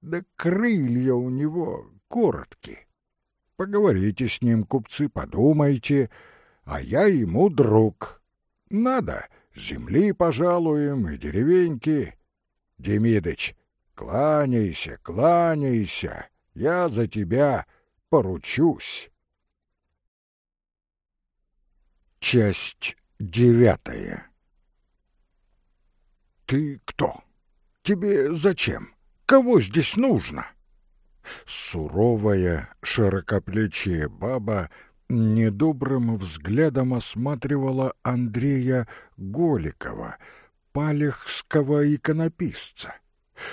да крылья у него короткие. Поговорите с ним, купцы, подумайте, а я ему друг. Надо, земли пожалуем и деревеньки. Демидыч, кланяйся, кланяйся, я за тебя поручусь. Часть девятая «Ты кто? Тебе зачем? Кого здесь нужно?» Суровая, широкоплечья баба недобрым взглядом осматривала Андрея Голикова, палехского иконописца.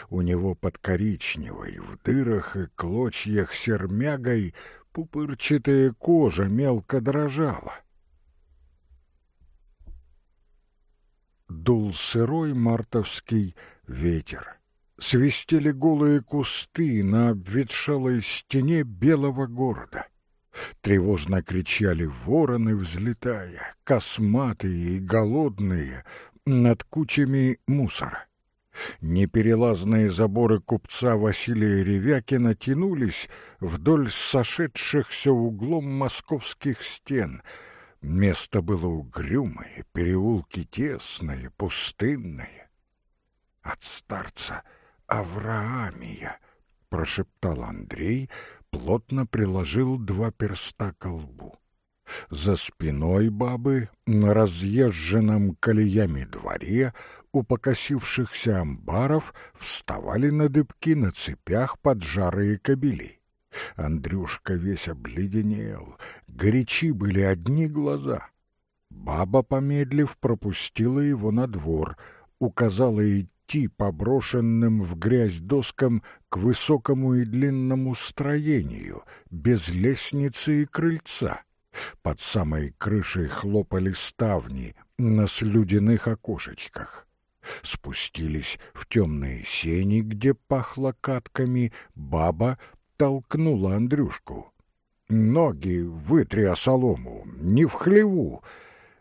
У него под коричневой, в дырах и клочьях сермягой пупырчатая кожа мелко дрожала. Дул сырой мартовский ветер. Свистели голые кусты на обветшалой стене белого города. Тревожно кричали вороны, взлетая, косматые и голодные, над кучами мусора. Неперелазные заборы купца Василия Ревякина тянулись вдоль сошедшихся углом московских стен — Место было угрюмое, переулки тесные, пустынные. От старца Авраамия, прошептал Андрей, плотно приложил два перста к лбу. За спиной бабы на разъезженном колеями дворе у покосившихся амбаров вставали на дыбки на цепях поджарые кобели. Андрюшка весь обледенел, горячи были одни глаза. Баба, помедлив, пропустила его на двор, указала идти по брошенным в грязь доскам к высокому и длинному строению, без лестницы и крыльца. Под самой крышей хлопали ставни на слюдяных окошечках. Спустились в темные сени, где пахло катками, баба толкнула Андрюшку. «Ноги вытри о солому, не в хлеву!»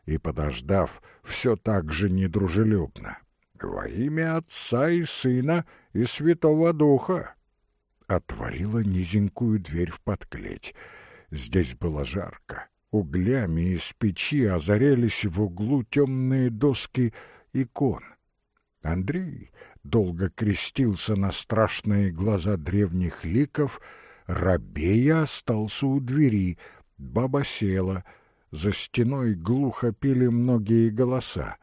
И, подождав, все так же недружелюбно. «Во имя Отца и Сына и Святого Духа!» Отворила низенькую дверь в подклеть. Здесь было жарко. Углями из печи озарялись в углу темные доски икон. Андрей долго крестился на страшные глаза древних ликов, рабея остался у двери, баба села, за стеной глухо пели многие голоса.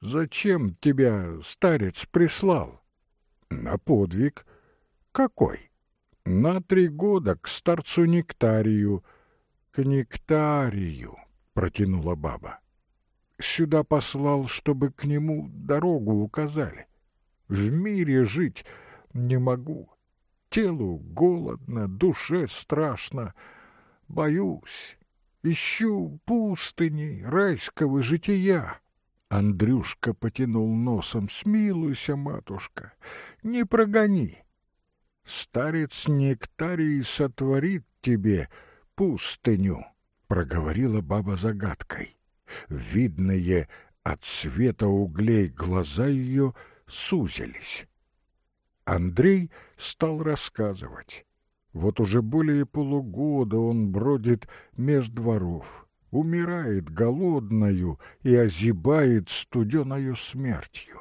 «Зачем тебя старец прислал?» «На подвиг». «Какой?» «На три года к старцу Нектарию». «К Нектарию», — протянула баба сюда послал, чтобы к нему дорогу указали. В мире жить не могу. Телу голодно, душе страшно. Боюсь. Ищу пустыни райского жития. Андрюшка потянул носом. Смилуйся, матушка, не прогони. Старец Нектарий сотворит тебе пустыню, проговорила баба загадкой. Видные от света углей глаза ее сузились. Андрей стал рассказывать. Вот уже более полугода он бродит меж дворов, умирает голодною и озябает студеною смертью.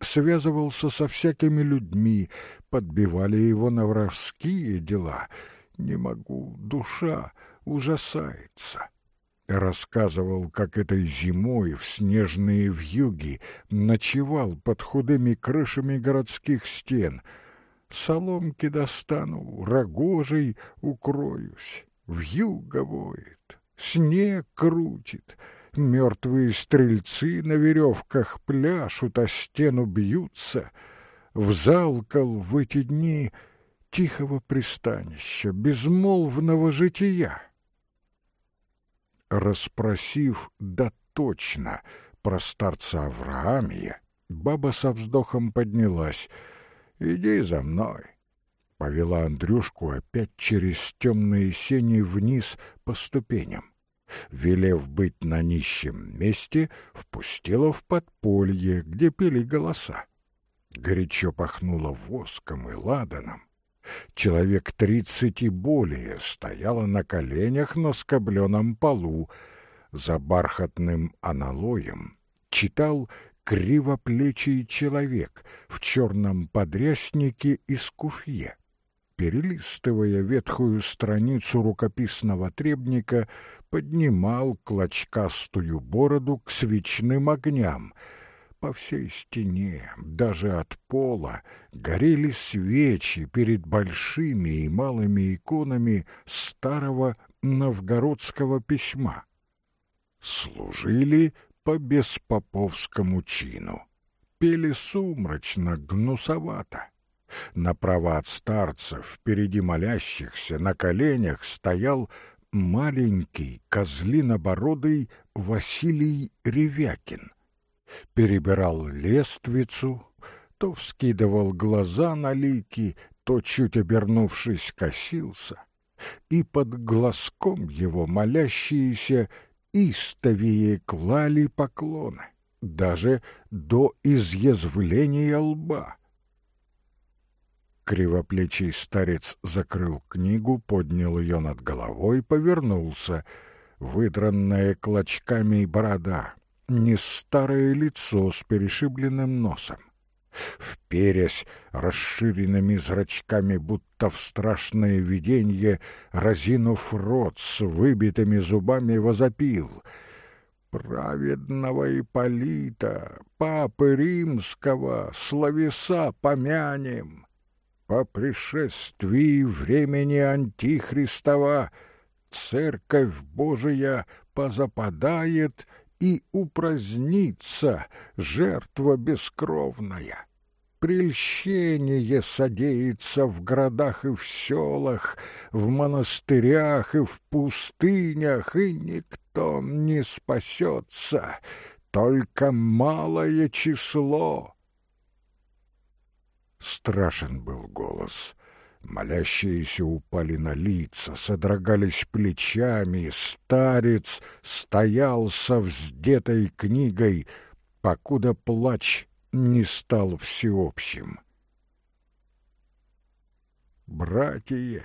Связывался со всякими людьми, подбивали его на воровские дела. Не могу, душа ужасается рассказывал, как этой зимой в снежные вьюги ночевал под худыми крышами городских стен. Соломки достану, рогожей укроюсь, вьюга воет, снег крутит, мертвые стрельцы на веревках пляшут, а стену бьются. Взалкал в эти дни тихого пристанища, безмолвного жития расспросив да точно про старца Авраамия, баба со вздохом поднялась. «Иди за мной!» Повела Андрюшку опять через темные сени вниз по ступеням. Велев быть на нищем месте, впустила в подполье, где пели голоса. Горячо пахнуло воском и ладаном. Человек тридцать и более стояло на коленях на скобленном полу. За бархатным аналоем читал кривоплечий человек в черном подряснике и скуфье. Перелистывая ветхую страницу рукописного требника, поднимал клочкастую бороду к свечным огням — по всей стене, даже от пола, горели свечи перед большими и малыми иконами старого новгородского письма. Служили по беспоповскому чину. Пели сумрачно, гнусовато. Направо от старцев, впереди молящихся, на коленях стоял маленький козлинобородый Василий Ревякин перебирал лествицу, то вскидывал глаза на лики, то, чуть обернувшись, косился, и под глазком его молящиеся истовее клали поклоны, даже до изъязвления лба. Кривоплечий старец закрыл книгу, поднял ее над головой, повернулся. Выдранная клочками борода, не старое лицо с перешибленным носом. Вперясь расширенными зрачками, будто в страшное виденье, разинув рот с выбитыми зубами, возопил — праведного Ипполита, папы римского, словеса помянем. По пришествии времени Антихристова Церковь Божия позападает и упразднится жертва бескровная. Прельщение содеется в городах и в селах, в монастырях и в пустынях, и никто не спасется, только малое число. Страшен был голос — Молящиеся упали на лица, содрогались плечами, старец стоял со вздетой книгой, покуда плач не стал всеобщим. «Братья,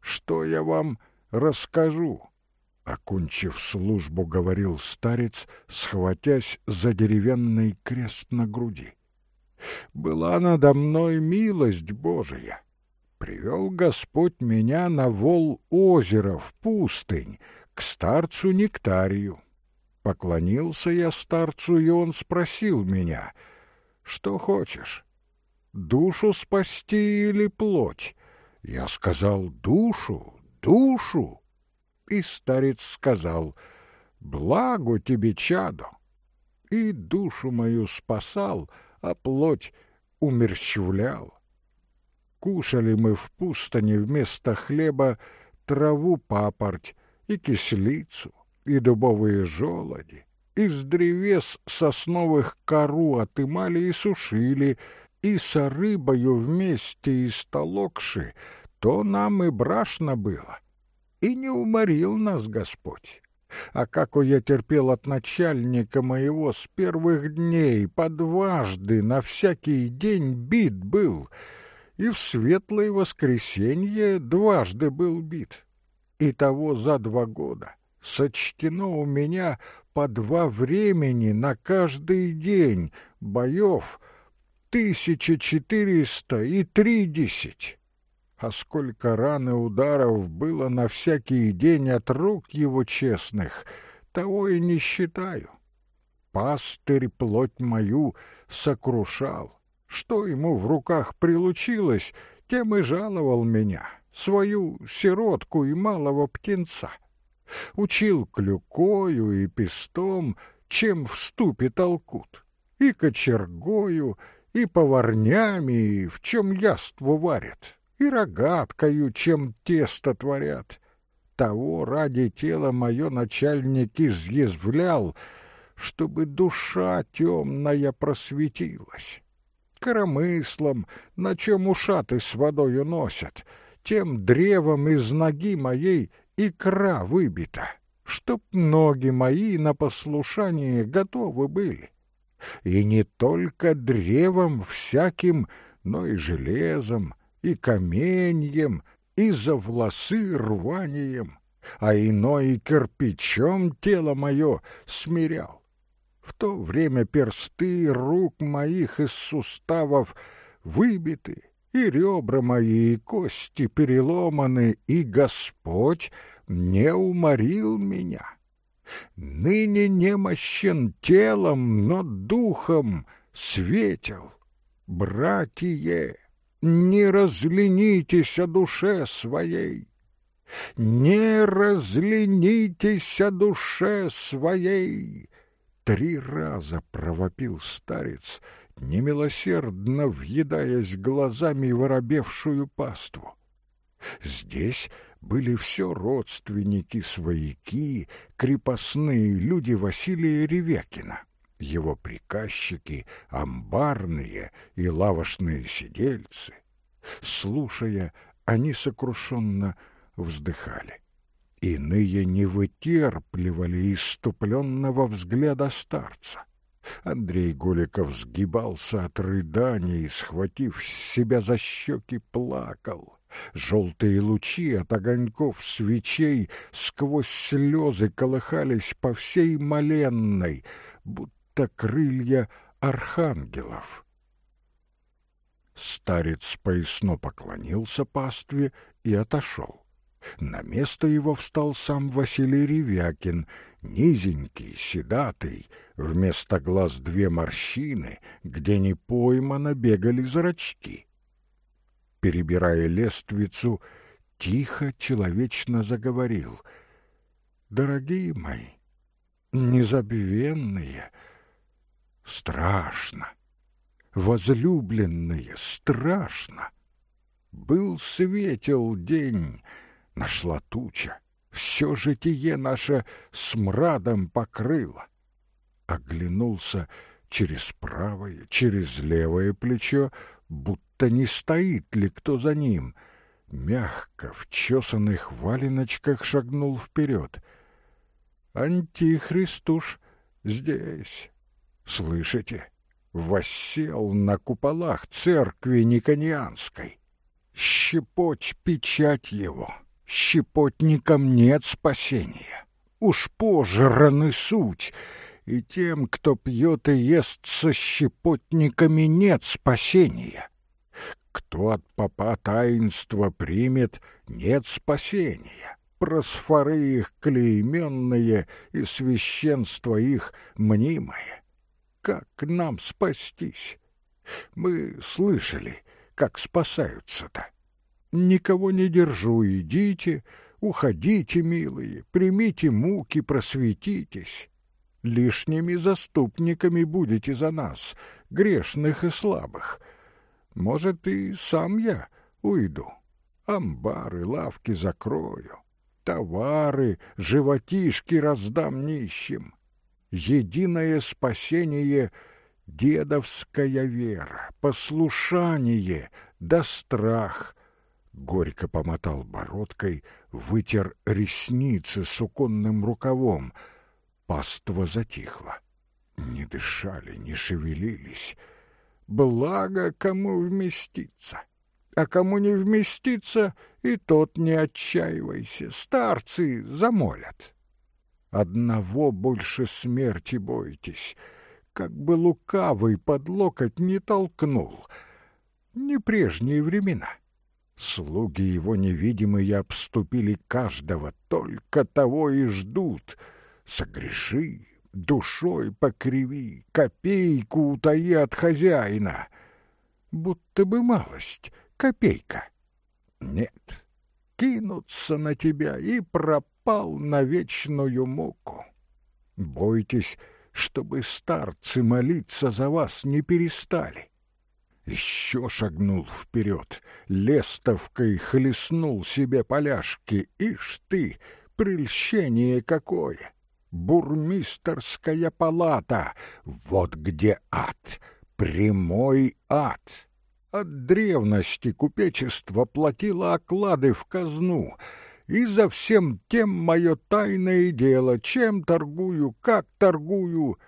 что я вам расскажу. Окончив службу, говорил старец, схватясь за деревянный крест на груди. Была надо мной милость Божия. Привел Господь меня на вол озера в пустынь, к старцу Нектарию. Поклонился я старцу, и он спросил меня, что хочешь, душу спасти или плоть? Я сказал, душу, душу. И старец сказал, благо тебе, чадо. И душу мою спасал, а плоть умерщвлял. Кушали мы в пустыне вместо хлеба траву папорть и кислицу, и дубовые желуди. Из древес сосновых кору отымали и сушили, и со рыбою вместе истолокши, то нам и брашно было. И не уморил нас Господь. А как я терпел от начальника моего с первых дней, по дважды на всякий день бит был — и в светлое воскресенье дважды был бит. И того за два года сочтено у меня по два времени на каждый день боев тысяча четыреста и тридесять. А сколько ран и ударов было на всякий день от рук его честных, того и не считаю. Пастырь плоть мою сокрушал, что ему в руках прилучилось, тем и жаловал меня, свою сиротку и малого птенца. Учил клюкою и пестом, чем в ступе толкут, и кочергою, и поварнями, и в чем яство варят, и рогаткою, чем тесто творят. Того ради тела мое начальник изъязвлял, чтобы душа темная просветилась коромыслом, на чем ушаты с водою носят, тем древом из ноги моей икра выбита, чтоб ноги мои на послушание готовы были. И не только древом всяким, но и железом, и каменьем, и за волосы рванием, а иной кирпичом тело мое смирял. В то время персты рук моих из суставов выбиты, и ребра мои, и кости переломаны, и Господь не уморил меня. Ныне немощен телом, но духом светел. Братье, не разленитесь о душе своей, не разленитесь о душе своей, Три раза провопил старец, немилосердно въедаясь глазами в паству. Здесь были все родственники, свояки, крепостные люди Василия Ревякина, его приказчики, амбарные и лавошные сидельцы. Слушая, они сокрушенно вздыхали. Иные не вытерпливали иступленного взгляда старца. Андрей Голиков сгибался от рыданий, схватив себя за щеки, плакал. Желтые лучи от огоньков свечей сквозь слезы колыхались по всей моленной, будто крылья архангелов. Старец поясно поклонился пастве и отошел. На место его встал сам Василий Ревякин, низенький, седатый, вместо глаз две морщины, где не поймано бегали зрачки. Перебирая лествицу, тихо, человечно заговорил. «Дорогие мои, незабвенные, страшно, возлюбленные, страшно. Был светел день, нашла туча, все житие наше смрадом покрыло. Оглянулся через правое, через левое плечо, будто не стоит ли кто за ним. Мягко в чесанных валеночках шагнул вперед. Антихрист уж здесь, слышите? Воссел на куполах церкви Никонианской. Щепочь печать его, щепотникам нет спасения. Уж пожраны суть, и тем, кто пьет и ест со щепотниками, нет спасения. Кто от попа таинство примет, нет спасения. Просфоры их клейменные и священство их мнимое. Как нам спастись? Мы слышали, как спасаются-то. Никого не держу, идите, уходите, милые, примите муки, просветитесь. Лишними заступниками будете за нас, грешных и слабых. Может, и сам я уйду. Амбары, лавки закрою, товары, животишки раздам нищим. Единое спасение — дедовская вера, послушание да страх. Горько помотал бородкой, вытер ресницы суконным рукавом. Паства затихла. Не дышали, не шевелились — Благо, кому вместиться. А кому не вместиться, и тот не отчаивайся, старцы замолят. Одного больше смерти бойтесь, как бы лукавый под локоть не толкнул. Не прежние времена. Слуги его невидимые обступили каждого, только того и ждут. Согреши, душой покриви, копейку утаи от хозяина. Будто бы малость, копейка. Нет, кинутся на тебя и пропал на вечную муку. Бойтесь, чтобы старцы молиться за вас не перестали. Еще шагнул вперед, лестовкой хлестнул себе поляшки. Ишь ты, прельщение какое! бурмистерская палата. Вот где ад, прямой ад. От древности купечество платило оклады в казну, и за всем тем мое тайное дело, чем торгую, как торгую.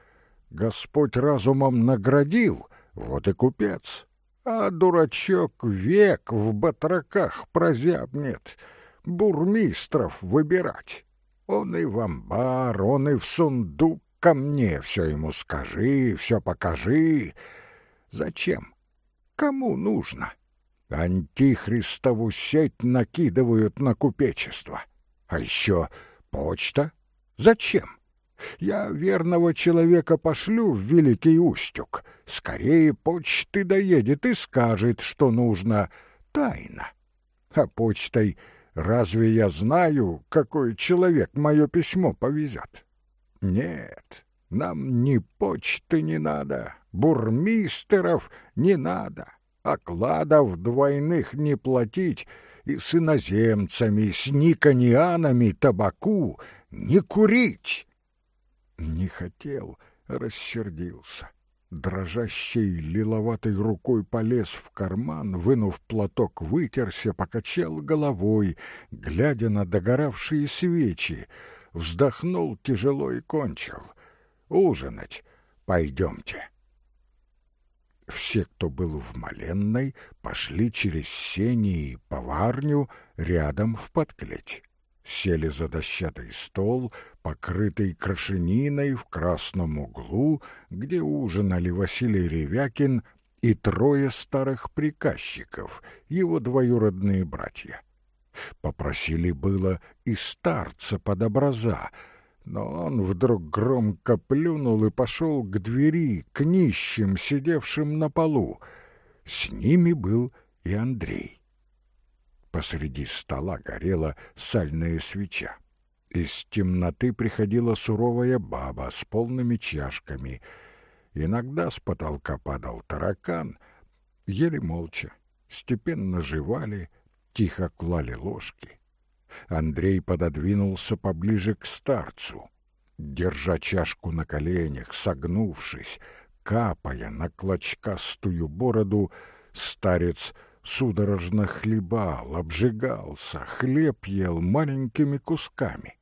Господь разумом наградил, вот и купец. А дурачок век в батраках прозябнет, бурмистров выбирать. Он и в амбар, он и в сундук ко мне. Все ему скажи, все покажи. Зачем? Кому нужно? Антихристову сеть накидывают на купечество. А еще почта? Зачем? Я верного человека пошлю в Великий Устюг. Скорее почты доедет и скажет, что нужно. Тайна. А почтой Разве я знаю, какой человек мое письмо повезет? Нет, нам ни почты не надо, бурмистеров не надо, окладов двойных не платить и с иноземцами, с никонианами табаку не курить. Не хотел, рассердился дрожащей лиловатой рукой полез в карман, вынув платок, вытерся, покачал головой, глядя на догоравшие свечи, вздохнул тяжело и кончил. «Ужинать пойдемте». Все, кто был в Маленной, пошли через сени и поварню рядом в подклеть сели за дощатый стол, покрытый крашениной в красном углу, где ужинали Василий Ревякин и трое старых приказчиков, его двоюродные братья. Попросили было и старца под образа, но он вдруг громко плюнул и пошел к двери, к нищим, сидевшим на полу. С ними был и Андрей. Посреди стола горела сальная свеча. Из темноты приходила суровая баба с полными чашками. Иногда с потолка падал таракан. Ели молча, степенно жевали, тихо клали ложки. Андрей пододвинулся поближе к старцу. Держа чашку на коленях, согнувшись, капая на клочкастую бороду, старец судорожно хлебал, обжигался, хлеб ел маленькими кусками.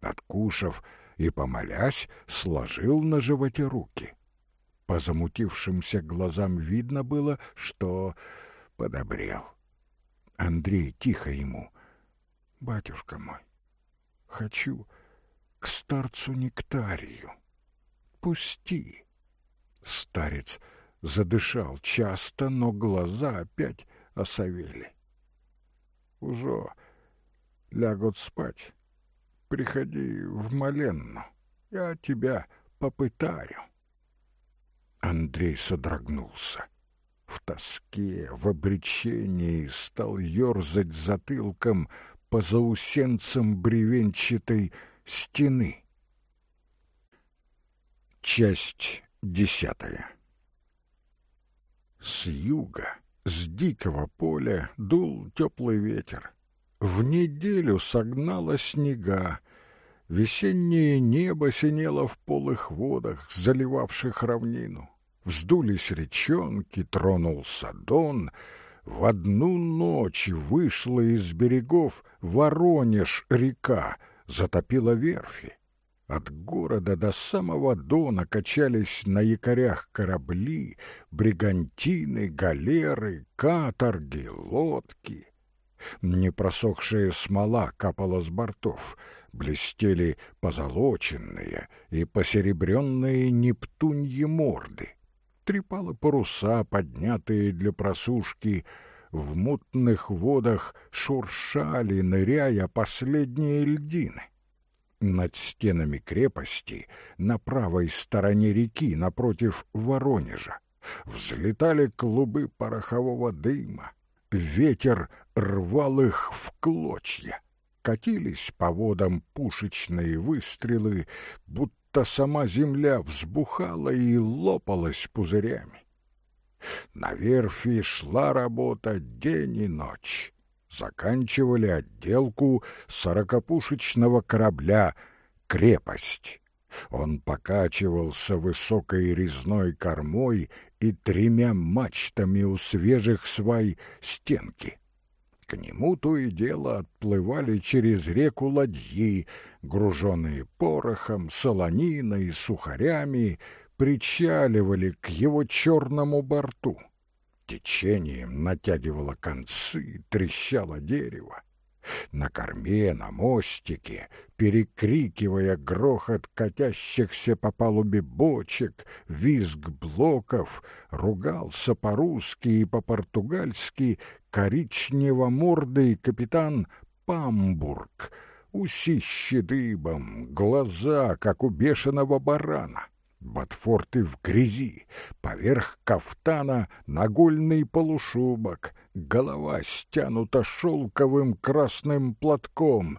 Откушав и помолясь, сложил на животе руки. По замутившимся глазам видно было, что подобрел. Андрей тихо ему. батюшка мой, хочу к старцу Нектарию. Пусти. Старец задышал часто, но глаза опять осовели. Уже лягут спать. Приходи в Маленну, я тебя попытаю. Андрей содрогнулся. В тоске, в обречении стал ерзать затылком по заусенцам бревенчатой стены. Часть десятая С юга, с дикого поля, дул теплый ветер. В неделю согнало снега, Весеннее небо синело в полых водах, заливавших равнину. Вздулись речонки, тронулся дон. В одну ночь вышла из берегов Воронеж-река, затопила верфи. От города до самого Дона качались на якорях корабли, бригантины, галеры, каторги, лодки. Непросохшая смола капала с бортов — блестели позолоченные и посеребренные нептуньи морды. Трепалы паруса, поднятые для просушки, в мутных водах шуршали, ныряя последние льдины. Над стенами крепости, на правой стороне реки, напротив Воронежа, взлетали клубы порохового дыма. Ветер рвал их в клочья катились по водам пушечные выстрелы, будто сама земля взбухала и лопалась пузырями. На верфи шла работа день и ночь. Заканчивали отделку сорокопушечного корабля «Крепость». Он покачивался высокой резной кормой и тремя мачтами у свежих свай стенки. К нему то и дело отплывали через реку ладьи, груженные порохом, солониной, сухарями, причаливали к его черному борту. Течением натягивало концы, трещало дерево. На корме, на мостике, перекрикивая грохот катящихся по палубе бочек, визг блоков, ругался по-русски и по-португальски коричнево-мордый капитан Памбург, усищи дыбом, глаза, как у бешеного барана. Ботфорты в грязи, поверх кафтана нагольный полушубок, голова стянута шелковым красным платком.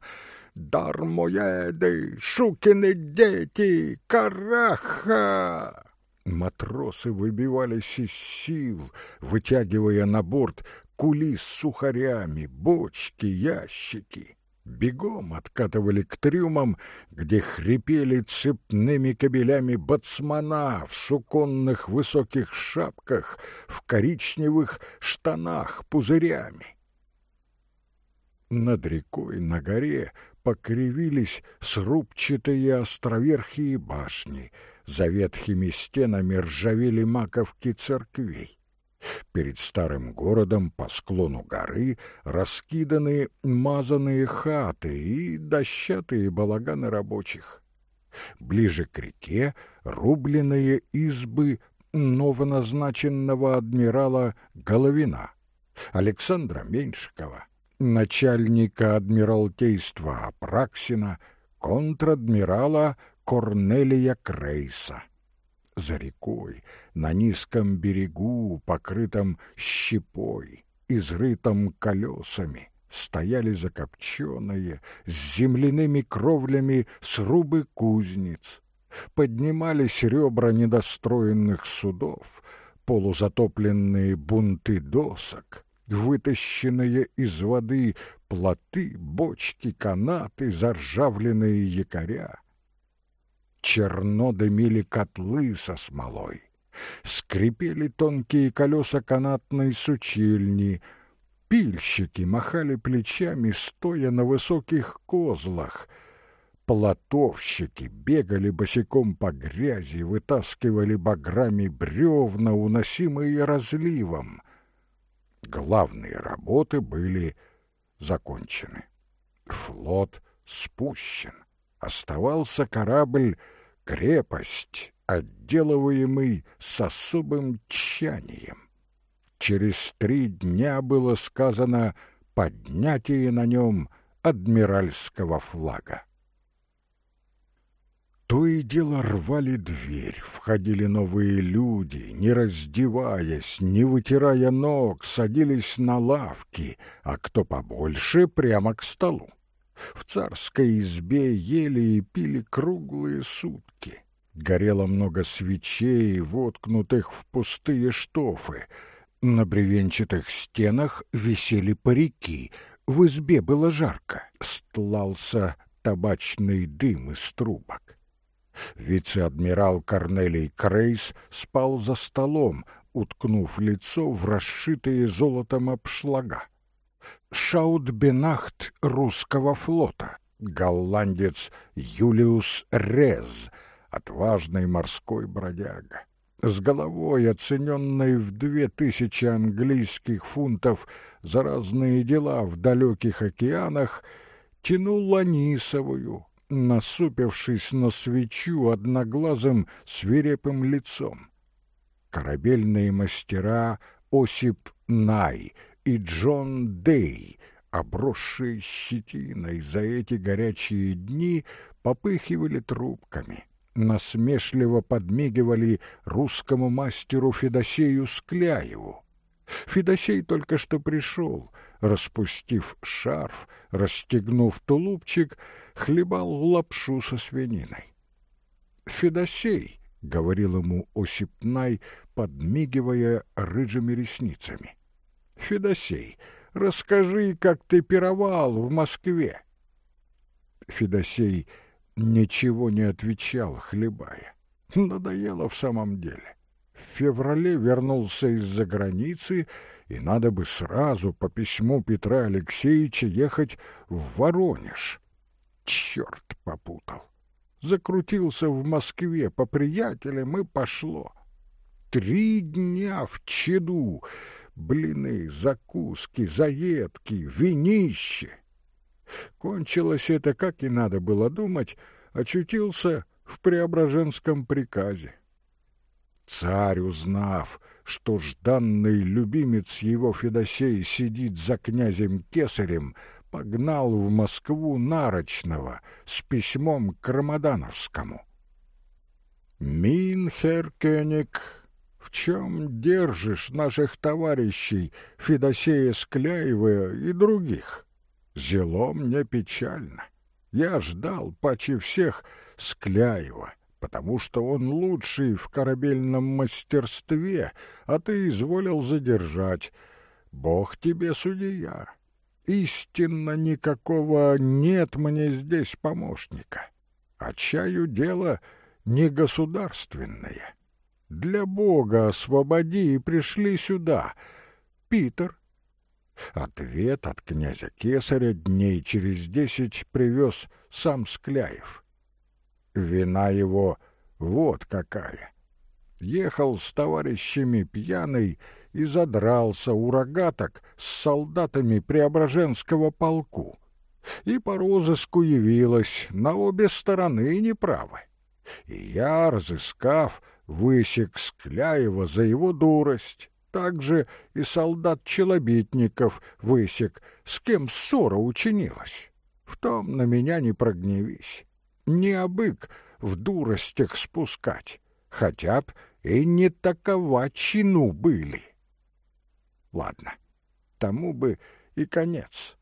«Дармоеды! Шукины дети! Караха!» Матросы выбивались из сил, вытягивая на борт кули с сухарями, бочки, ящики бегом откатывали к трюмам, где хрипели цепными кабелями бацмана в суконных высоких шапках, в коричневых штанах пузырями. Над рекой на горе покривились срубчатые островерхие башни, за ветхими стенами ржавели маковки церквей. Перед старым городом по склону горы раскиданы мазанные хаты и дощатые балаганы рабочих. Ближе к реке рубленные избы новоназначенного адмирала Головина, Александра Меньшикова, начальника адмиралтейства Апраксина, контр-адмирала Корнелия Крейса за рекой, на низком берегу, покрытом щепой, изрытом колесами, стояли закопченные, с земляными кровлями срубы кузнец. Поднимались ребра недостроенных судов, полузатопленные бунты досок, вытащенные из воды плоты, бочки, канаты, заржавленные якоря черно дымили котлы со смолой. Скрипели тонкие колеса канатной сучильни, пильщики махали плечами, стоя на высоких козлах. Плотовщики бегали босиком по грязи, вытаскивали баграми бревна, уносимые разливом. Главные работы были закончены. Флот спущен. Оставался корабль «Крепость», отделываемый с особым тщанием. Через три дня было сказано поднятие на нем адмиральского флага. То и дело рвали дверь, входили новые люди, не раздеваясь, не вытирая ног, садились на лавки, а кто побольше — прямо к столу. В царской избе ели и пили круглые сутки. Горело много свечей, воткнутых в пустые штофы. На бревенчатых стенах висели парики. В избе было жарко. Стлался табачный дым из трубок. Вице-адмирал Корнелий Крейс спал за столом, уткнув лицо в расшитые золотом обшлага. Шаутбенахт русского флота, голландец Юлиус Рез, отважный морской бродяга, с головой, оцененной в две тысячи английских фунтов за разные дела в далеких океанах, тянул Ланисовую, насупившись на свечу одноглазым свирепым лицом. Корабельные мастера Осип Най и Джон Дей, обросшие щетиной за эти горячие дни, попыхивали трубками, насмешливо подмигивали русскому мастеру Федосею Скляеву. Федосей только что пришел, распустив шарф, расстегнув тулупчик — хлебал лапшу со свининой. «Федосей», — говорил ему Осип Най, подмигивая рыжими ресницами. «Федосей, расскажи, как ты пировал в Москве». Федосей ничего не отвечал, хлебая. Надоело в самом деле. В феврале вернулся из-за границы, и надо бы сразу по письму Петра Алексеевича ехать в Воронеж. Черт попутал. Закрутился в Москве по приятелям и пошло. Три дня в чаду. Блины, закуски, заедки, винище. Кончилось это, как и надо было думать, очутился в Преображенском приказе. Царь, узнав, что жданный любимец его Федосей сидит за князем Кесарем, погнал в Москву Нарочного с письмом к Рамадановскому. «Минхеркеник, в чем держишь наших товарищей Федосея Скляева и других? Зело мне печально. Я ждал паче всех Скляева» потому что он лучший в корабельном мастерстве, а ты изволил задержать. Бог тебе судья истинно никакого нет мне здесь помощника. А чаю дело не государственное. Для Бога освободи и пришли сюда. Питер. Ответ от князя Кесаря дней через десять привез сам Скляев. Вина его вот какая. Ехал с товарищами пьяный и задрался у рогаток с солдатами Преображенского полку. И по розыску явилась на обе стороны неправы. И я, разыскав, высек Скляева за его дурость, также и солдат Челобитников высек, с кем ссора учинилась. В том на меня не прогневись. Не обык в дуростях спускать, хотят и не такова чину были. Ладно, тому бы и конец.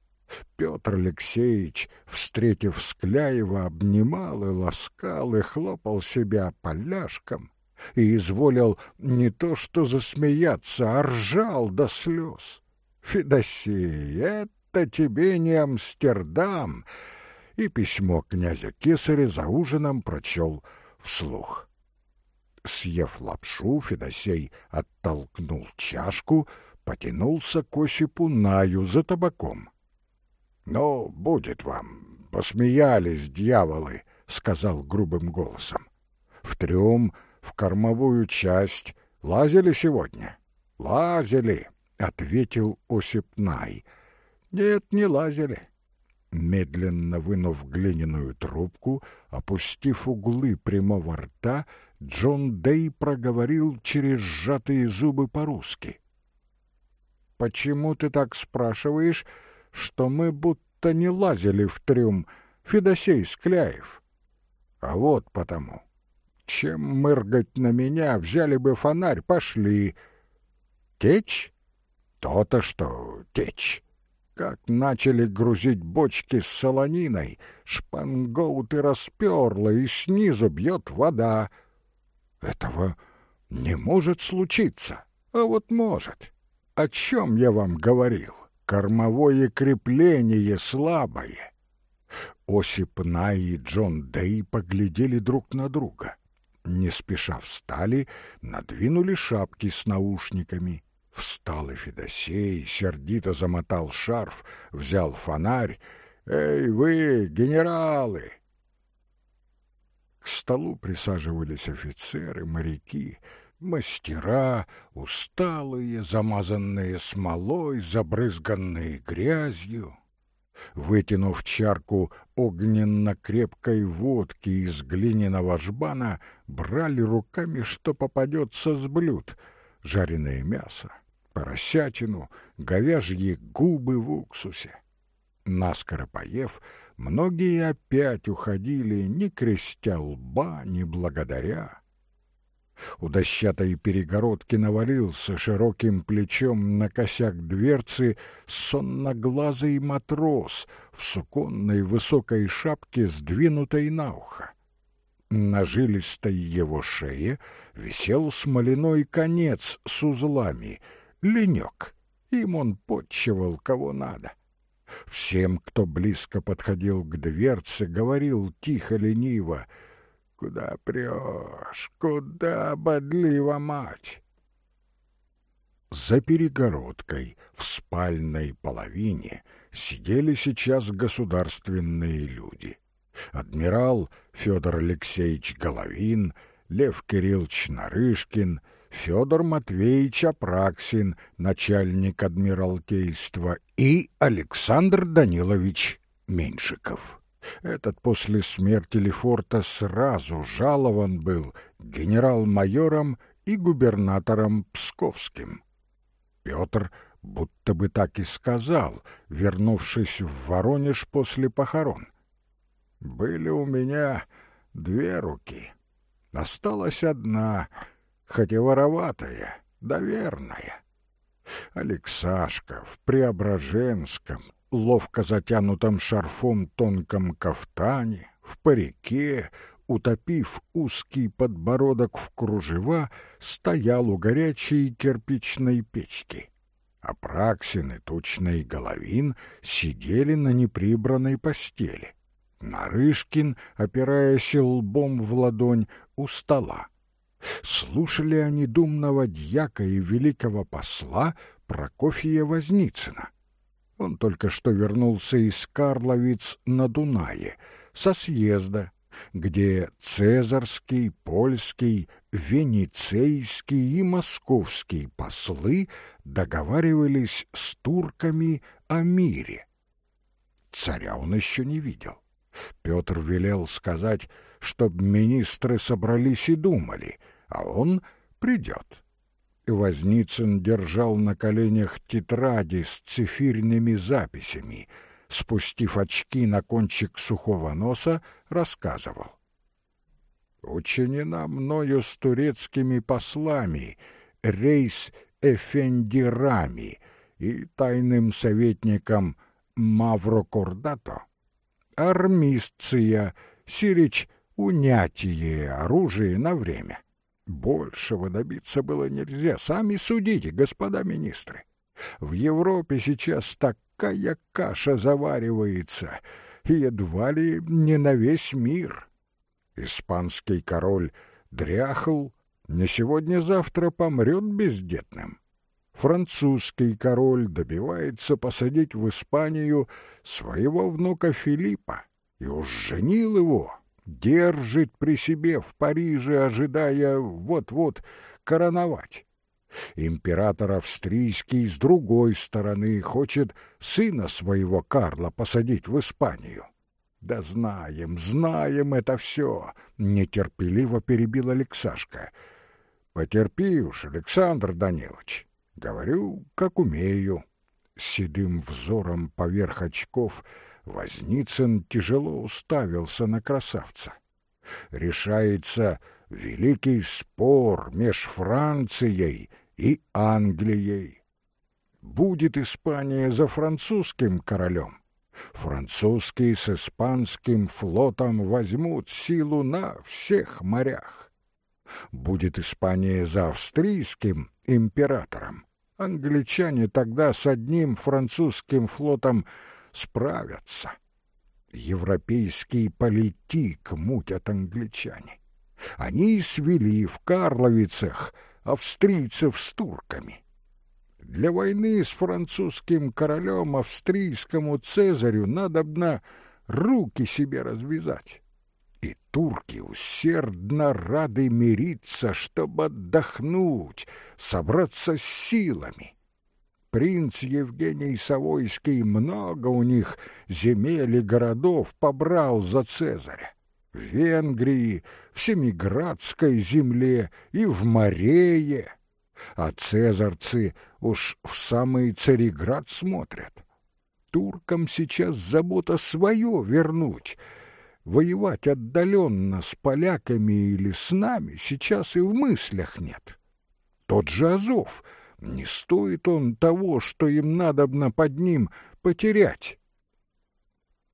Петр Алексеевич, встретив Скляева, обнимал и ласкал и хлопал себя поляшком и изволил не то что засмеяться, а ржал до слез. «Федосей, это тебе не Амстердам!» И письмо князя Кесаря за ужином прочел вслух. Съев лапшу, Федосей оттолкнул чашку — потянулся к Осипу Наю за табаком. — Ну, будет вам, посмеялись дьяволы, — сказал грубым голосом. — В трюм, в кормовую часть лазили сегодня? — Лазили, — ответил Осип Най. — Нет, не лазили. Медленно вынув глиняную трубку, опустив углы прямого рта, Джон Дэй проговорил через сжатые зубы по-русски. «Почему ты так спрашиваешь, что мы будто не лазили в трюм, Федосей Скляев?» «А вот потому. Чем мыргать на меня, взяли бы фонарь, пошли. Течь? То-то что течь». Как начали грузить бочки с солониной, шпангоуты расперло, и снизу бьет вода. Этого не может случиться, а вот может. О чем я вам говорил? Кормовое крепление слабое. Осип Най и Джон Дэй поглядели друг на друга. Не спеша встали, надвинули шапки с наушниками. Встал и Федосей, сердито замотал шарф, взял фонарь. «Эй, вы, генералы!» К столу присаживались офицеры, моряки, мастера, усталые, замазанные смолой, забрызганные грязью. Вытянув чарку огненно-крепкой водки из глиняного жбана, брали руками, что попадется с блюд — жареное мясо, поросятину, говяжьи губы в уксусе. Наскоро поев, многие опять уходили, не крестя лба, не благодаря. У дощатой перегородки навалился широким плечом на косяк дверцы сонноглазый матрос в суконной высокой шапке, сдвинутой на ухо. На жилистой его шее висел смоляной конец с узлами, ленек. Им он подчевал кого надо. Всем, кто близко подходил к дверце, говорил тихо-лениво — Куда прешь? Куда, бодлива мать? За перегородкой в спальной половине сидели сейчас государственные люди. Адмирал Федор Алексеевич Головин, Лев Кириллович Нарышкин, Федор Матвеевич Апраксин, начальник адмиралтейства, и Александр Данилович Меньшиков. Этот после смерти Лефорта сразу жалован был генерал-майором и губернатором Псковским. Петр будто бы так и сказал, вернувшись в Воронеж после похорон. «Были у меня две руки. Осталась одна, хоть и вороватая, доверная. Алексашка в Преображенском ловко затянутом шарфом тонком кафтане, в парике, утопив узкий подбородок в кружева, стоял у горячей кирпичной печки. А Праксин и Тучный Головин сидели на неприбранной постели. Нарышкин, опираясь лбом в ладонь, у стола. Слушали они думного дьяка и великого посла Прокофия Возницына. Он только что вернулся из Карловиц на Дунае, со съезда, где цезарский, польский, венецейский и московский послы договаривались с турками о мире. Царя он еще не видел. Петр велел сказать, чтоб министры собрались и думали, а он придет. Возницын держал на коленях тетради с цифирными записями. Спустив очки на кончик сухого носа, рассказывал. «Учинена мною с турецкими послами рейс Эфендирами и тайным советником Мавро Кордато армистция, сирич унятие оружия на время». Большего добиться было нельзя. Сами судите, господа министры. В Европе сейчас такая каша заваривается, едва ли не на весь мир. Испанский король дряхал, не сегодня-завтра помрет бездетным. Французский король добивается посадить в Испанию своего внука Филиппа и уж женил его держит при себе в Париже, ожидая вот-вот короновать. Император австрийский с другой стороны хочет сына своего Карла посадить в Испанию. Да знаем, знаем это все, нетерпеливо перебил Алексашка. Потерпи уж, Александр Данилович. Говорю, как умею. С седым взором поверх очков Возницын тяжело уставился на красавца. Решается великий спор меж Францией и Англией. Будет Испания за французским королем, Французские с испанским флотом возьмут силу на всех морях. Будет Испания за австрийским императором. Англичане тогда с одним французским флотом справятся. Европейский политик мутят англичане. Они свели в Карловицах австрийцев с турками. Для войны с французским королем австрийскому цезарю надобно руки себе развязать. И турки усердно рады мириться, чтобы отдохнуть, собраться с силами. Принц Евгений Савойский много у них земель и городов побрал за Цезаря. В Венгрии, в Семиградской земле и в Марее — а цезарцы уж в самый Цареград смотрят. Туркам сейчас забота свое вернуть. Воевать отдаленно с поляками или с нами сейчас и в мыслях нет. Тот же Азов, не стоит он того, что им надобно под ним потерять.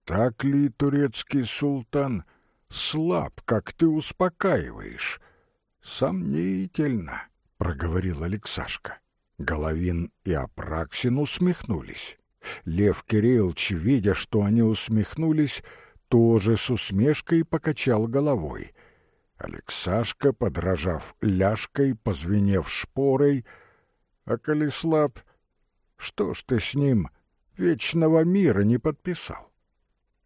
Так ли турецкий султан слаб, как ты успокаиваешь? Сомнительно. — проговорил Алексашка. Головин и Апраксин усмехнулись. Лев Кириллович, видя, что они усмехнулись, тоже с усмешкой покачал головой. Алексашка, подражав ляжкой, позвенев шпорой, «А Калислав, что ж ты с ним вечного мира не подписал?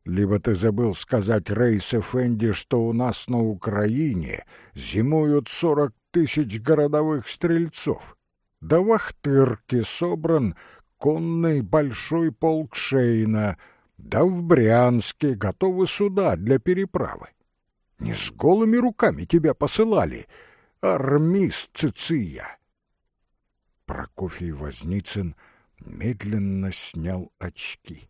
Либо ты забыл сказать Рейс Эфенди, что у нас на Украине зимуют сорок тысяч городовых стрельцов. До Вахтырки собран конный большой полк Шейна, да в Брянске готовы суда для переправы. Не с голыми руками тебя посылали, армист Циция. Прокофий Возницын медленно снял очки.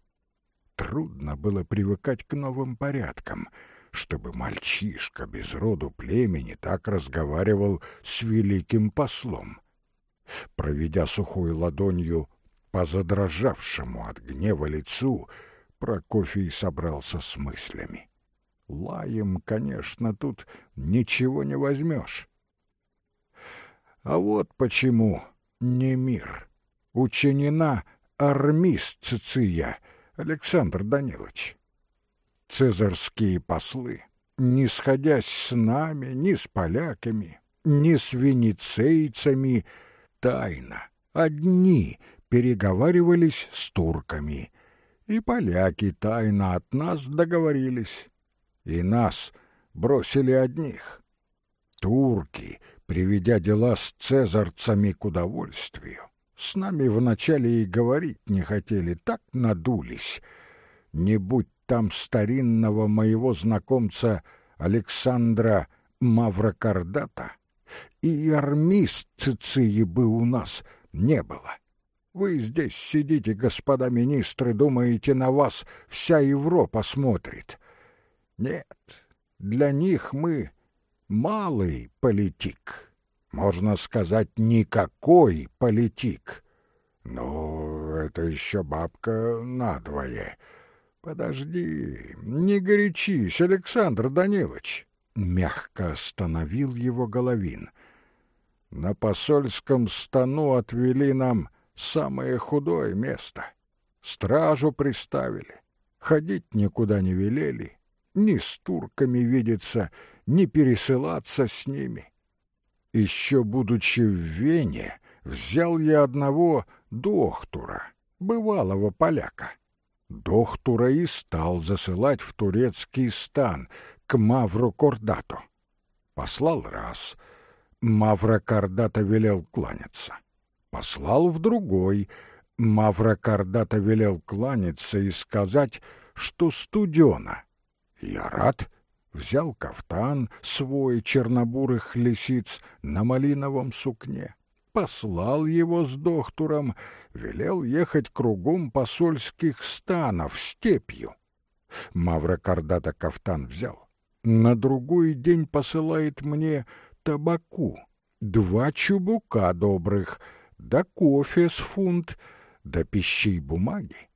Трудно было привыкать к новым порядкам — чтобы мальчишка без роду племени так разговаривал с великим послом. Проведя сухой ладонью по задрожавшему от гнева лицу, Прокофий собрался с мыслями. Лаем, конечно, тут ничего не возьмешь. А вот почему не мир. Ученина армист Циция, Александр Данилович цезарские послы, не сходясь с нами, ни с поляками, ни с венецейцами, тайно, одни переговаривались с турками, и поляки тайно от нас договорились, и нас бросили одних. Турки, приведя дела с цезарцами к удовольствию, с нами вначале и говорить не хотели, так надулись. Не будь там старинного моего знакомца Александра Маврокардата, и армист Циции бы у нас не было. Вы здесь сидите, господа министры, думаете, на вас вся Европа смотрит. Нет, для них мы малый политик, можно сказать, никакой политик. Но это еще бабка надвое. Подожди, не горячись, Александр Данилович. Мягко остановил его Головин. На посольском стану отвели нам самое худое место. Стражу приставили, ходить никуда не велели, ни с турками видеться, ни пересылаться с ними. Еще будучи в Вене, взял я одного доктора, бывалого поляка. Дохтура и стал засылать в турецкий стан к Мавру Кордату. Послал раз, Маврокардата велел кланяться. Послал в другой. Маврокардата велел кланяться и сказать, что студено. Я рад. Взял кафтан свой чернобурых лисиц на малиновом сукне, послал его с доктором, велел ехать кругом посольских станов степью. Мавра Кардата кафтан взял. На другой день посылает мне табаку, два чубука добрых, да кофе с фунт, да пищей бумаги.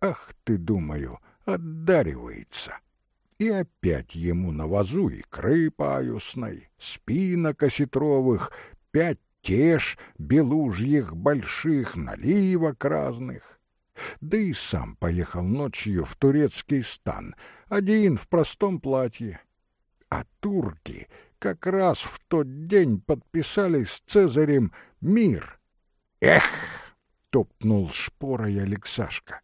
Ах ты, думаю, отдаривается. И опять ему на вазу икры паюсной, спинок осетровых, пять теж белужьих больших, наливок разных. Да и сам поехал ночью в турецкий стан, один в простом платье. А турки как раз в тот день подписали с Цезарем мир. «Эх!» — топнул шпорой Алексашка.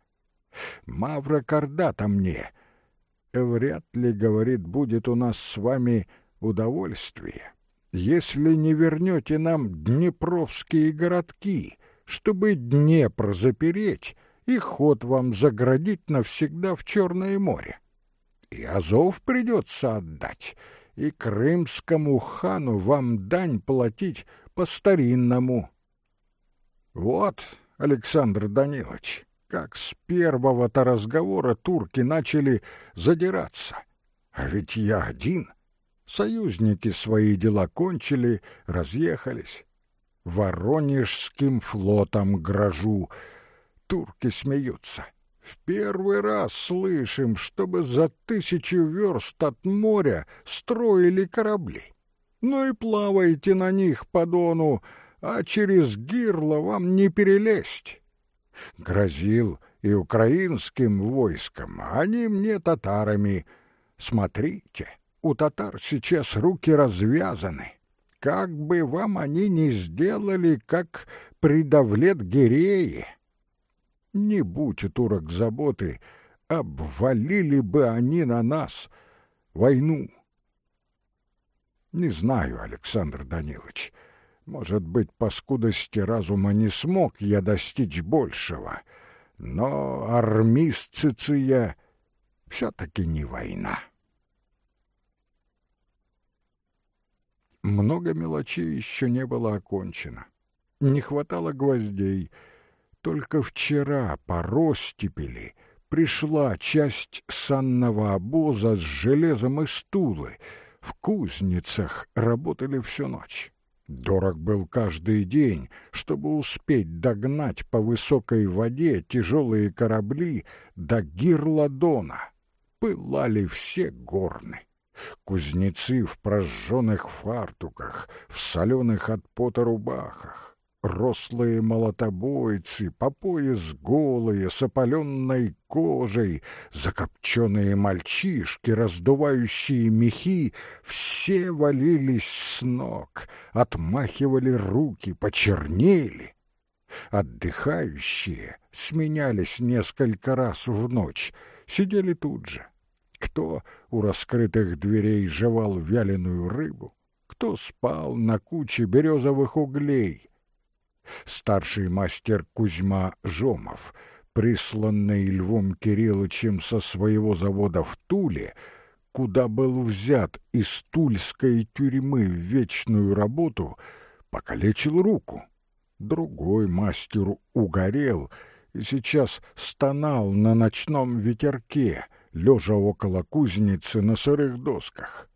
«Мавра Кардата мне!» «Вряд ли, — говорит, — будет у нас с вами удовольствие, если не вернете нам днепровские городки, чтобы Днепр запереть и ход вам заградить навсегда в Черное море. И Азов придется отдать, и крымскому хану вам дань платить по-старинному. Вот, Александр Данилович, как с первого-то разговора турки начали задираться. А ведь я один. Союзники свои дела кончили, разъехались. Воронежским флотом грожу. Турки смеются. В первый раз слышим, чтобы за тысячу верст от моря строили корабли. Ну и плавайте на них по дону, а через гирло вам не перелезть. Грозил и украинским войском, а они мне татарами. Смотрите, у татар сейчас руки развязаны. Как бы вам они ни сделали, как при Давлет-Гирее, не будь у турок заботы, обвалили бы они на нас войну. Не знаю, Александр Данилович, может быть, по скудости разума не смог я достичь большего, но армисциция все-таки не война. Много мелочей еще не было окончено. Не хватало гвоздей — только вчера по ростепели пришла часть санного обоза с железом и стулы. В кузницах работали всю ночь. Дорог был каждый день, чтобы успеть догнать по высокой воде тяжелые корабли до Гирладона. Пылали все горны. Кузнецы в прожженных фартуках, в соленых от пота рубахах, Рослые молотобойцы, по пояс голые, с опаленной кожей, закопченные мальчишки, раздувающие мехи, все валились с ног, отмахивали руки, почернели. Отдыхающие сменялись несколько раз в ночь, сидели тут же. Кто у раскрытых дверей жевал вяленую рыбу, кто спал на куче березовых углей, старший мастер Кузьма Жомов, присланный Львом Кирилловичем со своего завода в Туле, куда был взят из тульской тюрьмы в вечную работу, покалечил руку. Другой мастер угорел и сейчас стонал на ночном ветерке, лежа около кузницы на сырых досках.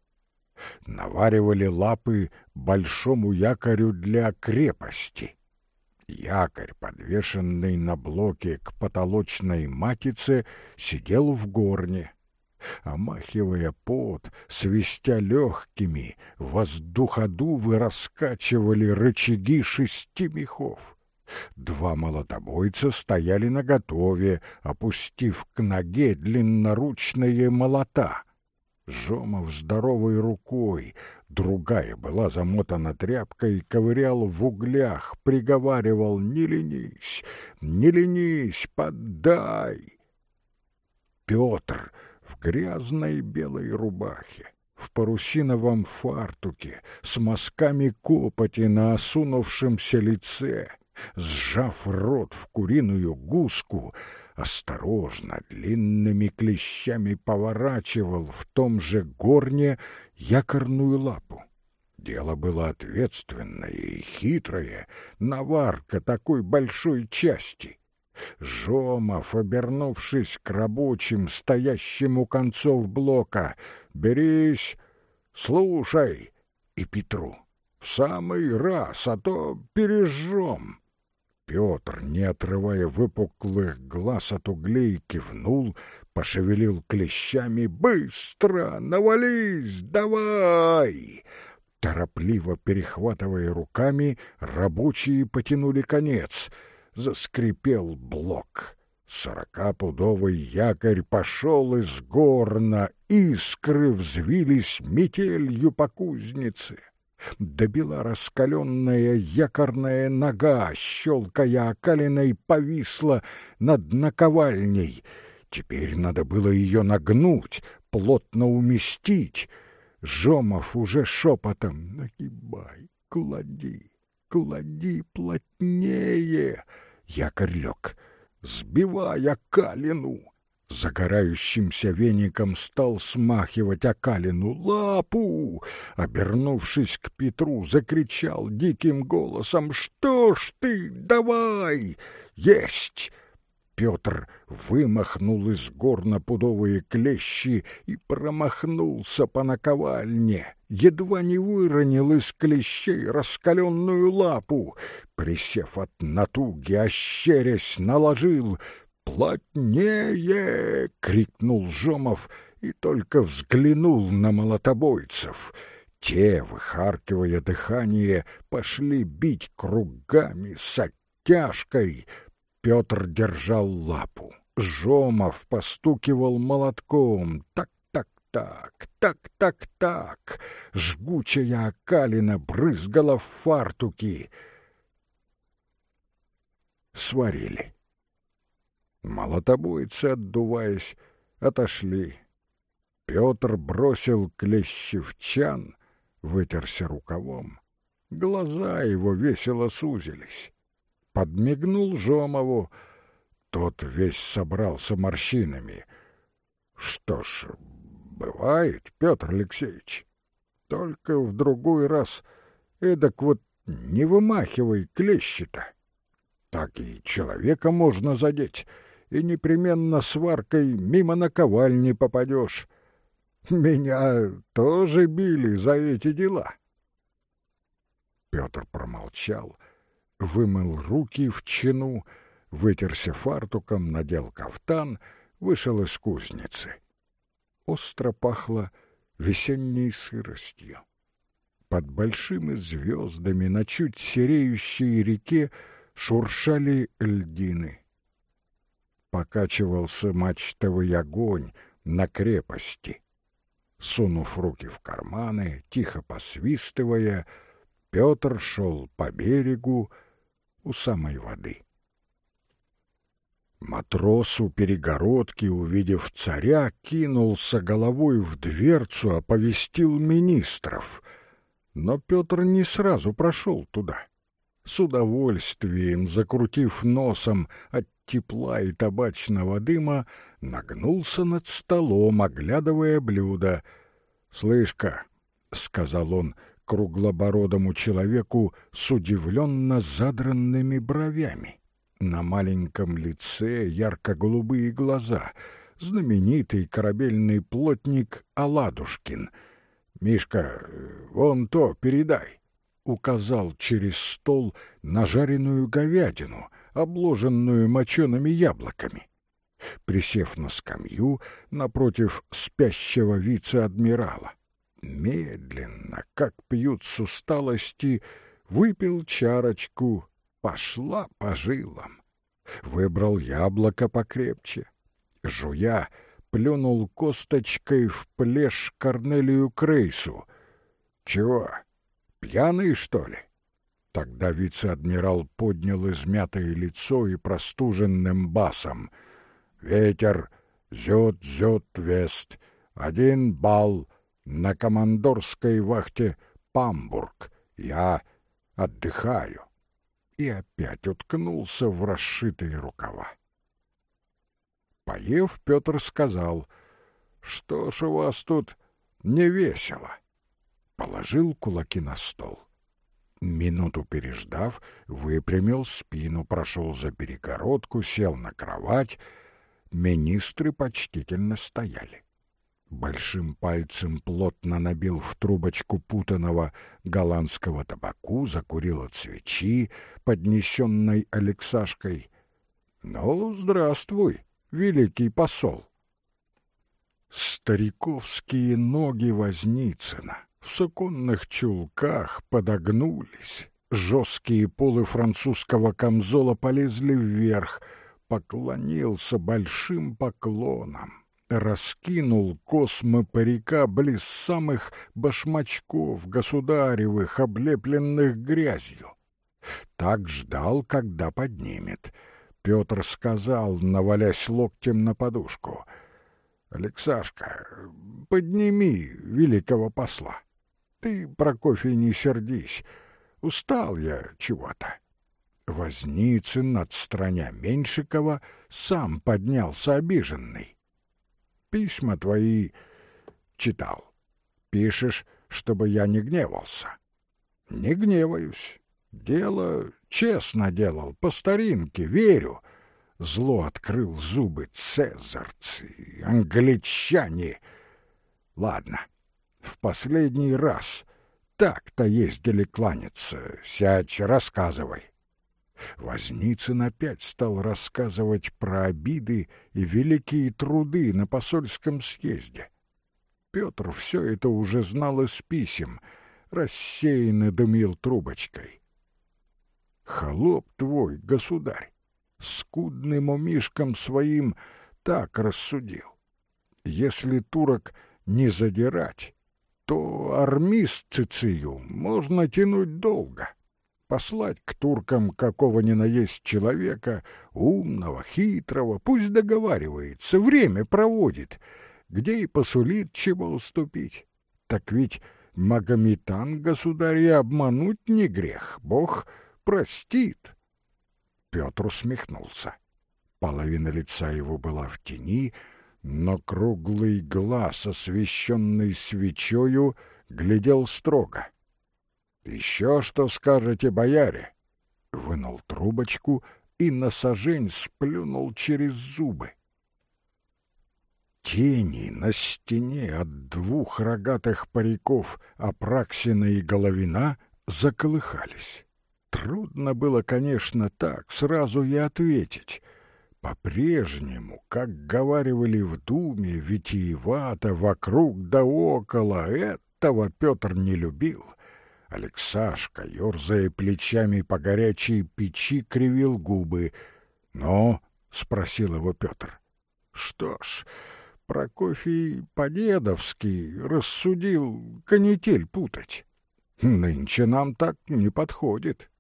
Наваривали лапы большому якорю для крепости — Якорь, подвешенный на блоке к потолочной матице, сидел в горне. Омахивая пот, свистя легкими, воздуходувы раскачивали рычаги шести мехов. Два молотобойца стояли наготове, опустив к ноге длинноручные молота. Жомов здоровой рукой Другая была замотана тряпкой, ковырял в углях, приговаривал «Не ленись, не ленись, поддай!» Петр в грязной белой рубахе, в парусиновом фартуке, с мазками копоти на осунувшемся лице, сжав рот в куриную гуску, осторожно, длинными клещами поворачивал в том же горне якорную лапу. Дело было ответственное и хитрое, наварка такой большой части. Жомов, обернувшись к рабочим, стоящим у концов блока, «Берись, слушай!» и Петру. «В самый раз, а то пережжем!» Петр, не отрывая выпуклых глаз от углей, кивнул, пошевелил клещами. «Быстро! Навались! Давай!» Торопливо перехватывая руками, рабочие потянули конец. Заскрипел блок. Сорокапудовый якорь пошел из горна, искры взвились метелью по кузнице. Добила раскаленная якорная нога, щелкая окалиной, повисла над наковальней. Теперь надо было ее нагнуть, плотно уместить. Жомов уже шепотом «Нагибай, клади, клади плотнее!» Якорь лег, сбивая калину загорающимся веником стал смахивать окалину лапу. Обернувшись к Петру, закричал диким голосом «Что ж ты, давай! Есть!» Петр вымахнул из горна пудовые клещи и промахнулся по наковальне, едва не выронил из клещей раскаленную лапу. Присев от натуги, ощерясь, наложил «Плотнее!» — крикнул Жомов и только взглянул на молотобойцев. Те, выхаркивая дыхание, пошли бить кругами с оттяжкой. Петр держал лапу. Жомов постукивал молотком. Так-так-так, так-так-так. Жгучая окалина брызгала в фартуки. Сварили. Молотобойцы, отдуваясь, отошли. Петр бросил клещи в чан, вытерся рукавом. Глаза его весело сузились. Подмигнул Жомову. Тот весь собрался морщинами. Что ж, бывает, Петр Алексеевич. Только в другой раз эдак вот не вымахивай клещи-то. Так и человека можно задеть и непременно сваркой мимо наковальни попадешь. Меня тоже били за эти дела. Петр промолчал, вымыл руки в чину, вытерся фартуком, надел кафтан, вышел из кузницы. Остро пахло весенней сыростью. Под большими звездами на чуть сереющей реке шуршали льдины покачивался мачтовый огонь на крепости. Сунув руки в карманы, тихо посвистывая, Петр шел по берегу у самой воды. Матрос у перегородки, увидев царя, кинулся головой в дверцу, оповестил министров. Но Петр не сразу прошел туда. С удовольствием, закрутив носом от тепла и табачного дыма, нагнулся над столом, оглядывая блюдо. «Слышь-ка», — сказал он круглобородому человеку с удивленно задранными бровями. На маленьком лице ярко-голубые глаза, знаменитый корабельный плотник Аладушкин. «Мишка, вон то передай» указал через стол на жареную говядину, обложенную мочеными яблоками. Присев на скамью напротив спящего вице-адмирала, медленно, как пьют с усталости, выпил чарочку, пошла по жилам. Выбрал яблоко покрепче. Жуя, плюнул косточкой в плешь Корнелию Крейсу. «Чего?» Пьяный, что ли? Тогда вице-адмирал поднял измятое лицо и простуженным басом. Ветер, зет, зет, вест, один балл, на командорской вахте Памбург. Я отдыхаю. И опять уткнулся в расшитые рукава. Поев, Петр сказал, «Что ж у вас тут не весело?» Положил кулаки на стол. Минуту переждав, выпрямил спину, прошел за перегородку, сел на кровать. Министры почтительно стояли большим пальцем плотно набил в трубочку путаного голландского табаку, закурил от свечи, поднесенной Алексашкой. «Ну, здравствуй, великий посол!» Стариковские ноги Возницына в суконных чулках подогнулись, жесткие полы французского камзола полезли вверх, поклонился большим поклоном раскинул космы парика близ самых башмачков государевых, облепленных грязью. Так ждал, когда поднимет. Петр сказал, навалясь локтем на подушку, «Алексашка, подними великого посла. Ты, Прокофий, не сердись, устал я чего-то». Возницын, отстраня Меньшикова, сам поднялся обиженный письма твои читал. Пишешь, чтобы я не гневался. Не гневаюсь. Дело честно делал, по старинке, верю. Зло открыл зубы цезарцы, англичане. Ладно, в последний раз так-то ездили кланяться. Сядь, рассказывай. Возницын опять стал рассказывать про обиды и великие труды на посольском съезде. Петр все это уже знал из писем, рассеянно дымил трубочкой. Холоп твой, государь, скудным умишком своим так рассудил. Если турок не задирать, то армист Цицию можно тянуть долго послать к туркам какого ни на есть человека, умного, хитрого, пусть договаривается, время проводит, где и посулит чего уступить. Так ведь Магометан государя обмануть не грех, Бог простит. Петр усмехнулся. Половина лица его была в тени, но круглый глаз, освещенный свечою, глядел строго. «Еще что скажете, бояре?» Вынул трубочку и на сажень сплюнул через зубы. Тени на стене от двух рогатых париков Апраксина и Головина заколыхались. Трудно было, конечно, так сразу и ответить. По-прежнему, как говаривали в думе, витиевато, вокруг да около, этого Петр не любил — Алексашка, ерзая плечами по горячей печи, кривил губы. «Но?» — спросил его Петр. «Что ж, Прокофий Подедовский рассудил канитель путать. Нынче нам так не подходит».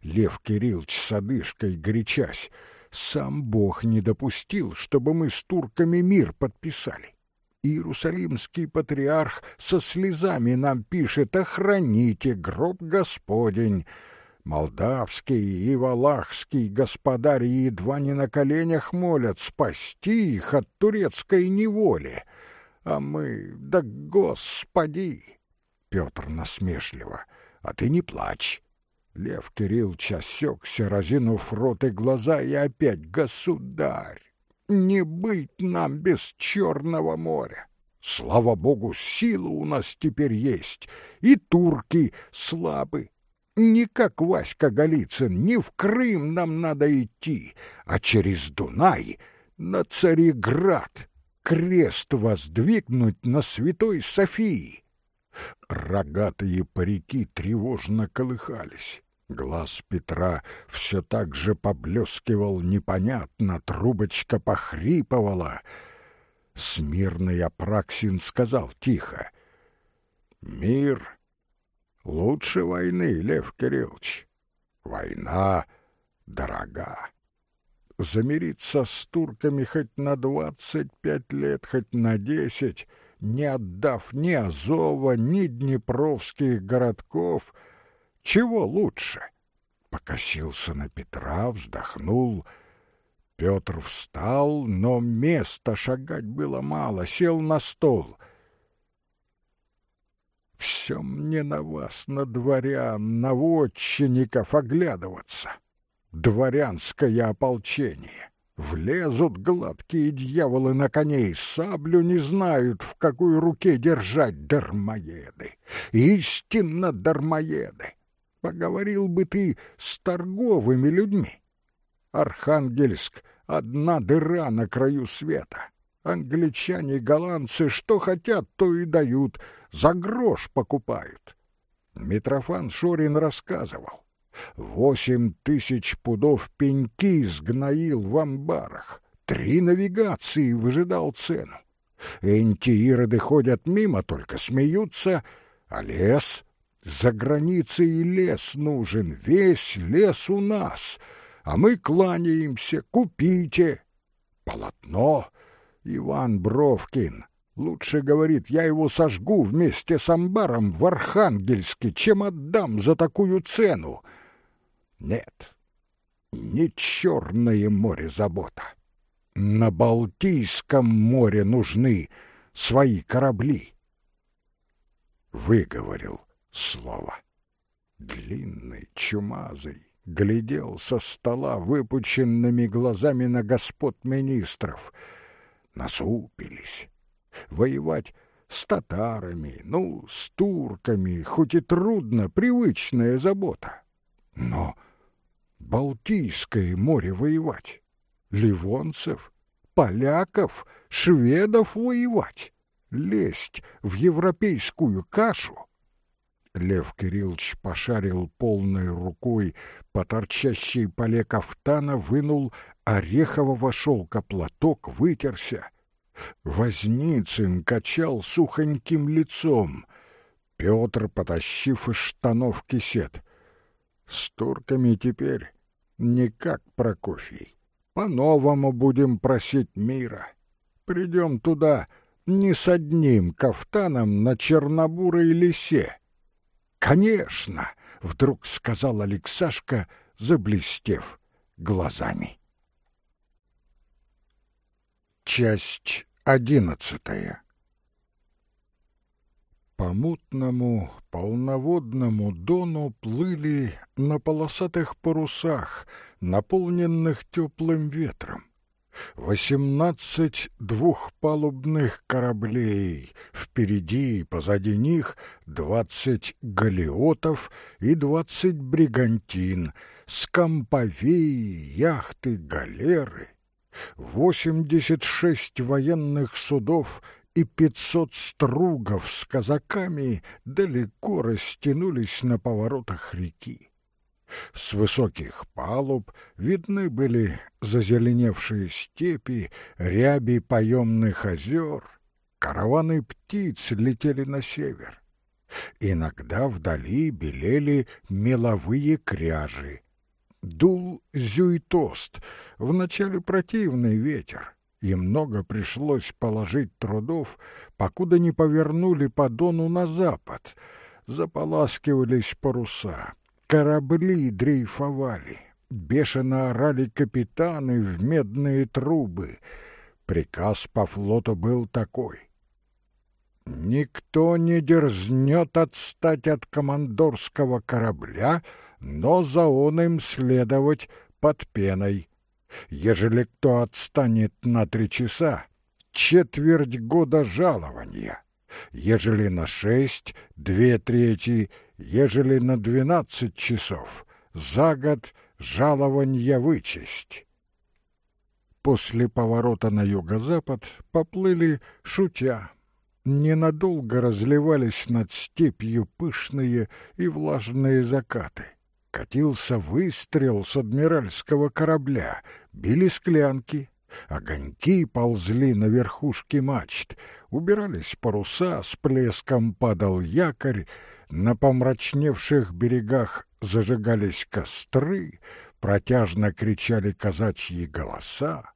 Лев Кириллович с одышкой горячась, сам Бог не допустил, чтобы мы с турками мир подписали. Иерусалимский патриарх со слезами нам пишет «Охраните гроб Господень». Молдавский и Валахский господари едва не на коленях молят спасти их от турецкой неволи. А мы, да господи! Петр насмешливо, а ты не плачь. Лев Кириллович осекся, разинув рот и глаза, и опять «Государь! Не быть нам без Черного моря. Слава богу, сила у нас теперь есть, и турки слабы. Не как Васька Голицын, не в Крым нам надо идти, а через Дунай на Цареград, крест воздвигнуть на Святой Софии. Рогатые парики тревожно колыхались. Глаз Петра все так же поблескивал непонятно, трубочка похрипывала. Смирный Апраксин сказал тихо. «Мир лучше войны, Лев Кириллович. Война дорога. Замириться с турками хоть на двадцать пять лет, хоть на десять не отдав ни Азова, ни Днепровских городков. Чего лучше? Покосился на Петра, вздохнул. Петр встал, но места шагать было мало, сел на стол. Все мне на вас, на дворян, на вотчинников оглядываться. Дворянское ополчение. Влезут гладкие дьяволы на коней, саблю не знают, в какой руке держать дармоеды. Истинно дармоеды. Поговорил бы ты с торговыми людьми. Архангельск — одна дыра на краю света. Англичане, голландцы что хотят, то и дают, за грош покупают. Митрофан Шорин рассказывал. Восемь тысяч пудов пеньки сгноил в амбарах. Три навигации выжидал цену. Энти ироды ходят мимо, только смеются, а лес... За границей лес нужен, весь лес у нас, а мы кланяемся, купите. Полотно Иван Бровкин. Лучше, говорит, я его сожгу вместе с амбаром в Архангельске, чем отдам за такую цену. Нет, не Черное море забота. На Балтийском море нужны свои корабли. Выговорил слово. Длинный, чумазый, глядел со стола выпученными глазами на господ министров. Насупились. Воевать с татарами, ну, с турками, хоть и трудно, привычная забота. Но Балтийское море воевать, ливонцев, поляков, шведов воевать, лезть в европейскую кашу. Лев Кириллович пошарил полной рукой по торчащей поле кафтана, вынул орехового шелка платок, вытерся. Возницын качал сухоньким лицом. Петр, потащив из штанов кисет. С турками теперь не как Прокофий. По-новому будем просить мира. Придем туда не с одним кафтаном на чернобурой лисе. Конечно, вдруг сказал Алексашка, заблестев глазами. Часть одиннадцатая по мутному, полноводному дону плыли на полосатых парусах, наполненных теплым ветром. Восемнадцать двухпалубных кораблей, впереди и позади них двадцать галеотов и двадцать бригантин, скамповеи, яхты, галеры, восемьдесят шесть военных судов и пятьсот стругов с казаками далеко растянулись на поворотах реки. С высоких палуб видны были зазеленевшие степи, ряби поемных озер, караваны птиц летели на север. Иногда вдали белели меловые кряжи. Дул зюйтост, вначале противный ветер, и много пришлось положить трудов, покуда не повернули по Дону на запад. Заполаскивались паруса, корабли дрейфовали, бешено орали капитаны в медные трубы. Приказ по флоту был такой. Никто не дерзнет отстать от командорского корабля, но за он им следовать под пеной. Ежели кто отстанет на три часа, четверть года жалования. Ежели на шесть — две трети, ежели на двенадцать часов, за год жалования вычесть. После поворота на юго-запад поплыли, шутя. Ненадолго разливались над степью пышные и влажные закаты. Катился выстрел с адмиральского корабля, били склянки, огоньки ползли на верхушке мачт, убирались паруса, с плеском падал якорь, на помрачневших берегах зажигались костры, протяжно кричали казачьи голоса.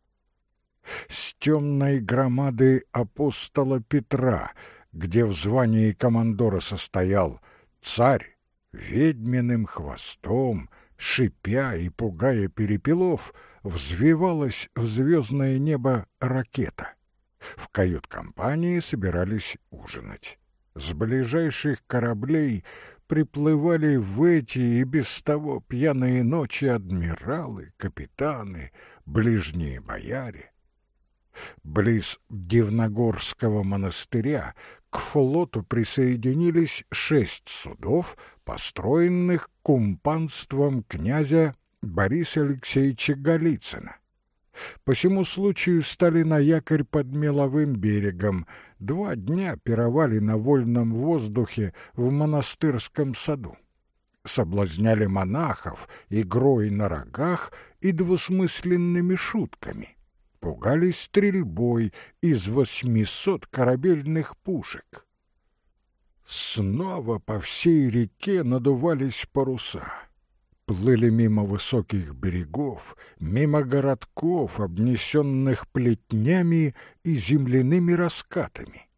с темной громады апостола Петра, где в звании командора состоял царь, ведьминым хвостом, шипя и пугая перепелов, взвивалась в звездное небо ракета. В кают-компании собирались ужинать. С ближайших кораблей приплывали в эти и без того пьяные ночи адмиралы, капитаны, ближние бояре. Близ Дивногорского монастыря к флоту присоединились шесть судов, построенных кумпанством князя Бориса Алексеевича Голицына. По всему случаю стали на якорь под меловым берегом, два дня пировали на вольном воздухе в монастырском саду. Соблазняли монахов игрой на рогах и двусмысленными шутками. Пугались стрельбой из восьмисот корабельных пушек. Снова по всей реке надувались паруса плыли мимо высоких берегов, мимо городков, обнесенных плетнями и земляными раскатами,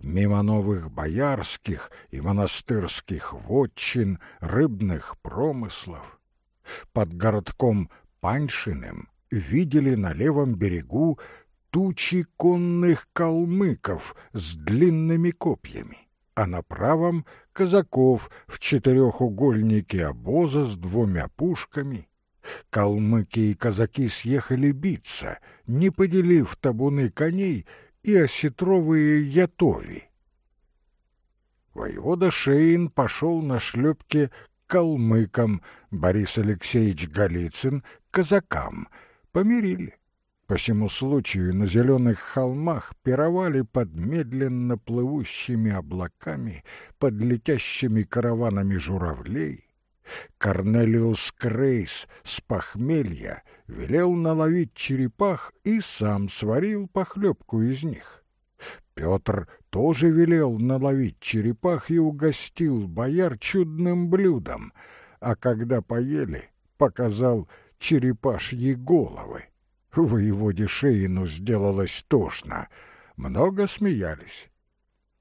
мимо новых боярских и монастырских вотчин, рыбных промыслов. Под городком Паньшиным видели на левом берегу тучи конных калмыков с длинными копьями а на правом — казаков в четырехугольнике обоза с двумя пушками. Калмыки и казаки съехали биться, не поделив табуны коней и осетровые ятови. Воевода Шейн пошел на шлепке калмыкам, Борис Алексеевич Голицын — казакам. Помирили. По всему случаю на зеленых холмах пировали под медленно плывущими облаками, под летящими караванами журавлей. Корнелиус Крейс с похмелья велел наловить черепах и сам сварил похлебку из них. Петр тоже велел наловить черепах и угостил бояр чудным блюдом, а когда поели, показал черепашьи головы. Воеводе Шеину сделалось тошно. Много смеялись.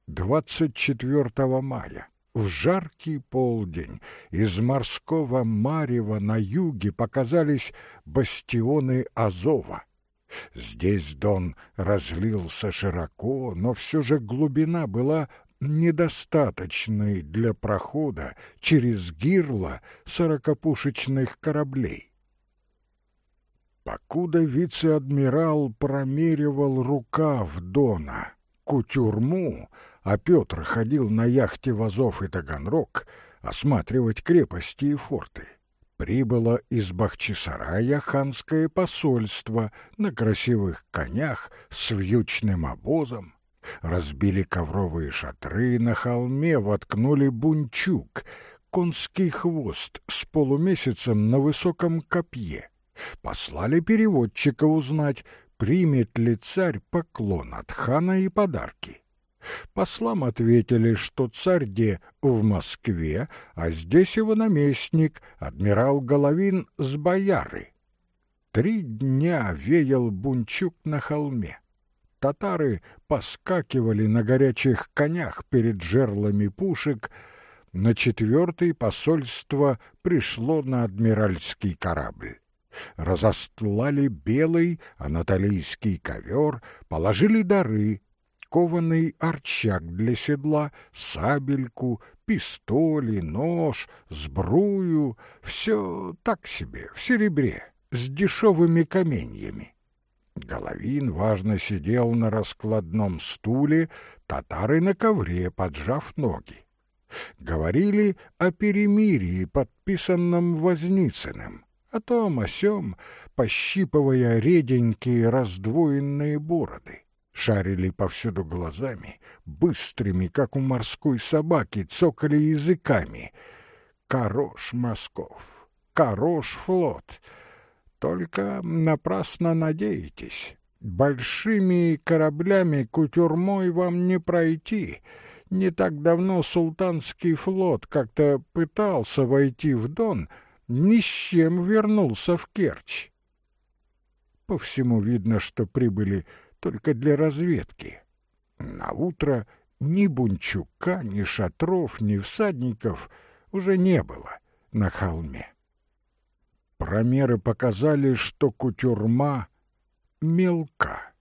24 мая, в жаркий полдень, из морского марева на юге показались бастионы Азова. Здесь Дон разлился широко, но все же глубина была недостаточной для прохода через гирло сорокопушечных кораблей. Покуда вице-адмирал промеривал рукав Дона, кутюрму, а Петр ходил на яхте в Азов и Таганрог осматривать крепости и форты, прибыло из Бахчисарая ханское посольство на красивых конях с вьючным обозом, разбили ковровые шатры, на холме воткнули бунчук, конский хвост с полумесяцем на высоком копье — Послали переводчика узнать, примет ли царь поклон от хана и подарки. Послам ответили, что царь де в Москве, а здесь его наместник, адмирал Головин с бояры. Три дня веял бунчук на холме. Татары поскакивали на горячих конях перед жерлами пушек, на четвертый посольство пришло на адмиральский корабль разостлали белый анатолийский ковер, положили дары, кованый арчак для седла, сабельку, пистоли, нож, сбрую, все так себе, в серебре, с дешевыми каменьями. Головин важно сидел на раскладном стуле, татары на ковре, поджав ноги. Говорили о перемирии, подписанном Возницыным о том, о сём, пощипывая реденькие раздвоенные бороды. Шарили повсюду глазами, быстрыми, как у морской собаки, цокали языками. Хорош Москов, хорош флот. Только напрасно надеетесь. Большими кораблями кутюрмой вам не пройти. Не так давно султанский флот как-то пытался войти в Дон — ни с чем вернулся в Керчь. По всему видно, что прибыли только для разведки. На утро ни Бунчука, ни шатров, ни всадников уже не было на холме. Промеры показали, что кутюрма мелка.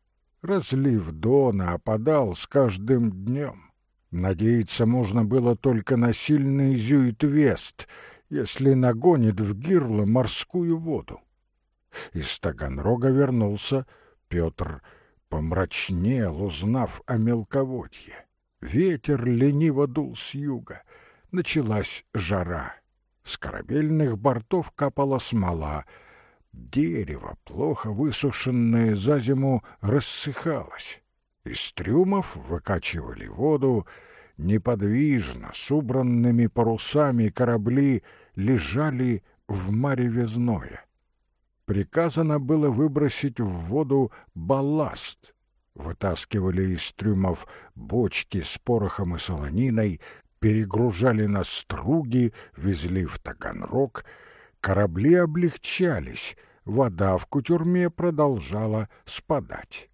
Разлив Дона опадал с каждым днем. Надеяться можно было только на сильный зюит-вест, если нагонит в гирло морскую воду. Из Таганрога вернулся Петр, помрачнел, узнав о мелководье. Ветер лениво дул с юга. Началась жара. С корабельных бортов капала смола. Дерево, плохо высушенное за зиму, рассыхалось. Из трюмов выкачивали воду. Неподвижно, с убранными парусами корабли лежали в мареве зноя. Приказано было выбросить в воду балласт. Вытаскивали из трюмов бочки с порохом и солониной, перегружали на струги, везли в Таганрог. Корабли облегчались, вода в кутюрме продолжала спадать.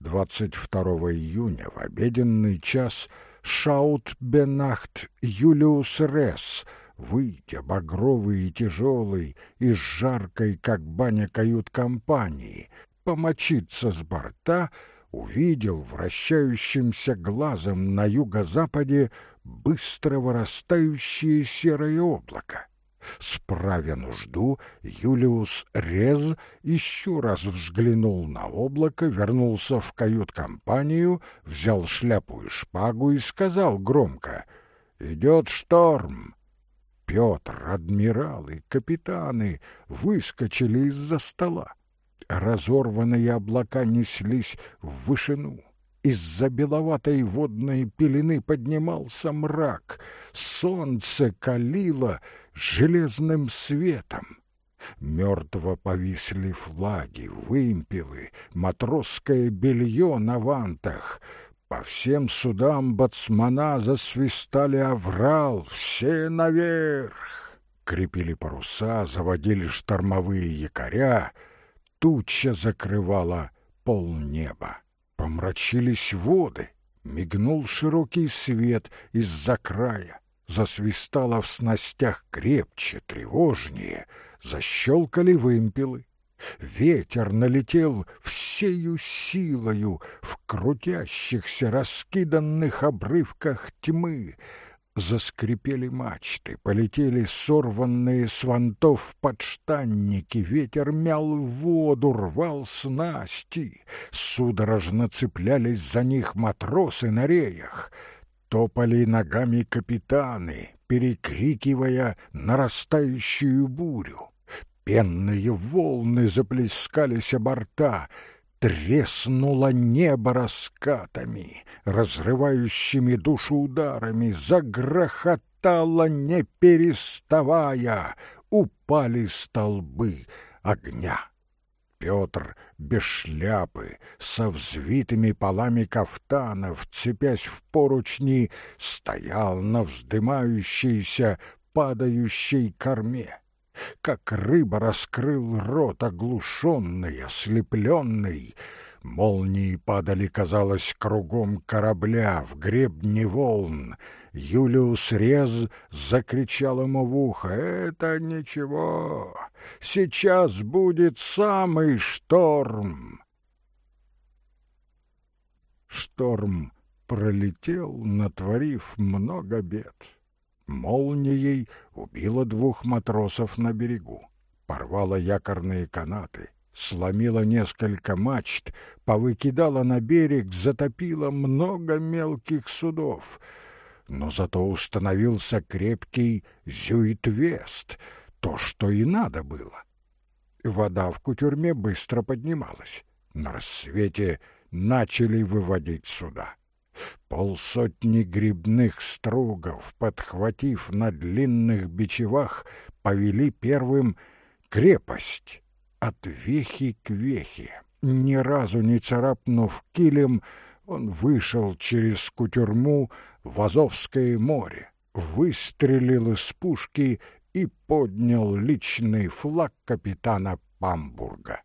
22 июня в обеденный час Шаут-Бенахт Юлиус Ресс, выйдя багровый и тяжелый и с жаркой, как баня кают-компании, помочиться с борта, увидел вращающимся глазом на юго-западе быстро вырастающее серое облако. Справя нужду, Юлиус Рез еще раз взглянул на облако, вернулся в кают-компанию, взял шляпу и шпагу и сказал громко «Идет шторм!» Петр, адмирал и капитаны выскочили из-за стола. Разорванные облака неслись в вышину. Из-за беловатой водной пелены поднимался мрак. Солнце калило железным светом. Мертво повисли флаги, вымпелы, матросское белье на вантах. По всем судам бацмана засвистали аврал, все наверх. Крепили паруса, заводили штормовые якоря. Туча закрывала полнеба. Помрачились воды, мигнул широкий свет из-за края, засвистало в снастях крепче, тревожнее, защелкали вымпелы. Ветер налетел всею силою в крутящихся, раскиданных обрывках тьмы, Заскрипели мачты, полетели сорванные с вантов подштанники, ветер мял воду, рвал снасти, судорожно цеплялись за них матросы на реях, топали ногами капитаны, перекрикивая нарастающую бурю. Пенные волны заплескались о борта, Треснуло небо раскатами, разрывающими душу ударами, загрохотало, не переставая, упали столбы огня. Петр без шляпы, со взвитыми полами кафтанов, цепясь в поручни, стоял на вздымающейся, падающей корме как рыба раскрыл рот, оглушенный, ослепленный. Молнии падали, казалось, кругом корабля, в гребни волн. Юлиус Рез закричал ему в ухо, «Это ничего, сейчас будет самый шторм!» Шторм пролетел, натворив много бед молнией убила двух матросов на берегу, порвала якорные канаты, сломила несколько мачт, повыкидала на берег, затопила много мелких судов. Но зато установился крепкий зюитвест, то, что и надо было. Вода в кутюрме быстро поднималась. На рассвете начали выводить суда. Полсотни грибных стругов, подхватив на длинных бичевах, повели первым крепость от вехи к вехе. Ни разу не царапнув килем, он вышел через кутюрму в Азовское море, выстрелил из пушки и поднял личный флаг капитана Памбурга.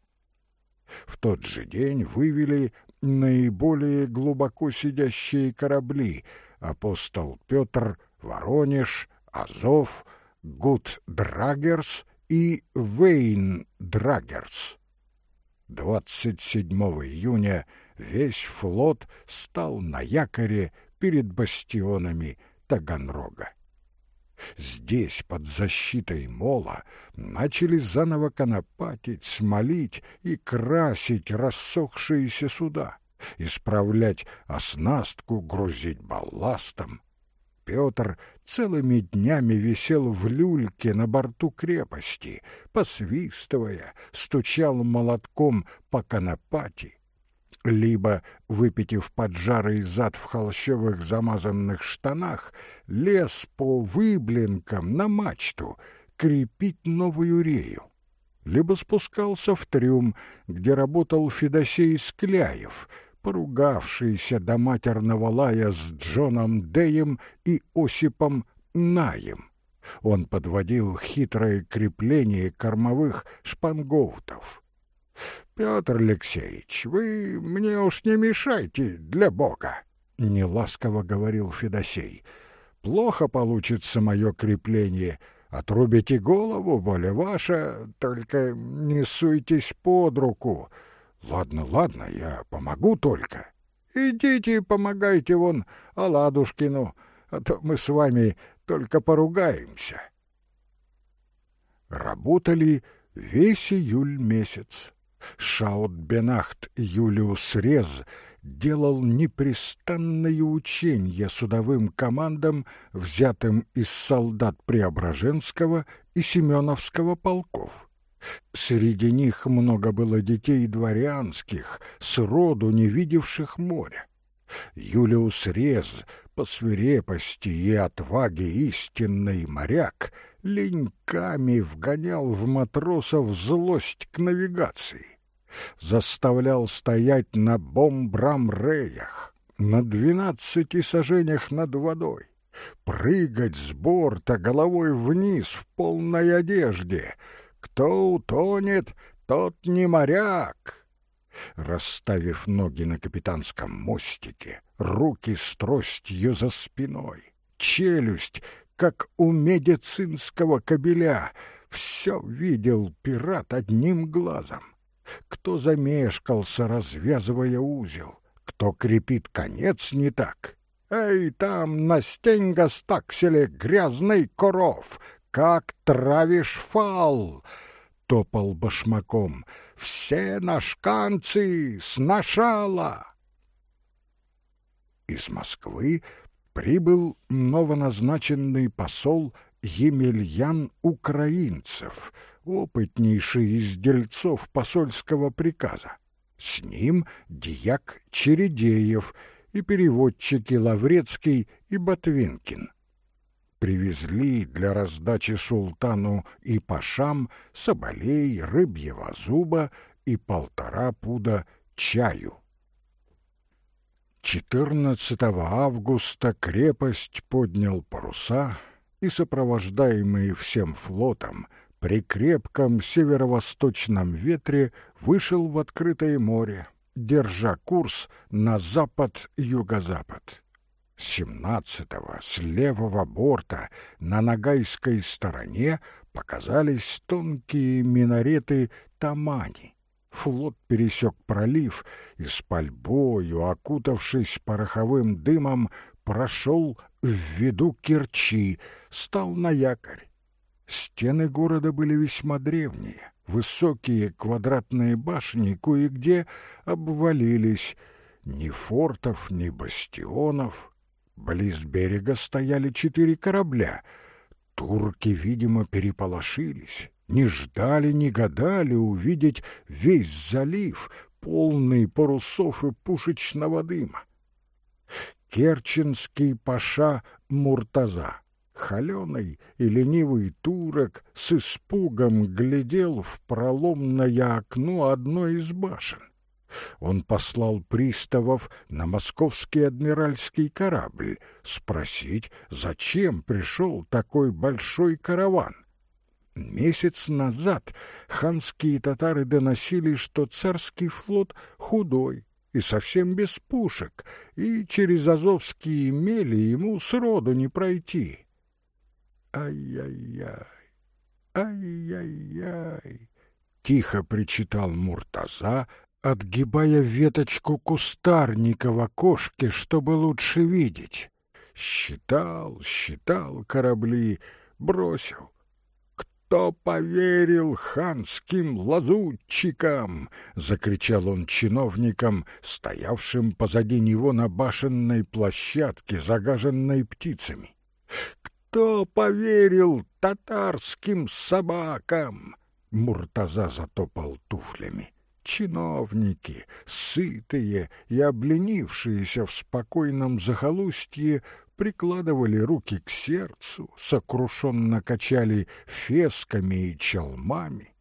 В тот же день вывели наиболее глубоко сидящие корабли «Апостол Петр», «Воронеж», «Азов», «Гуд Драгерс» и «Вейн Драгерс». 27 июня весь флот стал на якоре перед бастионами Таганрога. Здесь, под защитой мола, начали заново конопатить, смолить и красить рассохшиеся суда, исправлять оснастку, грузить балластом. Петр целыми днями висел в люльке на борту крепости, посвистывая, стучал молотком по конопати, либо, выпитив поджарый зад в холщовых замазанных штанах, лез по выблинкам на мачту крепить новую рею, либо спускался в трюм, где работал Федосей Скляев, поругавшийся до матерного лая с Джоном Деем и Осипом Наем. Он подводил хитрое крепление кормовых шпангоутов. Петр Алексеевич, вы мне уж не мешайте для Бога, неласково говорил Федосей. Плохо получится мое крепление. Отрубите голову, воля ваша, только не суйтесь под руку. Ладно, ладно, я помогу только. Идите помогайте вон Аладушкину, а то мы с вами только поругаемся. Работали весь июль месяц. Шаут-Бенахт Юлиус Рез делал непрестанные учения судовым командам, взятым из солдат Преображенского и Семеновского полков. Среди них много было детей дворянских, сроду не видевших моря. Юлиус Рез, по свирепости и отваге истинный моряк, леньками вгонял в матросов злость к навигации, заставлял стоять на бомбрам-реях, на двенадцати сажениях над водой, прыгать с борта головой вниз в полной одежде. Кто утонет, тот не моряк. Расставив ноги на капитанском мостике, руки с тростью за спиной, челюсть как у медицинского кобеля. Все видел пират одним глазом. Кто замешкался, развязывая узел, кто крепит конец не так. Эй, там на стеньга-стакселе грязный коров, как травишь фал! Топал башмаком. Все нашканцы сношала! Из Москвы прибыл новоназначенный посол Емельян Украинцев, опытнейший из дельцов посольского приказа. С ним дьяк Чередеев и переводчики Лаврецкий и Ботвинкин. Привезли для раздачи султану и пашам соболей, рыбьего зуба и полтора пуда чаю. 14 августа крепость поднял паруса и, сопровождаемый всем флотом, при крепком северо-восточном ветре вышел в открытое море, держа курс на запад-юго-запад. Семнадцатого с левого борта на Ногайской стороне показались тонкие минареты Тамани, Флот пересек пролив и с пальбою, окутавшись пороховым дымом, прошел в виду Керчи, стал на якорь. Стены города были весьма древние, высокие квадратные башни кое-где обвалились. Ни фортов, ни бастионов. Близ берега стояли четыре корабля. Турки, видимо, переполошились не ждали, не гадали увидеть весь залив, полный парусов и пушечного дыма. Керченский паша Муртаза, холеный и ленивый турок, с испугом глядел в проломное окно одной из башен. Он послал приставов на московский адмиральский корабль спросить, зачем пришел такой большой караван. Месяц назад ханские татары доносили, что царский флот худой и совсем без пушек, и через Азовские мели ему сроду не пройти. Ай-яй-яй, ай-яй-яй, тихо причитал Муртаза, отгибая веточку кустарника в окошке, чтобы лучше видеть. Считал, считал корабли, бросил кто поверил ханским лазутчикам!» — закричал он чиновникам, стоявшим позади него на башенной площадке, загаженной птицами. «Кто поверил татарским собакам?» Муртаза затопал туфлями. Чиновники, сытые и обленившиеся в спокойном захолустье, прикладывали руки к сердцу, сокрушенно качали фесками и челмами,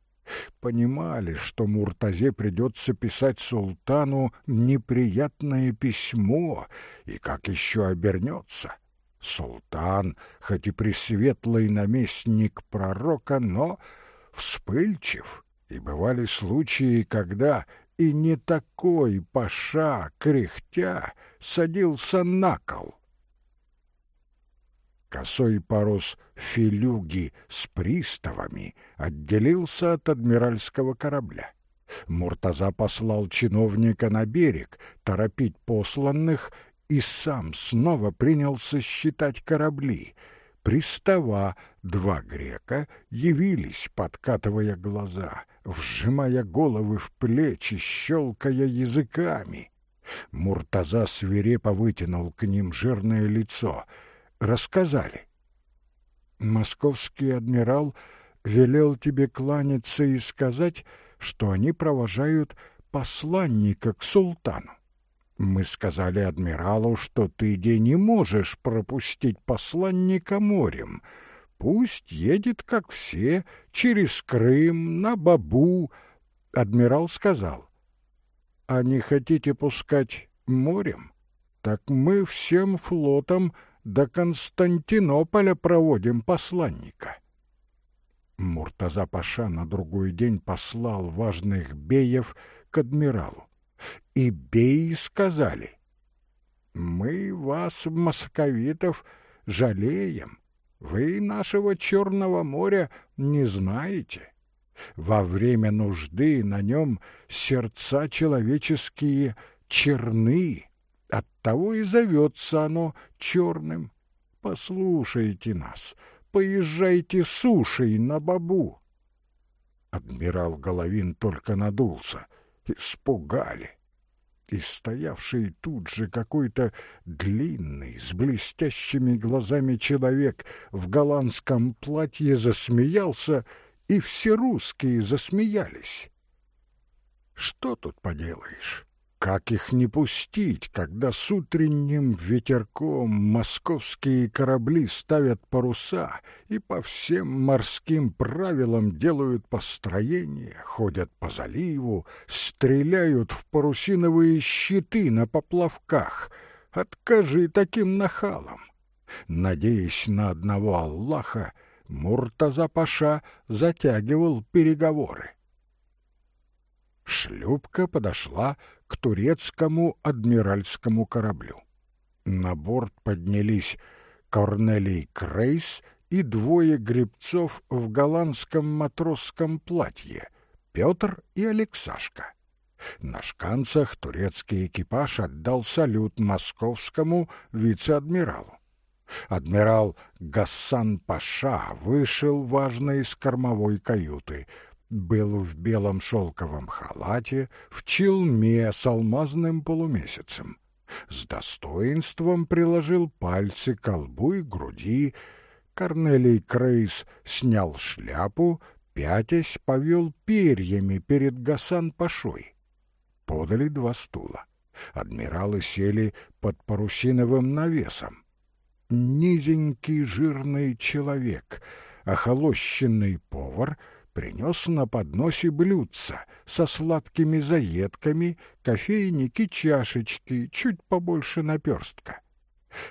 понимали, что Муртазе придется писать султану неприятное письмо, и как еще обернется. Султан, хоть и пресветлый наместник пророка, но вспыльчив, и бывали случаи, когда и не такой паша, кряхтя, садился на кол. Косой парус «Филюги» с приставами отделился от адмиральского корабля. Муртаза послал чиновника на берег торопить посланных и сам снова принялся считать корабли. Пристава два грека явились, подкатывая глаза, вжимая головы в плечи, щелкая языками. Муртаза свирепо вытянул к ним жирное лицо — рассказали. Московский адмирал велел тебе кланяться и сказать, что они провожают посланника к султану. Мы сказали адмиралу, что ты де не можешь пропустить посланника морем. Пусть едет, как все, через Крым, на Бабу. Адмирал сказал, а не хотите пускать морем? Так мы всем флотом до Константинополя проводим посланника. Муртаза Паша на другой день послал важных беев к адмиралу. И беи сказали, «Мы вас, московитов, жалеем. Вы нашего Черного моря не знаете. Во время нужды на нем сердца человеческие черны, Оттого и зовется оно черным. Послушайте нас, поезжайте сушей на бабу. Адмирал Головин только надулся. Испугали. И стоявший тут же какой-то длинный, с блестящими глазами человек в голландском платье засмеялся, и все русские засмеялись. Что тут поделаешь? Как их не пустить, когда с утренним ветерком московские корабли ставят паруса и по всем морским правилам делают построение, ходят по заливу, стреляют в парусиновые щиты на поплавках? Откажи таким нахалам! Надеясь на одного Аллаха, Муртаза-паша затягивал переговоры. Шлюпка подошла к турецкому адмиральскому кораблю. На борт поднялись Корнелий Крейс и двое гребцов в голландском матросском платье — Петр и Алексашка. На шканцах турецкий экипаж отдал салют московскому вице-адмиралу. Адмирал Гассан Паша вышел важно из кормовой каюты — был в белом шелковом халате, в челме с алмазным полумесяцем. С достоинством приложил пальцы к колбу и груди. Корнелий Крейс снял шляпу, пятясь повел перьями перед Гасан-пашой. Подали два стула. Адмиралы сели под парусиновым навесом. Низенький жирный человек, охолощенный повар — принес на подносе блюдца со сладкими заедками, кофейники, чашечки, чуть побольше наперстка.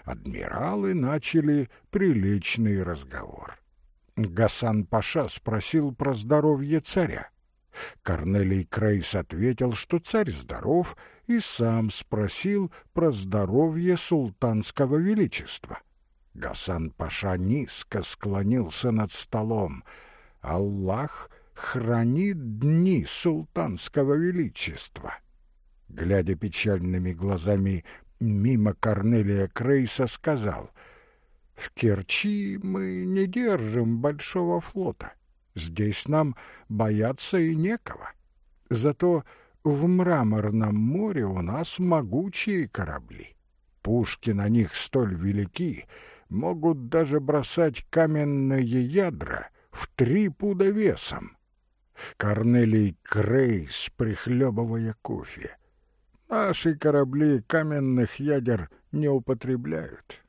Адмиралы начали приличный разговор. Гасан-паша спросил про здоровье царя. Корнелий Крейс ответил, что царь здоров, и сам спросил про здоровье султанского величества. Гасан-паша низко склонился над столом. «Аллах хранит дни султанского величества!» Глядя печальными глазами мимо Корнелия Крейса, сказал, «В Керчи мы не держим большого флота. Здесь нам бояться и некого. Зато в Мраморном море у нас могучие корабли. Пушки на них столь велики, могут даже бросать каменные ядра в три пуда весом. Корнелий Крейс, прихлебывая кофе. Наши корабли каменных ядер не употребляют.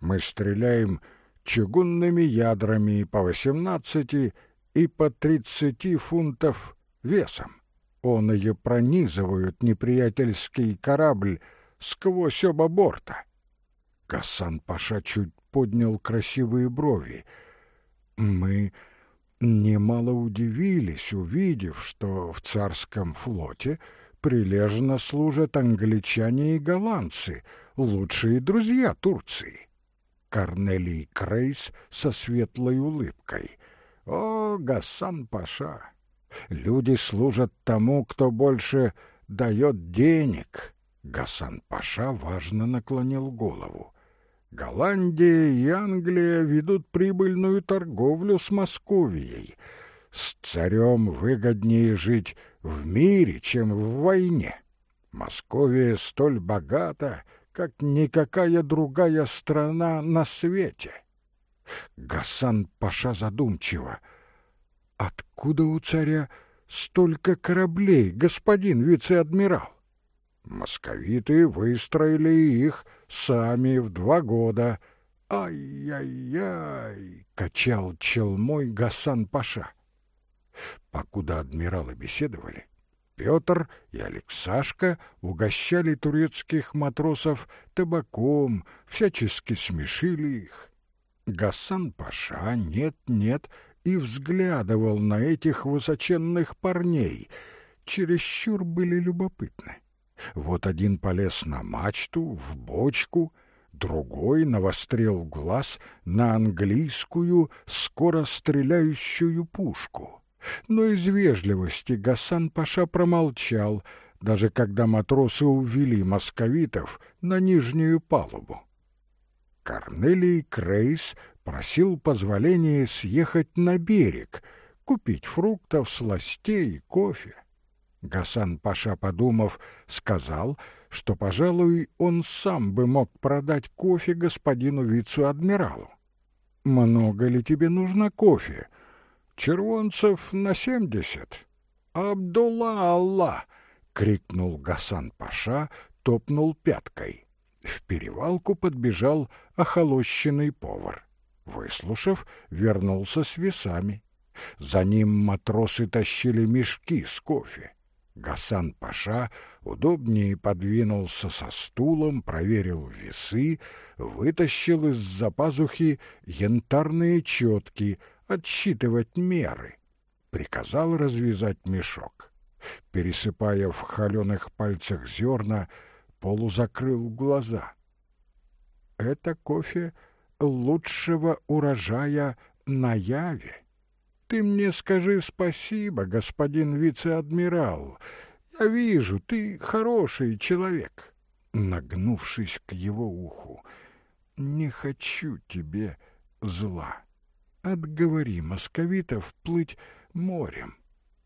Мы стреляем чугунными ядрами по восемнадцати и по тридцати фунтов весом. Он ее пронизывают неприятельский корабль сквозь оба борта. Гасан-паша чуть поднял красивые брови. Мы немало удивились, увидев, что в царском флоте прилежно служат англичане и голландцы, лучшие друзья Турции. Корнелий Крейс со светлой улыбкой. О, Гасан-паша! Люди служат тому, кто больше дает денег. Гасан-паша важно наклонил голову. Голландия и Англия ведут прибыльную торговлю с Московией. С царем выгоднее жить в мире, чем в войне. Московия столь богата, как никакая другая страна на свете. Гасан Паша задумчиво. Откуда у царя столько кораблей, господин вице-адмирал? Московиты выстроили их сами в два года. Ай-яй-яй, качал челмой Гасан Паша. Покуда адмиралы беседовали, Петр и Алексашка угощали турецких матросов табаком, всячески смешили их. Гасан-паша нет-нет и взглядывал на этих высоченных парней, чересчур были любопытны. Вот один полез на мачту, в бочку, другой навострил глаз на английскую скоро стреляющую пушку. Но из вежливости Гасан-паша промолчал, даже когда матросы увели московитов на нижнюю палубу. Корнелий Крейс просил позволения съехать на берег, купить фруктов, сластей и кофе. Гасан-паша, подумав, сказал, что, пожалуй, он сам бы мог продать кофе господину вицу-адмиралу. «Много ли тебе нужно кофе?» «Червонцев на семьдесят». «Абдулла Аллах!» — крикнул Гасан-паша, топнул пяткой. В перевалку подбежал охолощенный повар. Выслушав, вернулся с весами. За ним матросы тащили мешки с кофе. Гасан-паша удобнее подвинулся со стулом, проверил весы, вытащил из-за пазухи янтарные четки, отсчитывать меры. Приказал развязать мешок. Пересыпая в холеных пальцах зерна, полузакрыл глаза. Это кофе лучшего урожая на Яве. Ты мне скажи спасибо, господин вице-адмирал. Я вижу, ты хороший человек. Нагнувшись к его уху, не хочу тебе зла. Отговори московитов плыть морем.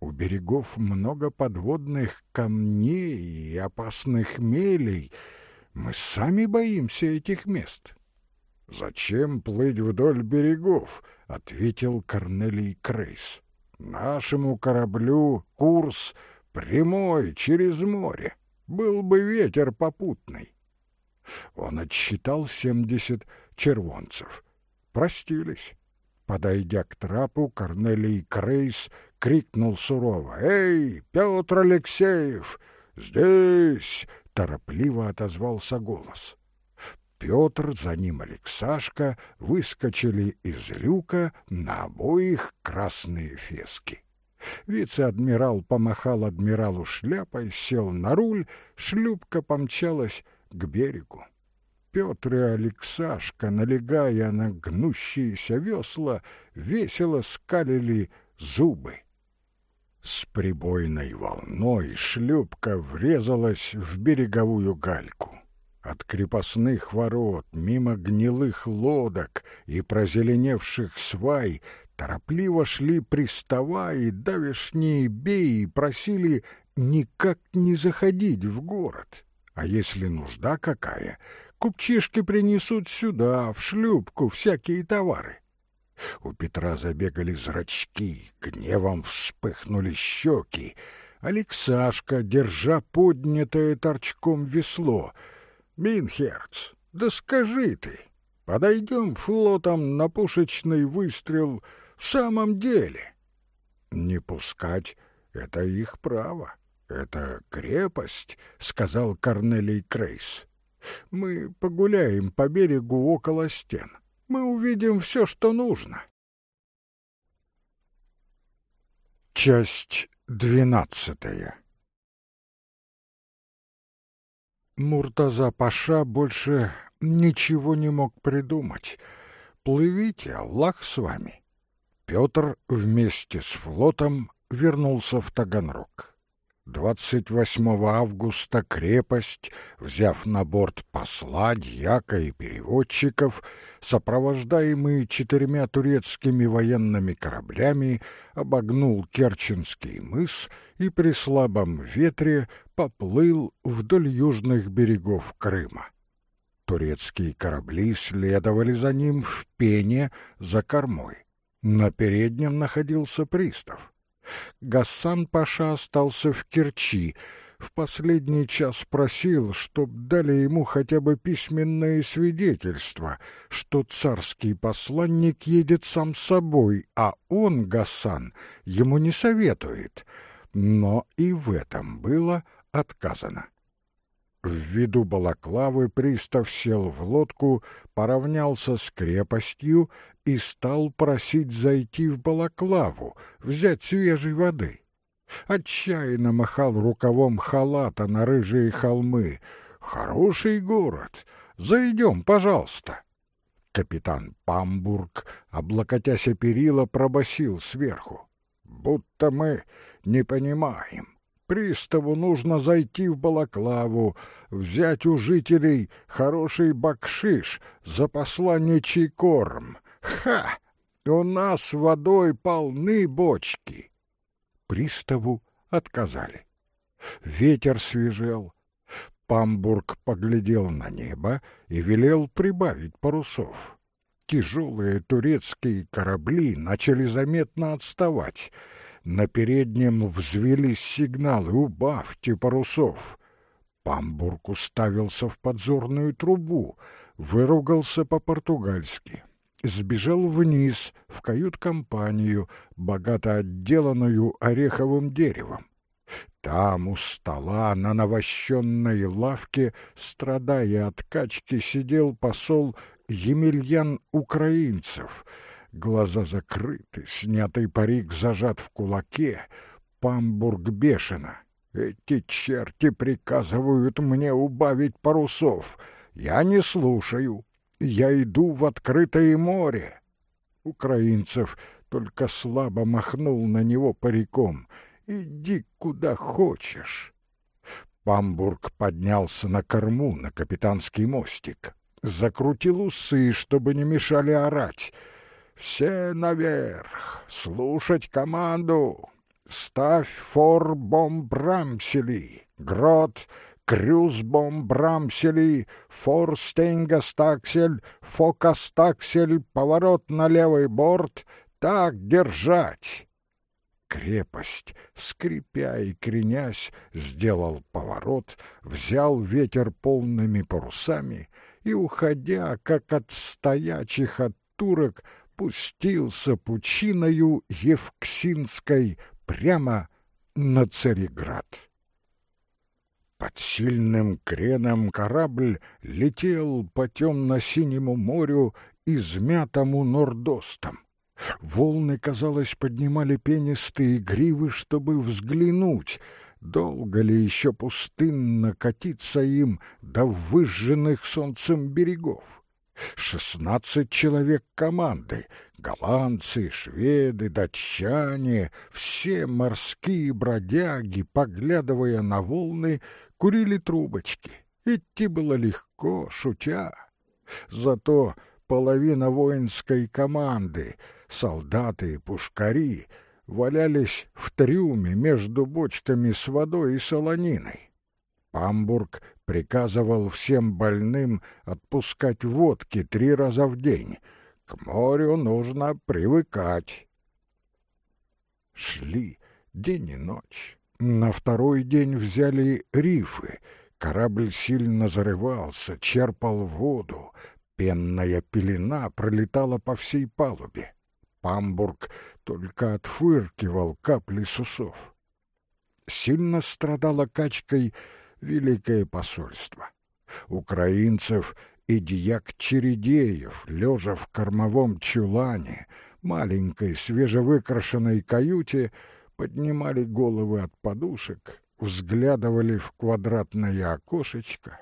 У берегов много подводных камней и опасных мелей. Мы сами боимся этих мест. Зачем плыть вдоль берегов? ответил Корнелий Крейс. Нашему кораблю курс прямой через море. Был бы ветер попутный. Он отсчитал семьдесят червонцев. Простились. Подойдя к трапу, Корнелий Крейс крикнул сурово. «Эй, Петр Алексеев! Здесь!» — торопливо отозвался голос. Петр, за ним Алексашка выскочили из люка на обоих красные фески. Вице-адмирал помахал адмиралу шляпой, сел на руль, шлюпка помчалась к берегу. Петр и Алексашка, налегая на гнущиеся весла, весело скалили зубы. С прибойной волной шлюпка врезалась в береговую гальку. От крепостных ворот, мимо гнилых лодок и прозеленевших свай торопливо шли пристава и давешние беи просили никак не заходить в город. А если нужда какая, купчишки принесут сюда, в шлюпку, всякие товары. У Петра забегали зрачки, гневом вспыхнули щеки. Алексашка, держа поднятое торчком весло. «Минхерц, да скажи ты, подойдем флотом на пушечный выстрел в самом деле?» «Не пускать — это их право, это крепость», — сказал Корнелий Крейс. «Мы погуляем по берегу около стен мы увидим все, что нужно. Часть двенадцатая Муртаза Паша больше ничего не мог придумать. Плывите, Аллах с вами. Петр вместе с флотом вернулся в Таганрог. 28 августа крепость, взяв на борт посла, дьяка и переводчиков, сопровождаемый четырьмя турецкими военными кораблями, обогнул Керченский мыс и при слабом ветре поплыл вдоль южных берегов Крыма. Турецкие корабли следовали за ним в пене за кормой. На переднем находился пристав. Гассан Паша остался в Керчи. В последний час просил, чтоб дали ему хотя бы письменное свидетельство, что царский посланник едет сам собой, а он, Гассан, ему не советует. Но и в этом было отказано. В виду балаклавы пристав сел в лодку, поравнялся с крепостью и стал просить зайти в балаклаву, взять свежей воды. Отчаянно махал рукавом халата на рыжие холмы. «Хороший город! Зайдем, пожалуйста!» Капитан Памбург, облокотясь о перила, пробасил сверху. «Будто мы не понимаем. Приставу нужно зайти в Балаклаву, взять у жителей хороший бакшиш за посланничий корм. Ха! У нас водой полны бочки. Приставу отказали. Ветер свежел. Памбург поглядел на небо и велел прибавить парусов. Тяжелые турецкие корабли начали заметно отставать. На переднем взвелись сигналы «Убавьте парусов!» Памбург уставился в подзорную трубу, выругался по-португальски сбежал вниз в кают-компанию, богато отделанную ореховым деревом. Там у стола на навощенной лавке, страдая от качки, сидел посол Емельян Украинцев. Глаза закрыты, снятый парик зажат в кулаке, памбург бешено. Эти черти приказывают мне убавить парусов. Я не слушаю я иду в открытое море. Украинцев только слабо махнул на него париком. Иди куда хочешь. Памбург поднялся на корму, на капитанский мостик. Закрутил усы, чтобы не мешали орать. «Все наверх! Слушать команду! Ставь фор бомбрамсели! Грот Крюсбом Брамсели, Форстейнгастаксель, Фокастаксель, поворот на левый борт, так держать. Крепость, скрипя и кренясь, сделал поворот, взял ветер полными парусами и, уходя, как от стоячих от турок, пустился пучиною Евксинской прямо на Цареград. Под сильным креном корабль летел по темно-синему морю, измятому нордостом. Волны, казалось, поднимали пенистые гривы, чтобы взглянуть, долго ли еще пустынно катиться им до выжженных солнцем берегов. Шестнадцать человек команды — голландцы, шведы, датчане, все морские бродяги, поглядывая на волны, курили трубочки. Идти было легко, шутя. Зато половина воинской команды, солдаты и пушкари, валялись в трюме между бочками с водой и солониной. Памбург приказывал всем больным отпускать водки три раза в день. К морю нужно привыкать. Шли день и ночь. На второй день взяли рифы. Корабль сильно зарывался, черпал воду. Пенная пелена пролетала по всей палубе. Памбург только отфыркивал капли сусов. Сильно страдала качкой Великое посольство. Украинцев и дьяк Чередеев, лежа в кормовом чулане, маленькой свежевыкрашенной каюте, поднимали головы от подушек, взглядывали в квадратное окошечко.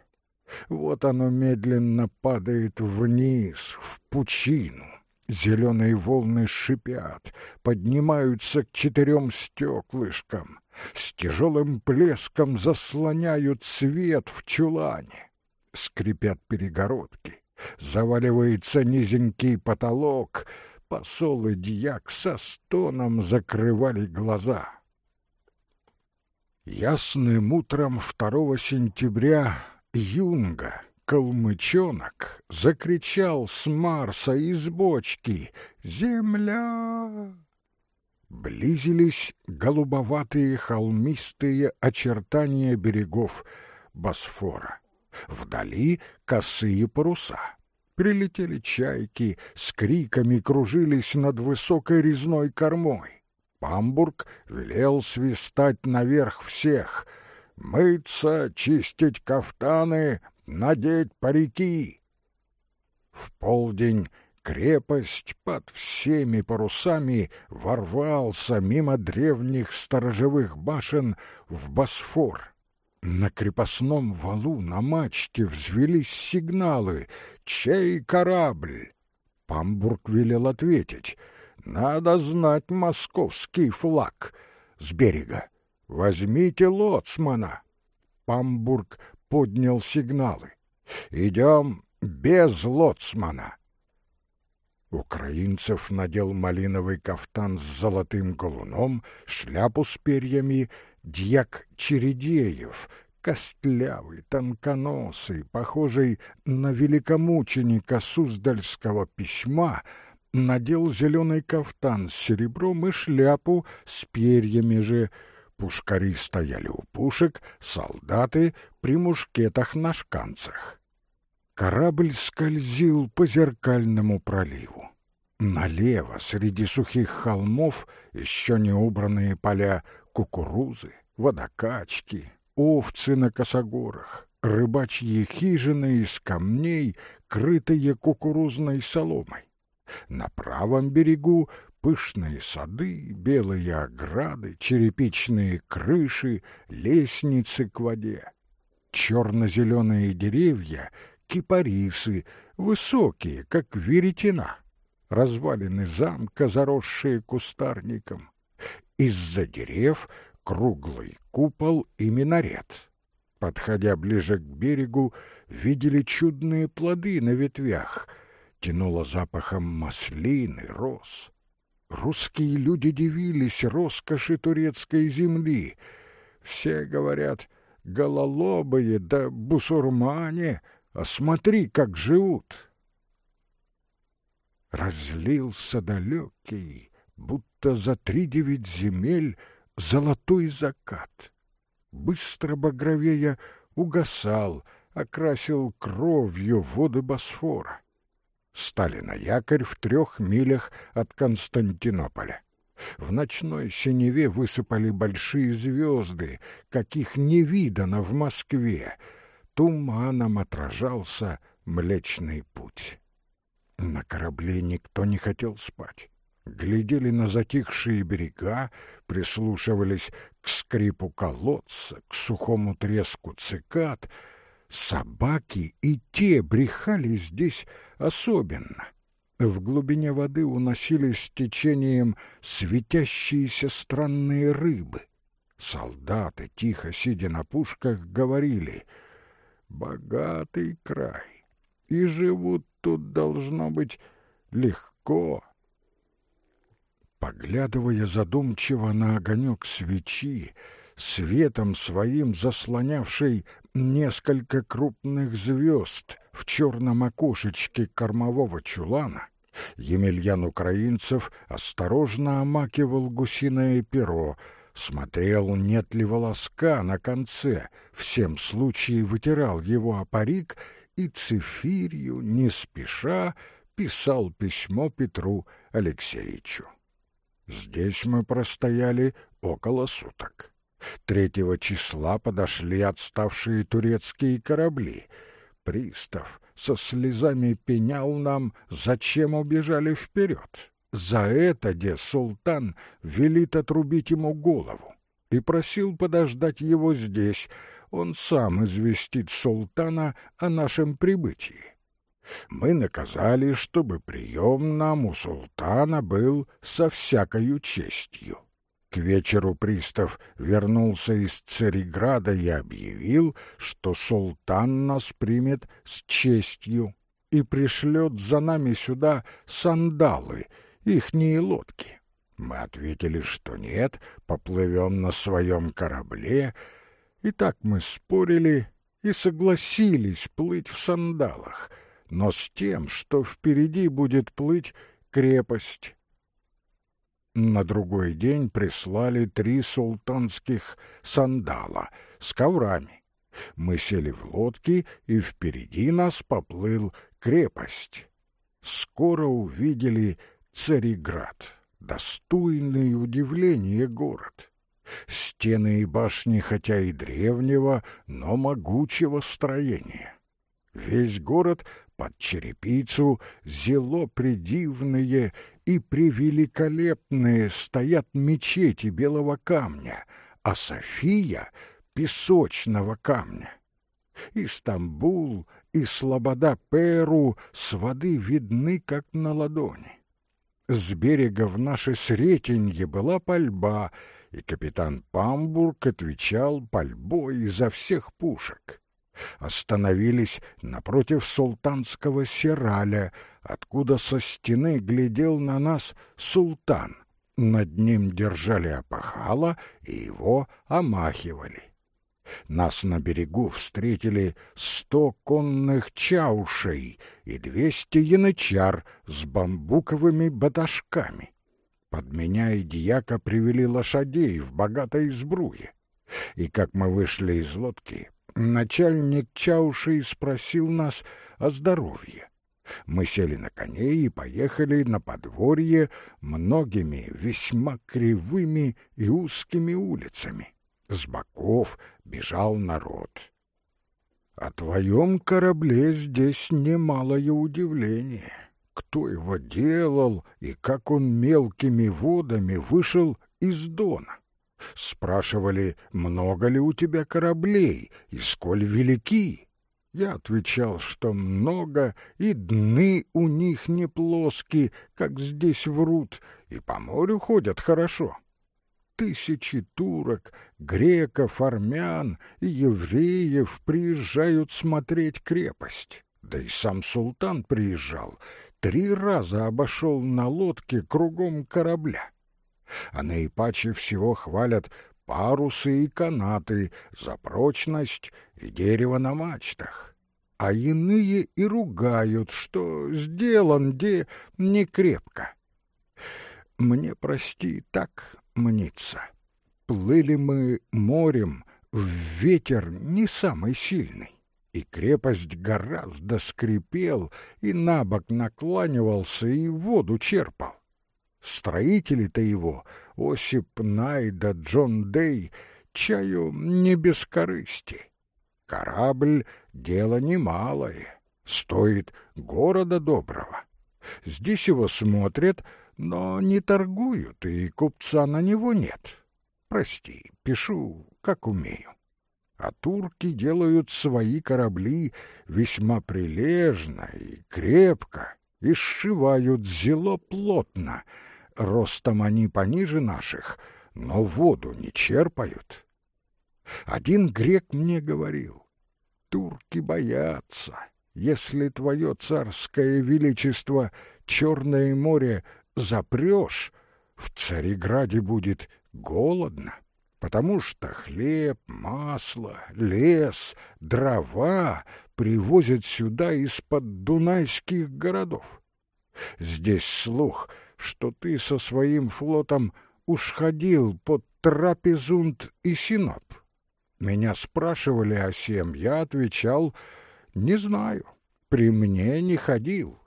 Вот оно медленно падает вниз, в пучину. Зеленые волны шипят, поднимаются к четырем стеклышкам, с тяжелым плеском заслоняют свет в чулане. Скрипят перегородки, заваливается низенький потолок — посол и дьяк со стоном закрывали глаза. Ясным утром 2 сентября Юнга, калмычонок, закричал с Марса из бочки «Земля!». Близились голубоватые холмистые очертания берегов Босфора. Вдали косые паруса — Прилетели чайки, с криками кружились над высокой резной кормой. Памбург велел свистать наверх всех. Мыться, чистить кафтаны, надеть парики. В полдень крепость под всеми парусами ворвался мимо древних сторожевых башен в Босфор. На крепостном валу на мачте взвелись сигналы «Чей корабль?» Памбург велел ответить «Надо знать московский флаг с берега. Возьмите лоцмана». Памбург поднял сигналы. «Идем без лоцмана». Украинцев надел малиновый кафтан с золотым голуном, шляпу с перьями дьяк Чередеев, костлявый, тонконосый, похожий на великомученика Суздальского письма, надел зеленый кафтан с серебром и шляпу с перьями же. Пушкари стояли у пушек, солдаты при мушкетах на шканцах. Корабль скользил по зеркальному проливу. Налево, среди сухих холмов, еще не убранные поля кукурузы, водокачки, овцы на косогорах, рыбачьи хижины из камней, крытые кукурузной соломой. На правом берегу пышные сады, белые ограды, черепичные крыши, лестницы к воде. Черно-зеленые деревья, кипарисы, высокие, как веретена. Развалины замка, заросшие кустарником. Из-за дерев круглый купол и минарет. Подходя ближе к берегу, видели чудные плоды на ветвях. Тянуло запахом маслин и роз. Русские люди дивились роскоши турецкой земли. Все говорят «гололобые да бусурмане», а смотри, как живут. Разлился далекий, будто за три девять земель золотой закат. Быстро багровея угасал, окрасил кровью воды Босфора. Стали на якорь в трех милях от Константинополя. В ночной синеве высыпали большие звезды, каких не видано в Москве. Туманом отражался Млечный Путь. На корабле никто не хотел спать. Глядели на затихшие берега, прислушивались к скрипу колодца, к сухому треску цикад. Собаки и те брехали здесь особенно. В глубине воды уносились течением светящиеся странные рыбы. Солдаты, тихо сидя на пушках, говорили «Богатый край, и живут тут, должно быть, легко». Поглядывая задумчиво на огонек свечи, светом своим заслонявший несколько крупных звезд в черном окошечке кормового чулана, Емельян Украинцев осторожно омакивал гусиное перо, смотрел, нет ли волоска на конце, всем случае вытирал его о парик и цифирью, не спеша, писал письмо Петру Алексеевичу. Здесь мы простояли около суток. Третьего числа подошли отставшие турецкие корабли. Пристав со слезами пенял нам, зачем убежали вперед. За это, где султан велит отрубить ему голову, и просил подождать его здесь, он сам известит султана о нашем прибытии. Мы наказали, чтобы прием нам у султана был со всякою честью. К вечеру пристав вернулся из Цареграда и объявил, что султан нас примет с честью и пришлет за нами сюда сандалы, ихние лодки. Мы ответили, что нет, поплывем на своем корабле, и так мы спорили и согласились плыть в сандалах, но с тем, что впереди будет плыть крепость на другой день прислали три султанских сандала с коврами. Мы сели в лодки, и впереди нас поплыл крепость. Скоро увидели Цареград, достойный удивление город. Стены и башни, хотя и древнего, но могучего строения. Весь город под черепицу зело придивные и превеликолепные стоят мечети белого камня, а София — песочного камня. И Стамбул, и слобода Перу с воды видны, как на ладони. С берега в наше Сретенье была пальба, и капитан Памбург отвечал пальбой изо всех пушек остановились напротив султанского сираля, откуда со стены глядел на нас султан. Над ним держали опахало и его омахивали. Нас на берегу встретили сто конных чаушей и двести янычар с бамбуковыми баташками. Под меня и дьяка привели лошадей в богатой сбруе. И как мы вышли из лодки, Начальник Чауши спросил нас о здоровье. Мы сели на коней и поехали на подворье многими весьма кривыми и узкими улицами. С боков бежал народ. О твоем корабле здесь немалое удивление. Кто его делал и как он мелкими водами вышел из Дона? Спрашивали, много ли у тебя кораблей и сколь велики. Я отвечал, что много, и дны у них не плоские, как здесь врут, и по морю ходят хорошо. Тысячи турок, греков, армян и евреев приезжают смотреть крепость. Да и сам султан приезжал, три раза обошел на лодке кругом корабля а наипаче всего хвалят парусы и канаты за прочность и дерево на мачтах. А иные и ругают, что сделан где не крепко. Мне, прости, так мнится. Плыли мы морем, в ветер не самый сильный, и крепость гораздо скрипел, и на бок накланивался, и воду черпал. Строители-то его, Осип Найда, Джон Дей, чаю не без корысти. Корабль — дело немалое, стоит города доброго. Здесь его смотрят, но не торгуют, и купца на него нет. Прости, пишу, как умею. А турки делают свои корабли весьма прилежно и крепко, и сшивают зело плотно. Ростом они пониже наших, но воду не черпают. Один грек мне говорил, турки боятся, если твое царское величество Черное море запрешь, в Цареграде будет голодно, потому что хлеб, масло, лес, дрова привозят сюда из-под дунайских городов. Здесь слух, что ты со своим флотом уж ходил под Трапезунд и Синоп. Меня спрашивали о сем, я отвечал, не знаю, при мне не ходил.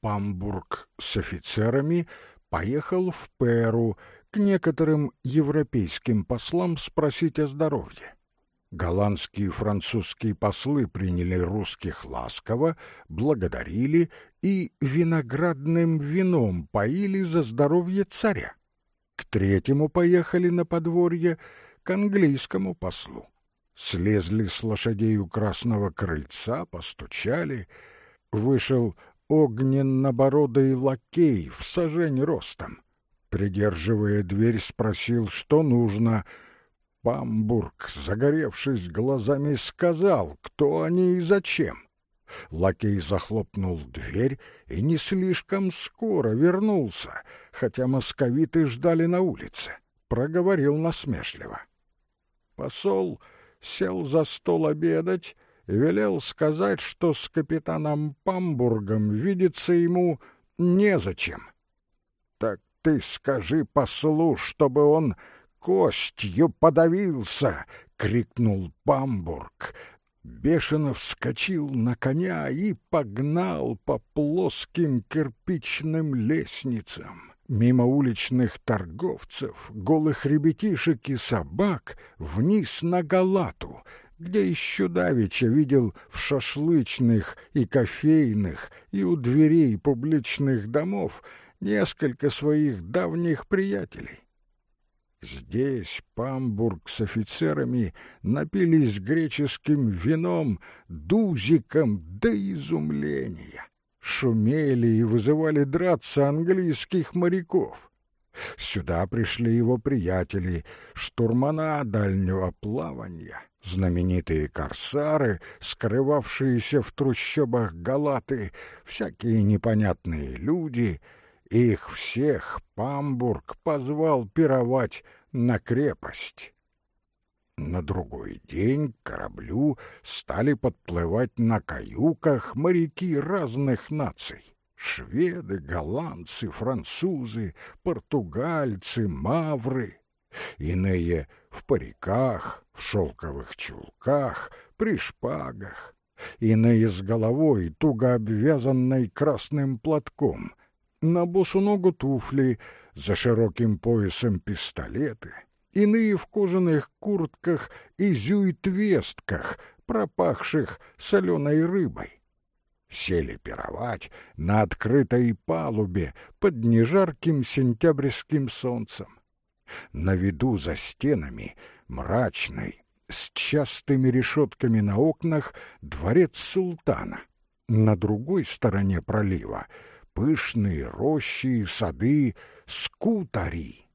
Памбург с офицерами поехал в Перу к некоторым европейским послам спросить о здоровье. Голландские и французские послы приняли русских ласково, благодарили и виноградным вином поили за здоровье царя. К третьему поехали на подворье к английскому послу. Слезли с лошадей у красного крыльца, постучали. Вышел огненно-бородый лакей в сажень ростом. Придерживая дверь, спросил, что нужно. Памбург, загоревшись глазами, сказал, кто они и зачем. Лакей захлопнул дверь и не слишком скоро вернулся, хотя московиты ждали на улице. Проговорил насмешливо. Посол сел за стол обедать и велел сказать, что с капитаном Памбургом видеться ему незачем. Так ты скажи послу, чтобы он костью подавился, крикнул Памбург. Бешено вскочил на коня и погнал по плоским кирпичным лестницам мимо уличных торговцев, голых ребятишек и собак, вниз на Галату, где еще давеча видел в шашлычных и кофейных и у дверей публичных домов несколько своих давних приятелей. Здесь Памбург с офицерами напились греческим вином, дузиком до изумления шумели и вызывали драться английских моряков. Сюда пришли его приятели, штурмана дальнего плавания, знаменитые корсары, скрывавшиеся в трущобах Галаты, всякие непонятные люди. Их всех Памбург позвал пировать на крепость. На другой день к кораблю стали подплывать на каюках моряки разных наций. Шведы, голландцы, французы, португальцы, мавры. Иные в париках, в шелковых чулках, при шпагах. Иные с головой, туго обвязанной красным платком. На босу ногу туфли, за широким поясом пистолеты — иные в кожаных куртках и зюитвестках, пропахших соленой рыбой. Сели пировать на открытой палубе под нежарким сентябрьским солнцем. На виду за стенами мрачный, с частыми решетками на окнах, дворец султана. На другой стороне пролива пышные рощи и сады скутари.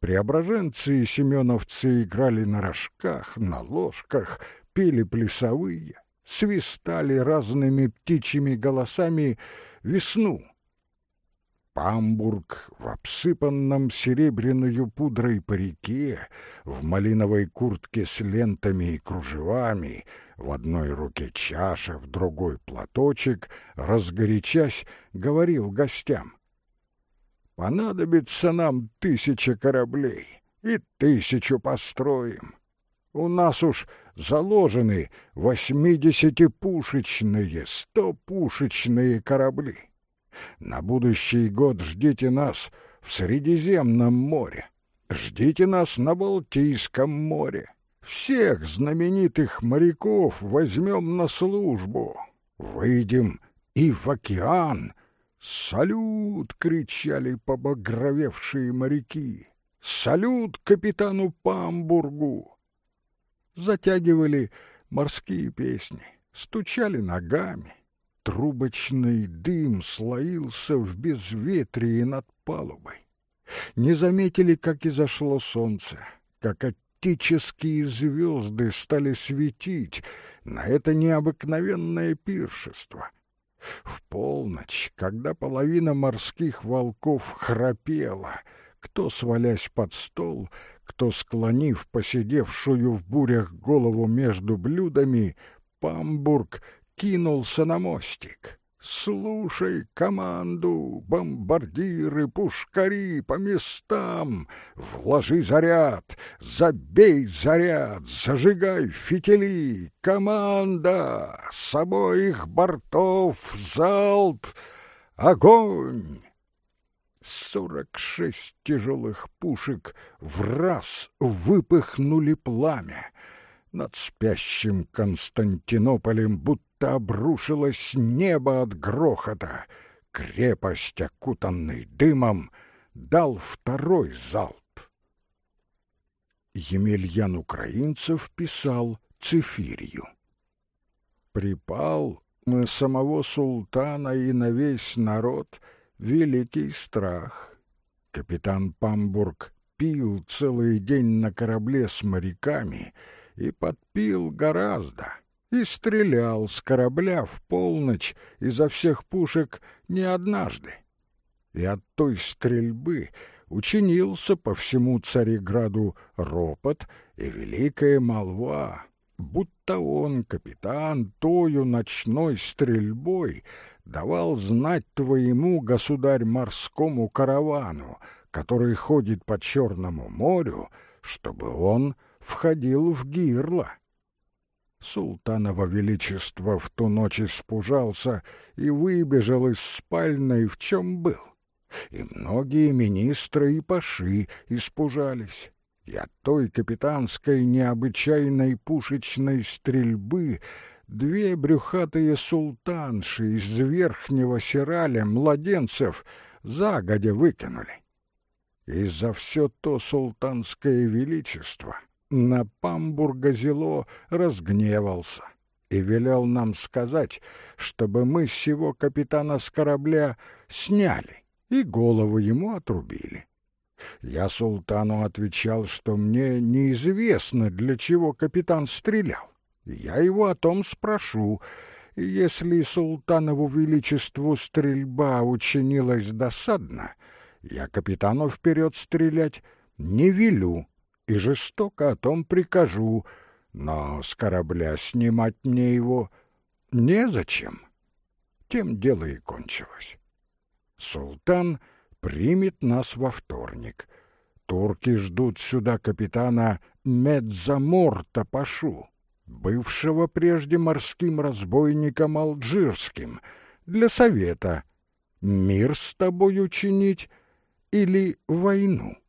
Преображенцы и семеновцы играли на рожках, на ложках, пели плясовые, свистали разными птичьими голосами весну. Памбург в обсыпанном серебряную пудрой парике, в малиновой куртке с лентами и кружевами, в одной руке чаша, в другой платочек, разгорячась, говорил гостям — Понадобится нам тысяча кораблей, и тысячу построим. У нас уж заложены восьмидесятипушечные, стопушечные корабли. На будущий год ждите нас в Средиземном море. Ждите нас на Балтийском море. Всех знаменитых моряков возьмем на службу. Выйдем и в океан. «Салют!» — кричали побагровевшие моряки. «Салют капитану Памбургу!» Затягивали морские песни, стучали ногами. Трубочный дым слоился в безветрии над палубой. Не заметили, как изошло солнце, как отеческие звезды стали светить на это необыкновенное пиршество. В полночь, когда половина морских волков храпела, кто свалясь под стол, кто, склонив посидевшую в бурях голову между блюдами, Памбург кинулся на мостик. «Слушай команду, бомбардиры, пушкари по местам! Вложи заряд, забей заряд, зажигай фитили! Команда! С обоих бортов залп! Огонь!» Сорок шесть тяжелых пушек в раз выпыхнули пламя. Над спящим Константинополем будто будто обрушилось небо от грохота. Крепость, окутанный дымом, дал второй залп. Емельян Украинцев писал цифирью. Припал на самого султана и на весь народ великий страх. Капитан Памбург пил целый день на корабле с моряками и подпил гораздо и стрелял с корабля в полночь изо всех пушек не однажды. И от той стрельбы учинился по всему Цареграду ропот и великая молва, будто он, капитан, тою ночной стрельбой давал знать твоему, государь, морскому каравану, который ходит по Черному морю, чтобы он входил в гирло. Султанова Величество в ту ночь испужался и выбежал из спальной, в чем был. И многие министры и паши испужались. И от той капитанской необычайной пушечной стрельбы две брюхатые султанши из верхнего сираля младенцев загодя выкинули. И за все то султанское величество — на Памбургазело разгневался и велел нам сказать, чтобы мы сего капитана с корабля сняли и голову ему отрубили. Я султану отвечал, что мне неизвестно, для чего капитан стрелял. Я его о том спрошу, если султанову величеству стрельба учинилась досадно, я капитану вперед стрелять не велю, и жестоко о том прикажу, но с корабля снимать мне его незачем. Тем дело и кончилось. Султан примет нас во вторник. Турки ждут сюда капитана Медзаморта Пашу, бывшего прежде морским разбойником алжирским, для совета, мир с тобой учинить или войну.